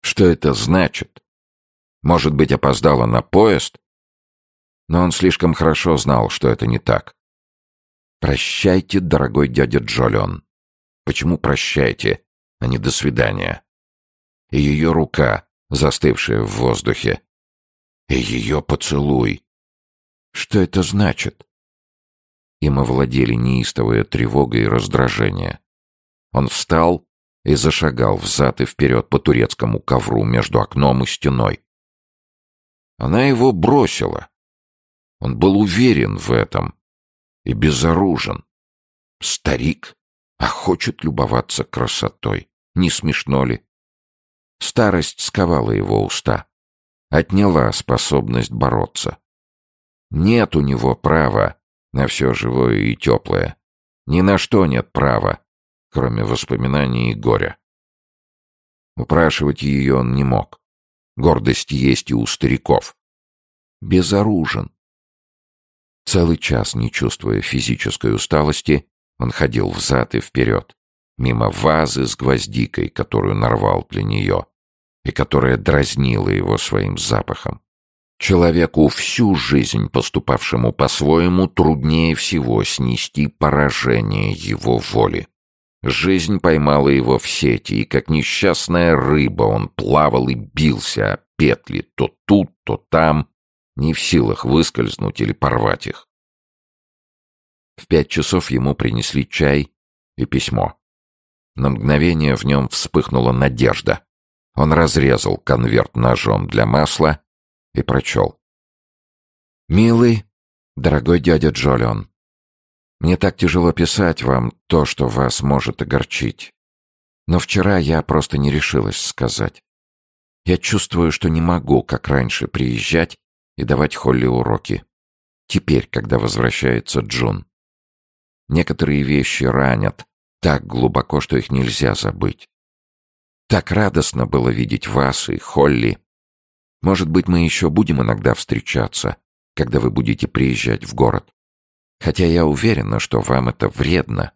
Что это значит? Может быть, опоздала на поезд? Но он слишком хорошо знал, что это не так. «Прощайте, дорогой дядя Джолион». Почему прощайте, а не до свидания? И ее рука, застывшая в воздухе. И ее поцелуй. Что это значит? Им овладели неистовая тревога и раздражение. Он встал и зашагал взад и вперед по турецкому ковру между окном и стеной. Она его бросила. Он был уверен в этом и безоружен. Старик, а хочет любоваться красотой. Не смешно ли? Старость сковала его уста, отняла способность бороться. Нет у него права на все живое и теплое. Ни на что нет права, кроме воспоминаний и горя. Упрашивать ее он не мог. Гордость есть и у стариков. Безоружен. Целый час, не чувствуя физической усталости, он ходил взад и вперед, мимо вазы с гвоздикой, которую нарвал для нее, и которая дразнила его своим запахом. Человеку всю жизнь, поступавшему по-своему, труднее всего снести поражение его воли. Жизнь поймала его в сети, и как несчастная рыба он плавал и бился, петли то тут, то там, не в силах выскользнуть или порвать их. В пять часов ему принесли чай и письмо. На мгновение в нем вспыхнула надежда. Он разрезал конверт ножом для масла и прочел. «Милый, дорогой дядя Джолион, мне так тяжело писать вам то, что вас может огорчить. Но вчера я просто не решилась сказать. Я чувствую, что не могу, как раньше, приезжать и давать Холли уроки. Теперь, когда возвращается Джун. Некоторые вещи ранят так глубоко, что их нельзя забыть. Так радостно было видеть вас и Холли. Может быть, мы еще будем иногда встречаться, когда вы будете приезжать в город. Хотя я уверена, что вам это вредно.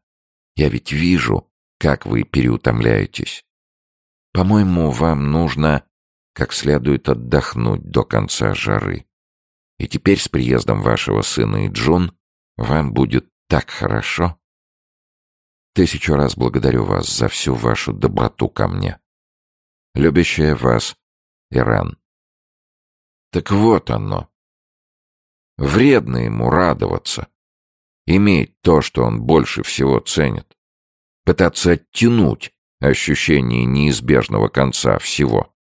Я ведь вижу, как вы переутомляетесь. По-моему, вам нужно как следует отдохнуть до конца жары. И теперь с приездом вашего сына и Джун вам будет так хорошо. Тысячу раз благодарю вас за всю вашу доброту ко мне. Любящая вас Иран. Так вот оно. Вредно ему радоваться. Иметь то, что он больше всего ценит. Пытаться оттянуть ощущение неизбежного конца всего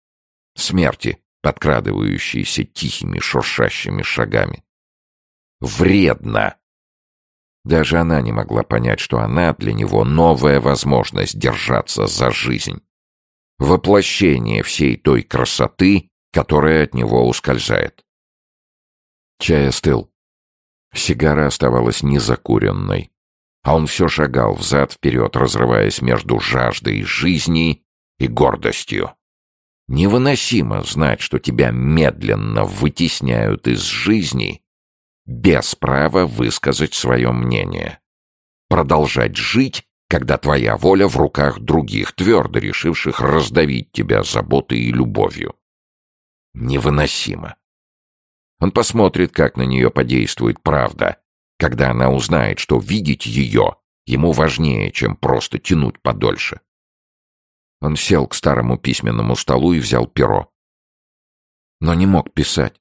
смерти, подкрадывающейся тихими шуршащими шагами. Вредно! Даже она не могла понять, что она для него новая возможность держаться за жизнь. Воплощение всей той красоты, которая от него ускользает. Чай остыл. Сигара оставалась незакуренной. А он все шагал взад-вперед, разрываясь между жаждой жизни и гордостью. Невыносимо знать, что тебя медленно вытесняют из жизни без права высказать свое мнение. Продолжать жить, когда твоя воля в руках других, твердо решивших раздавить тебя заботой и любовью. Невыносимо. Он посмотрит, как на нее подействует правда, когда она узнает, что видеть ее ему важнее, чем просто тянуть подольше. Он сел к старому письменному столу и взял перо. Но не мог писать.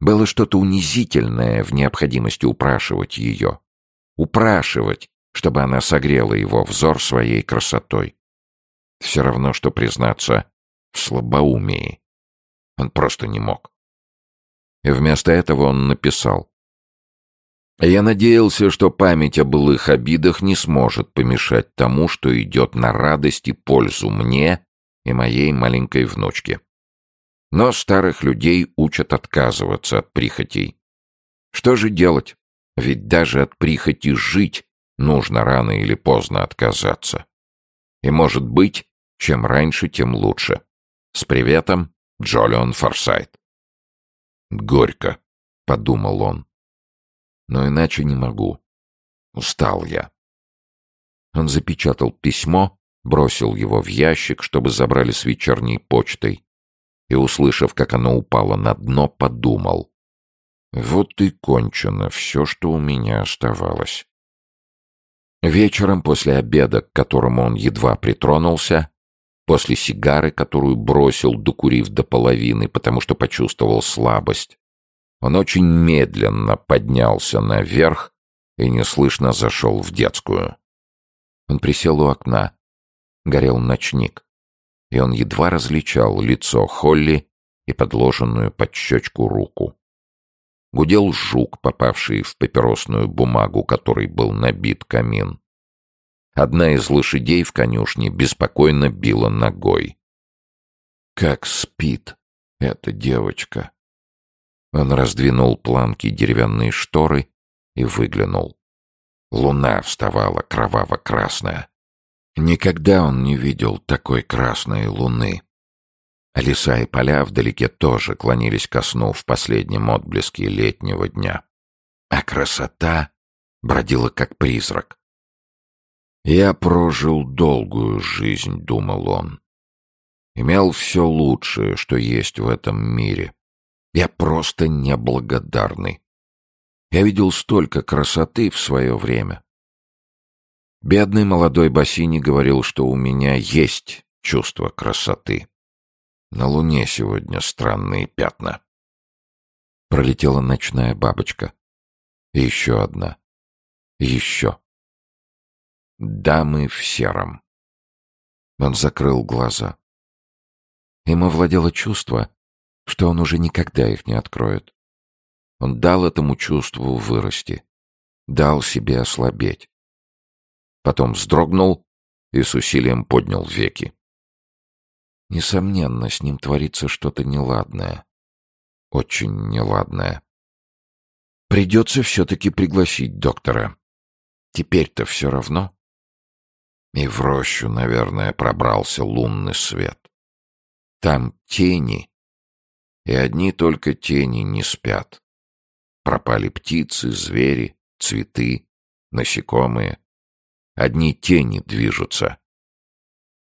Было что-то унизительное в необходимости упрашивать ее. Упрашивать, чтобы она согрела его взор своей красотой. Все равно, что признаться в слабоумии. Он просто не мог. И вместо этого он написал. Я надеялся, что память о былых обидах не сможет помешать тому, что идет на радость и пользу мне и моей маленькой внучке. Но старых людей учат отказываться от прихотей. Что же делать? Ведь даже от прихоти жить нужно рано или поздно отказаться. И, может быть, чем раньше, тем лучше. С приветом, Джолион Форсайт. «Горько», — подумал он но иначе не могу. Устал я. Он запечатал письмо, бросил его в ящик, чтобы забрали с вечерней почтой, и, услышав, как оно упало на дно, подумал. Вот и кончено все, что у меня оставалось. Вечером после обеда, к которому он едва притронулся, после сигары, которую бросил, докурив до половины, потому что почувствовал слабость, он очень медленно поднялся наверх и неслышно зашел в детскую. Он присел у окна. Горел ночник. И он едва различал лицо Холли и подложенную под щечку руку. Гудел жук, попавший в папиросную бумагу, которой был набит камин. Одна из лошадей в конюшне беспокойно била ногой. Как спит эта девочка! Он раздвинул планки деревянной шторы и выглянул. Луна вставала кроваво-красная. Никогда он не видел такой красной луны. Леса и поля вдалеке тоже клонились ко сну в последнем отблеске летнего дня. А красота бродила как призрак. «Я прожил долгую жизнь», — думал он. Имел все лучшее, что есть в этом мире. Я просто неблагодарный. Я видел столько красоты в свое время. Бедный молодой Бассини говорил, что у меня есть чувство красоты. На луне сегодня странные пятна. Пролетела ночная бабочка. Еще одна. Еще. Дамы в сером. Он закрыл глаза. Им овладело чувство, что он уже никогда их не откроет. Он дал этому чувству вырасти, дал себе ослабеть. Потом вздрогнул и с усилием поднял веки. Несомненно, с ним творится что-то неладное. Очень неладное. Придется все-таки пригласить доктора. Теперь-то все равно. И в рощу, наверное, пробрался лунный свет. Там тени, и одни только тени не спят. Пропали птицы, звери, цветы, насекомые. Одни тени движутся.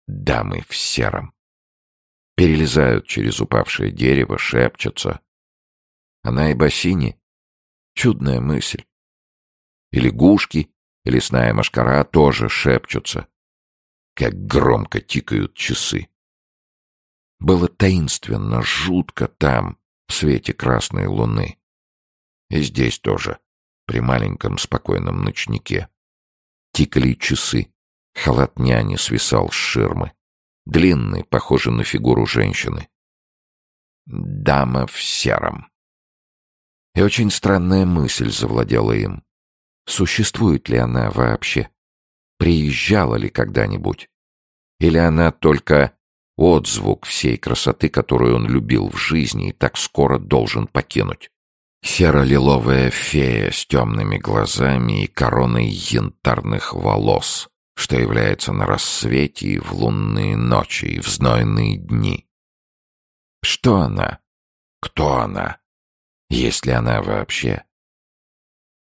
Дамы в сером. Перелезают через упавшее дерево, шепчутся. Она и бассейни. Чудная мысль. И лягушки, и лесная машкара тоже шепчутся. Как громко тикают часы. Было таинственно, жутко там, в свете красной луны. И здесь тоже, при маленьком спокойном ночнике. Тикали часы. Халат няни свисал с ширмы. Длинный, похожий на фигуру женщины. Дама в сером. И очень странная мысль завладела им. Существует ли она вообще? Приезжала ли когда-нибудь? Или она только отзвук всей красоты, которую он любил в жизни и так скоро должен покинуть. Серо-лиловая фея с темными глазами и короной янтарных волос, что является на рассвете и в лунные ночи, и в знойные дни. Что она? Кто она? Есть ли она вообще?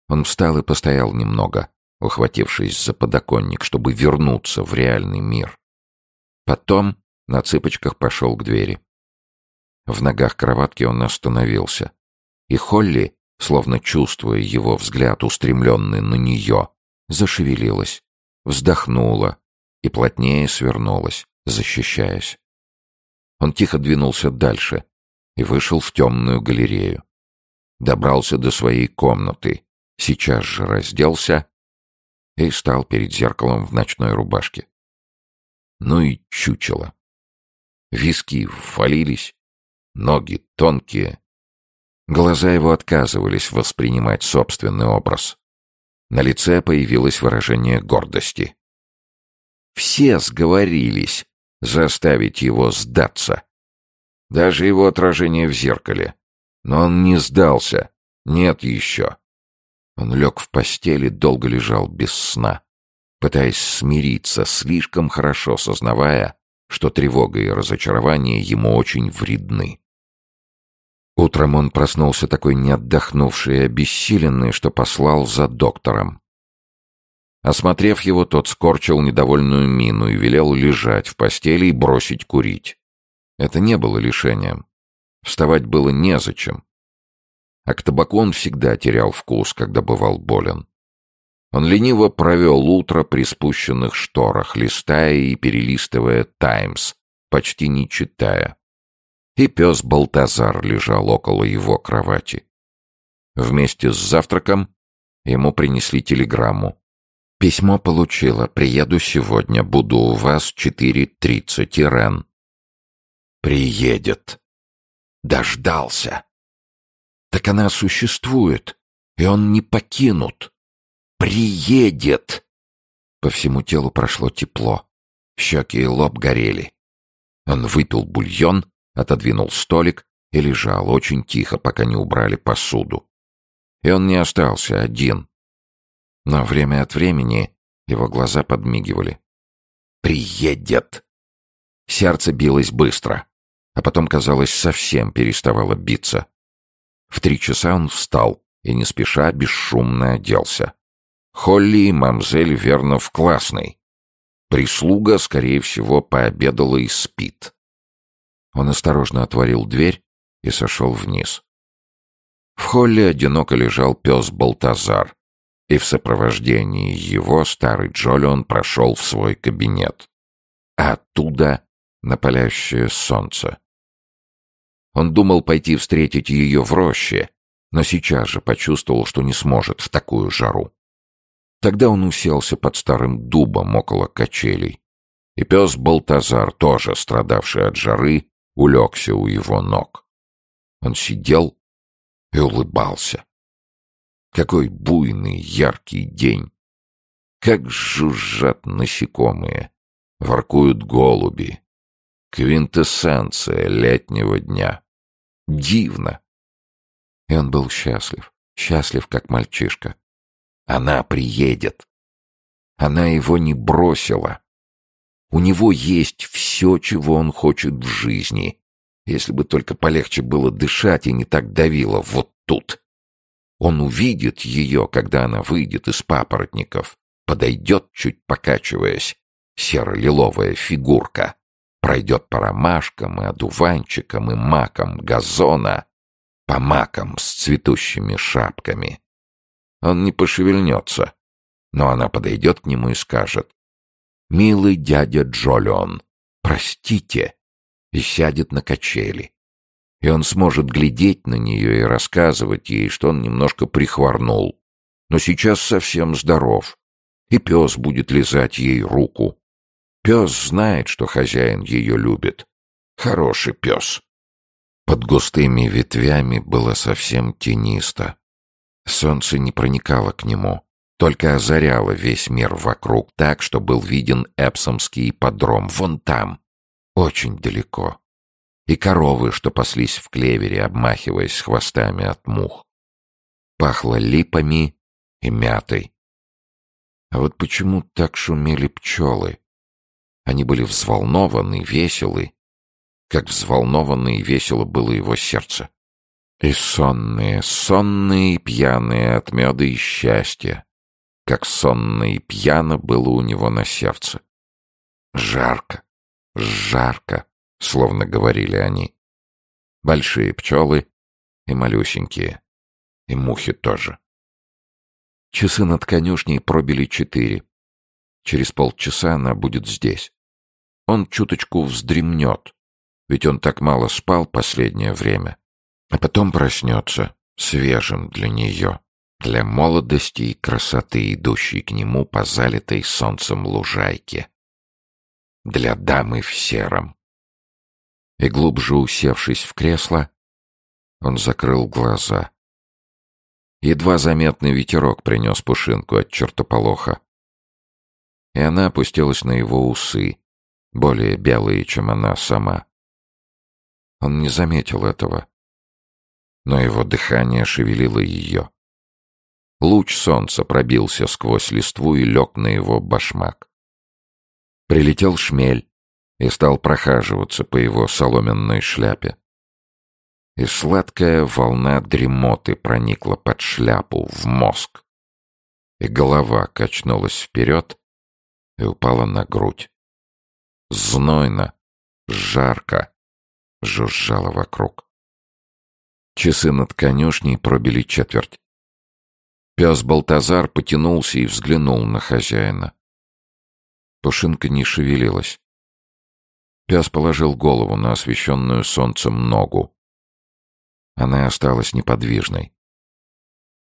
Он встал и постоял немного, ухватившись за подоконник, чтобы вернуться в реальный мир. Потом на цыпочках пошел к двери. В ногах кроватки он остановился. И Холли, словно чувствуя его взгляд, устремленный на нее, зашевелилась, вздохнула и плотнее свернулась, защищаясь. Он тихо двинулся дальше и вышел в темную галерею. Добрался до своей комнаты, сейчас же разделся и стал перед зеркалом в ночной рубашке. Ну и чучело. Виски ввалились, ноги тонкие. Глаза его отказывались воспринимать собственный образ. На лице появилось выражение гордости. Все сговорились заставить его сдаться. Даже его отражение в зеркале. Но он не сдался. Нет еще. Он лег в постели, долго лежал без сна, пытаясь смириться, слишком хорошо сознавая, что тревога и разочарование ему очень вредны. Утром он проснулся такой неотдохнувший и обессиленный, что послал за доктором. Осмотрев его, тот скорчил недовольную мину и велел лежать в постели и бросить курить. Это не было лишением. Вставать было незачем. А к табаку он всегда терял вкус, когда бывал болен. Он лениво провел утро при спущенных шторах, листая и перелистывая «Таймс», почти не читая. И пес Балтазар лежал около его кровати. Вместе с завтраком ему принесли телеграмму. «Письмо получила. Приеду сегодня. Буду у вас 4.30. Ирен». «Приедет». Дождался. Так она существует, и он не покинут приедет!» По всему телу прошло тепло. Щеки и лоб горели. Он выпил бульон, отодвинул столик и лежал очень тихо, пока не убрали посуду. И он не остался один. Но время от времени его глаза подмигивали. «Приедет!» Сердце билось быстро, а потом, казалось, совсем переставало биться. В три часа он встал и не спеша бесшумно оделся. Холли и мамзель верно в классной. Прислуга, скорее всего, пообедала и спит. Он осторожно отворил дверь и сошел вниз. В холле одиноко лежал пес Балтазар, и в сопровождении его старый Джолион прошел в свой кабинет. А оттуда на палящее солнце. Он думал пойти встретить ее в роще, но сейчас же почувствовал, что не сможет в такую жару. Тогда он уселся под старым дубом около качелей, и пес Балтазар, тоже страдавший от жары, улегся у его ног. Он сидел и улыбался. Какой буйный, яркий день! Как жужжат насекомые, воркуют голуби. Квинтэссенция летнего дня. Дивно! И он был счастлив, счастлив, как мальчишка. Она приедет. Она его не бросила. У него есть все, чего он хочет в жизни. Если бы только полегче было дышать и не так давило вот тут. Он увидит ее, когда она выйдет из папоротников, подойдет, чуть покачиваясь, серо-лиловая фигурка, пройдет по ромашкам и одуванчикам и макам газона, по макам с цветущими шапками. Он не пошевельнется, но она подойдет к нему и скажет «Милый дядя Джолион, простите!» и сядет на качели. И он сможет глядеть на нее и рассказывать ей, что он немножко прихворнул, но сейчас совсем здоров, и пес будет лизать ей руку. Пес знает, что хозяин ее любит. Хороший пес. Под густыми ветвями было совсем тенисто. Солнце не проникало к нему, только озаряло весь мир вокруг так, что был виден Эпсомский ипподром, вон там, очень далеко. И коровы, что паслись в клевере, обмахиваясь хвостами от мух. Пахло липами и мятой. А вот почему так шумели пчелы? Они были взволнованы, веселы, как взволнованы и весело было его сердце. И сонные, сонные и пьяные от меда и счастья, как сонно и пьяно было у него на сердце. Жарко, жарко, словно говорили они. Большие пчелы и малюсенькие, и мухи тоже. Часы над конюшней пробили четыре. Через полчаса она будет здесь. Он чуточку вздремнет, ведь он так мало спал последнее время. А потом проснется, свежим для нее, для молодости и красоты, идущей к нему по залитой солнцем лужайке. Для дамы в сером. И глубже усевшись в кресло, он закрыл глаза. Едва заметный ветерок принес пушинку от чертополоха. И она опустилась на его усы, более белые, чем она сама. Он не заметил этого но его дыхание шевелило ее. Луч солнца пробился сквозь листву и лег на его башмак. Прилетел шмель и стал прохаживаться по его соломенной шляпе. И сладкая волна дремоты проникла под шляпу в мозг. И голова качнулась вперед и упала на грудь. Знойно, жарко жужжало вокруг. Часы над конюшней пробили четверть. Пес Балтазар потянулся и взглянул на хозяина. Пушинка не шевелилась. Пес положил голову на освещенную солнцем ногу. Она осталась неподвижной.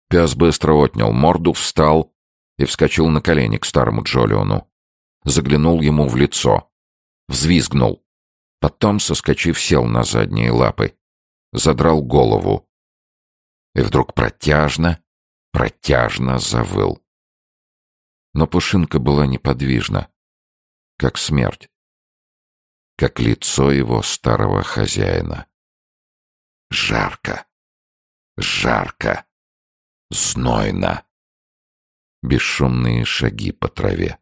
Пес быстро отнял морду, встал и вскочил на колени к старому Джолиону. Заглянул ему в лицо. Взвизгнул. Потом, соскочив, сел на задние лапы задрал голову и вдруг протяжно, протяжно завыл. Но Пушинка была неподвижна, как смерть, как лицо его старого хозяина. Жарко, жарко, знойно. Бесшумные шаги по траве.